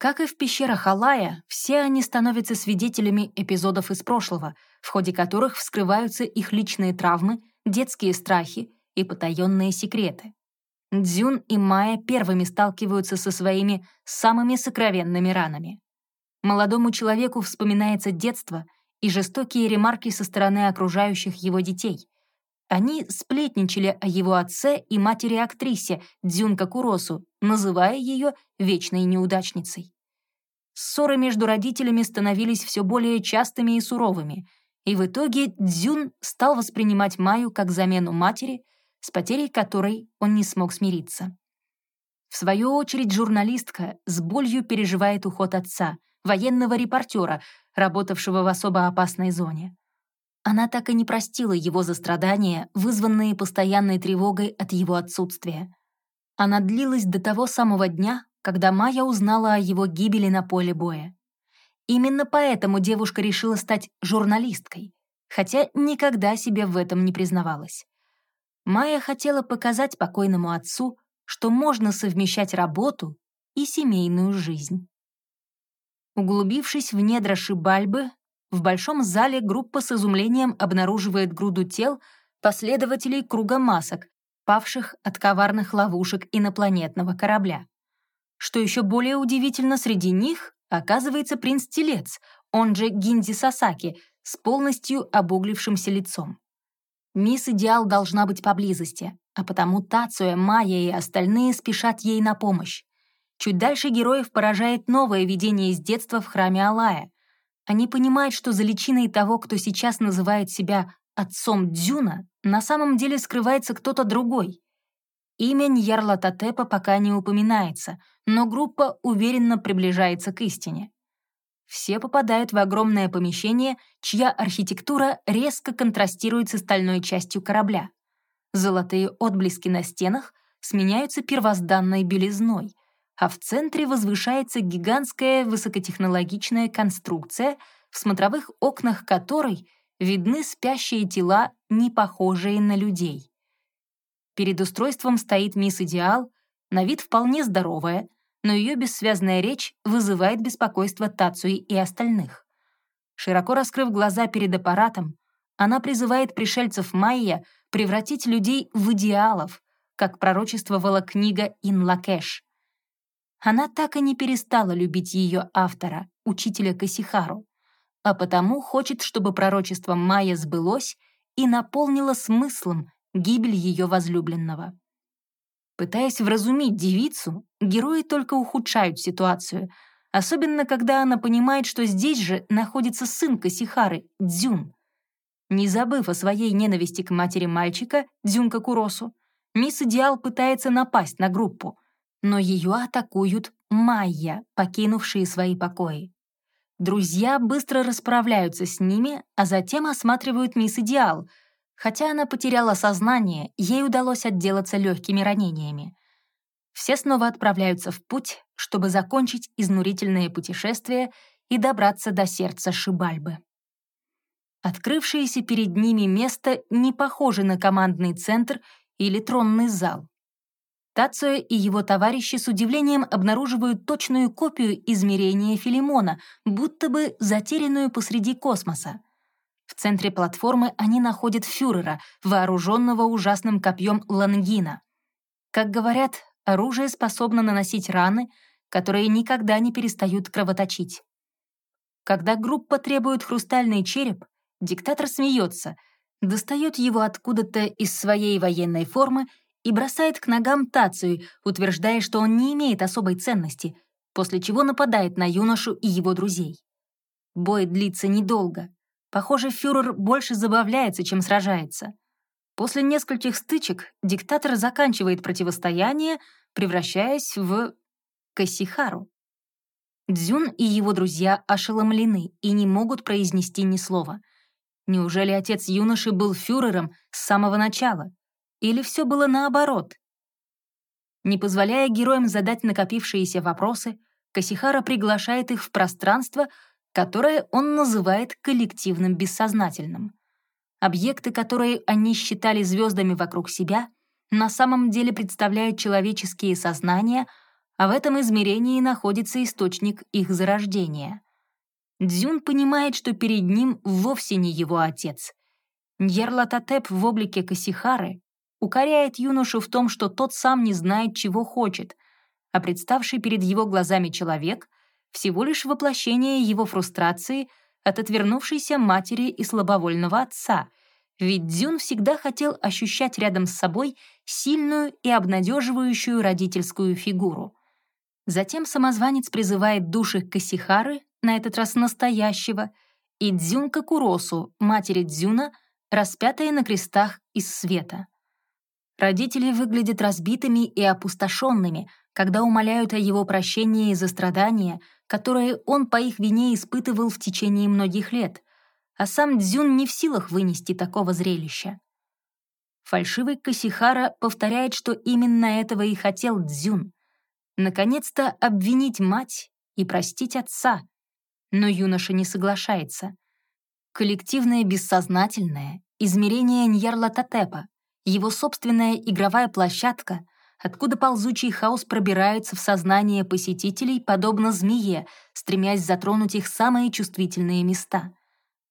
Как и в пещерах Алая, все они становятся свидетелями эпизодов из прошлого, в ходе которых вскрываются их личные травмы, детские страхи и потаенные секреты. Дзюн и Майя первыми сталкиваются со своими самыми сокровенными ранами. Молодому человеку вспоминается детство и жестокие ремарки со стороны окружающих его детей — они сплетничали о его отце и матери-актрисе Дзюнка Куросу, называя ее вечной неудачницей. Ссоры между родителями становились все более частыми и суровыми, и в итоге Дзюн стал воспринимать Маю как замену матери, с потерей которой он не смог смириться. В свою очередь журналистка с болью переживает уход отца, военного репортера, работавшего в особо опасной зоне. Она так и не простила его за страдания, вызванные постоянной тревогой от его отсутствия. Она длилась до того самого дня, когда Майя узнала о его гибели на поле боя. Именно поэтому девушка решила стать журналисткой, хотя никогда себе в этом не признавалась. Майя хотела показать покойному отцу, что можно совмещать работу и семейную жизнь. Углубившись в недра Шибальбы, в большом зале группа с изумлением обнаруживает груду тел последователей круга масок, павших от коварных ловушек инопланетного корабля. Что еще более удивительно, среди них оказывается принц-телец, он же Гинди Сасаки, с полностью обуглившимся лицом. Мисс Идеал должна быть поблизости, а потому Тацуя, Майя и остальные спешат ей на помощь. Чуть дальше героев поражает новое видение из детства в храме Алая. Они понимают, что за личиной того, кто сейчас называет себя отцом Дзюна, на самом деле скрывается кто-то другой. Имя Ньярла Татепа пока не упоминается, но группа уверенно приближается к истине. Все попадают в огромное помещение, чья архитектура резко контрастирует с остальной частью корабля. Золотые отблески на стенах сменяются первозданной белизной, а в центре возвышается гигантская высокотехнологичная конструкция, в смотровых окнах которой видны спящие тела, не похожие на людей. Перед устройством стоит мисс Идеал, на вид вполне здоровая, но ее бессвязная речь вызывает беспокойство Тацуи и остальных. Широко раскрыв глаза перед аппаратом, она призывает пришельцев Майя превратить людей в идеалов, как пророчествовала книга Инлакеш. Она так и не перестала любить ее автора, учителя Касихару, а потому хочет, чтобы пророчество Майя сбылось и наполнило смыслом гибель ее возлюбленного. Пытаясь вразумить девицу, герои только ухудшают ситуацию, особенно когда она понимает, что здесь же находится сын Касихары, Дзюн. Не забыв о своей ненависти к матери мальчика, Дзюнка Куросу, мисс Идеал пытается напасть на группу, но ее атакуют Майя, покинувшие свои покои. Друзья быстро расправляются с ними, а затем осматривают мисс Идеал — Хотя она потеряла сознание, ей удалось отделаться легкими ранениями. Все снова отправляются в путь, чтобы закончить изнурительное путешествие и добраться до сердца Шибальбы. Открывшееся перед ними место не похоже на командный центр или тронный зал. Тацуя и его товарищи с удивлением обнаруживают точную копию измерения Филимона, будто бы затерянную посреди космоса. В центре платформы они находят фюрера, вооруженного ужасным копьем лангина. Как говорят, оружие способно наносить раны, которые никогда не перестают кровоточить. Когда группа требует хрустальный череп, диктатор смеется, достает его откуда-то из своей военной формы и бросает к ногам Тацию, утверждая, что он не имеет особой ценности, после чего нападает на юношу и его друзей. Бой длится недолго. Похоже, фюрер больше забавляется, чем сражается. После нескольких стычек диктатор заканчивает противостояние, превращаясь в Кассихару. Дзюн и его друзья ошеломлены и не могут произнести ни слова. Неужели отец юноши был фюрером с самого начала? Или все было наоборот? Не позволяя героям задать накопившиеся вопросы, Касихара приглашает их в пространство, которое он называет коллективным бессознательным. Объекты, которые они считали звездами вокруг себя, на самом деле представляют человеческие сознания, а в этом измерении находится источник их зарождения. Дзюн понимает, что перед ним вовсе не его отец. Ньерлатотеп в облике Касихары укоряет юношу в том, что тот сам не знает, чего хочет, а представший перед его глазами человек — всего лишь воплощение его фрустрации от отвернувшейся матери и слабовольного отца, ведь Дзюн всегда хотел ощущать рядом с собой сильную и обнадеживающую родительскую фигуру. Затем самозванец призывает души Касихары, на этот раз настоящего, и Дзюнка Куросу, матери Дзюна, распятая на крестах из света. Родители выглядят разбитыми и опустошенными, когда умоляют о его прощении за страдания, которые он по их вине испытывал в течение многих лет, а сам Дзюн не в силах вынести такого зрелища. Фальшивый Касихара повторяет, что именно этого и хотел Дзюн. Наконец-то обвинить мать и простить отца. Но юноша не соглашается. Коллективное бессознательное, измерение Ньярла Татепа, его собственная игровая площадка — откуда ползучий хаос пробирается в сознание посетителей, подобно змее, стремясь затронуть их самые чувствительные места.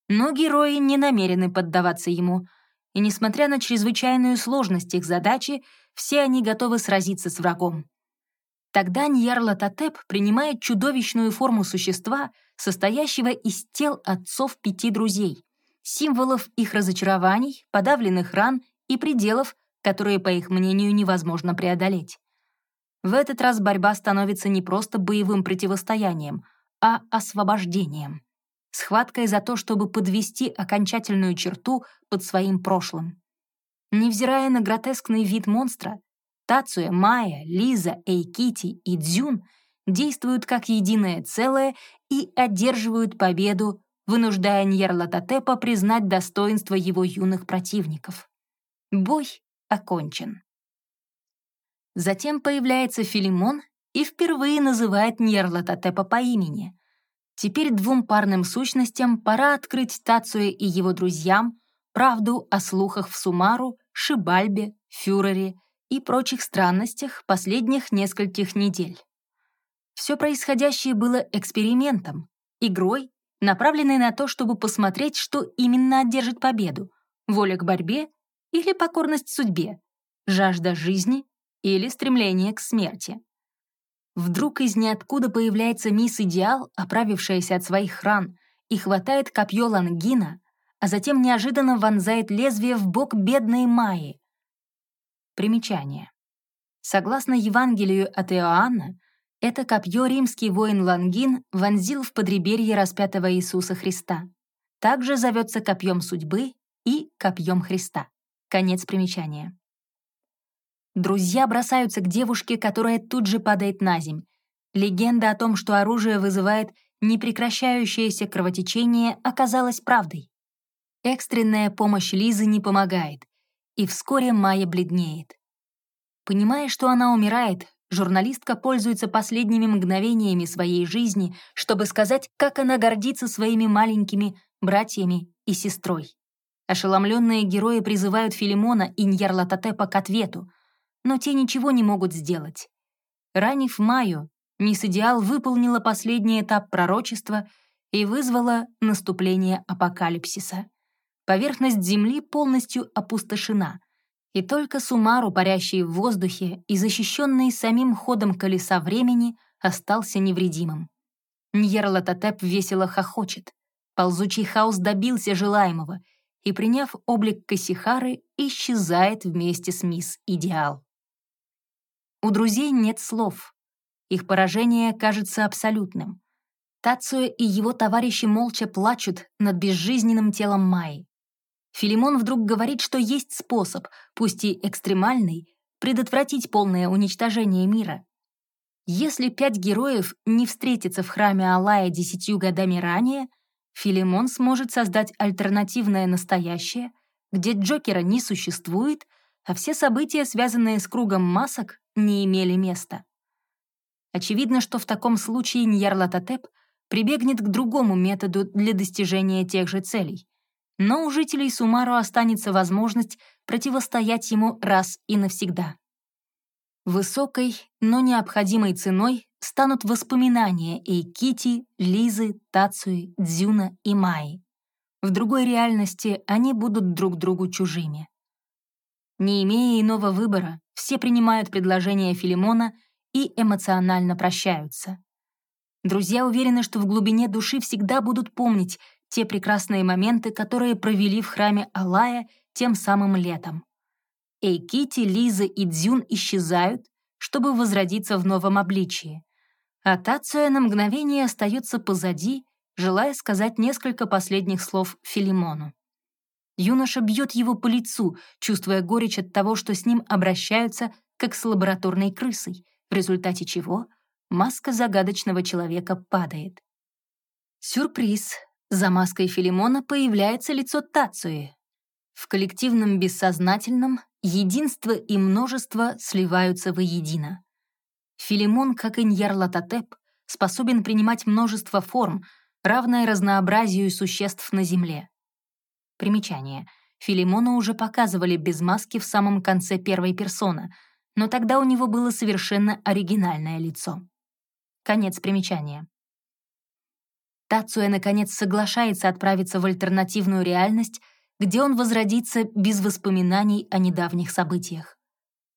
Но герои не намерены поддаваться ему, и, несмотря на чрезвычайную сложность их задачи, все они готовы сразиться с врагом. Тогда Ньярла Татеп принимает чудовищную форму существа, состоящего из тел отцов пяти друзей, символов их разочарований, подавленных ран и пределов, которые, по их мнению, невозможно преодолеть. В этот раз борьба становится не просто боевым противостоянием, а освобождением. Схваткой за то, чтобы подвести окончательную черту под своим прошлым. Невзирая на гротескный вид монстра, Тацуя, Майя, Лиза, Эйкити и Дзюн действуют как единое целое и одерживают победу, вынуждая Ньерлатотепа признать достоинство его юных противников. Бой окончен. Затем появляется Филимон и впервые называет Ньерлатотепа по имени. Теперь двум парным сущностям пора открыть Тацуе и его друзьям правду о слухах в Сумару, Шибальбе, Фюрере и прочих странностях последних нескольких недель. Все происходящее было экспериментом, игрой, направленной на то, чтобы посмотреть, что именно одержит победу — воля к борьбе или покорность судьбе, жажда жизни или стремление к смерти. Вдруг из ниоткуда появляется мисс Идеал, оправившаяся от своих ран, и хватает копье Лангина, а затем неожиданно вонзает лезвие в бок бедной Майи. Примечание. Согласно Евангелию от Иоанна, это копье римский воин Лангин вонзил в подреберье распятого Иисуса Христа. Также зовется копьем судьбы и копьем Христа. Конец примечания. Друзья бросаются к девушке, которая тут же падает на земь. Легенда о том, что оружие вызывает непрекращающееся кровотечение, оказалась правдой. Экстренная помощь Лизы не помогает, и вскоре Майя бледнеет. Понимая, что она умирает, журналистка пользуется последними мгновениями своей жизни, чтобы сказать, как она гордится своими маленькими братьями и сестрой. Ошеломленные герои призывают Филимона и Ньярлатотепа к ответу, но те ничего не могут сделать. Ранив Майю, мисс Идеал выполнила последний этап пророчества и вызвала наступление апокалипсиса поверхность Земли полностью опустошена, и только Сумару, парящий в воздухе и защищенный самим ходом колеса времени, остался невредимым. Ньерлатотеп весело хохочет. Ползучий хаос добился желаемого и, приняв облик Касихары, исчезает вместе с мисс Идеал. У друзей нет слов. Их поражение кажется абсолютным. Тацуя и его товарищи молча плачут над безжизненным телом Майи. Филимон вдруг говорит, что есть способ, пусть и экстремальный, предотвратить полное уничтожение мира. Если пять героев не встретятся в храме Алая десятью годами ранее, Филимон сможет создать альтернативное настоящее, где Джокера не существует, а все события, связанные с кругом масок, не имели места. Очевидно, что в таком случае Ньярлатотеп прибегнет к другому методу для достижения тех же целей — но у жителей Сумару останется возможность противостоять ему раз и навсегда. Высокой, но необходимой ценой станут воспоминания Эйкити, Лизы, Тацуи, Дзюна и Майи. В другой реальности они будут друг другу чужими. Не имея иного выбора, все принимают предложение Филимона и эмоционально прощаются. Друзья уверены, что в глубине души всегда будут помнить те прекрасные моменты, которые провели в храме Алая тем самым летом. Эйкити, Лиза и Дзюн исчезают, чтобы возродиться в новом обличии. А Тацуя на мгновение остается позади, желая сказать несколько последних слов Филимону. Юноша бьет его по лицу, чувствуя горечь от того, что с ним обращаются как с лабораторной крысой, в результате чего маска загадочного человека падает. Сюрприз, за маской Филимона появляется лицо Тацуи. В коллективном бессознательном единство и множество сливаются воедино. Филимон, как и Ньярлатотеп, способен принимать множество форм, равное разнообразию существ на Земле. Примечание. Филимона уже показывали без маски в самом конце первой персоны, но тогда у него было совершенно оригинальное лицо. Конец примечания. Тацуя, наконец, соглашается отправиться в альтернативную реальность, где он возродится без воспоминаний о недавних событиях.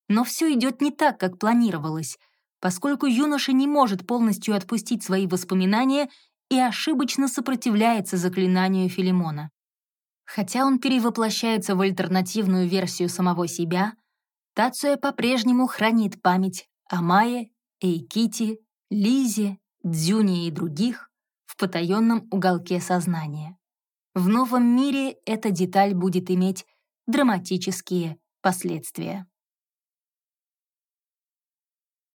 Но все идет не так, как планировалось, поскольку юноша не может полностью отпустить свои воспоминания и ошибочно сопротивляется заклинанию Филимона. Хотя он перевоплощается в альтернативную версию самого себя, Тацуя по-прежнему хранит память о Майе, Эйкити, Лизе, Дзюне и других, в потаенном уголке сознания. В новом мире эта деталь будет иметь драматические последствия.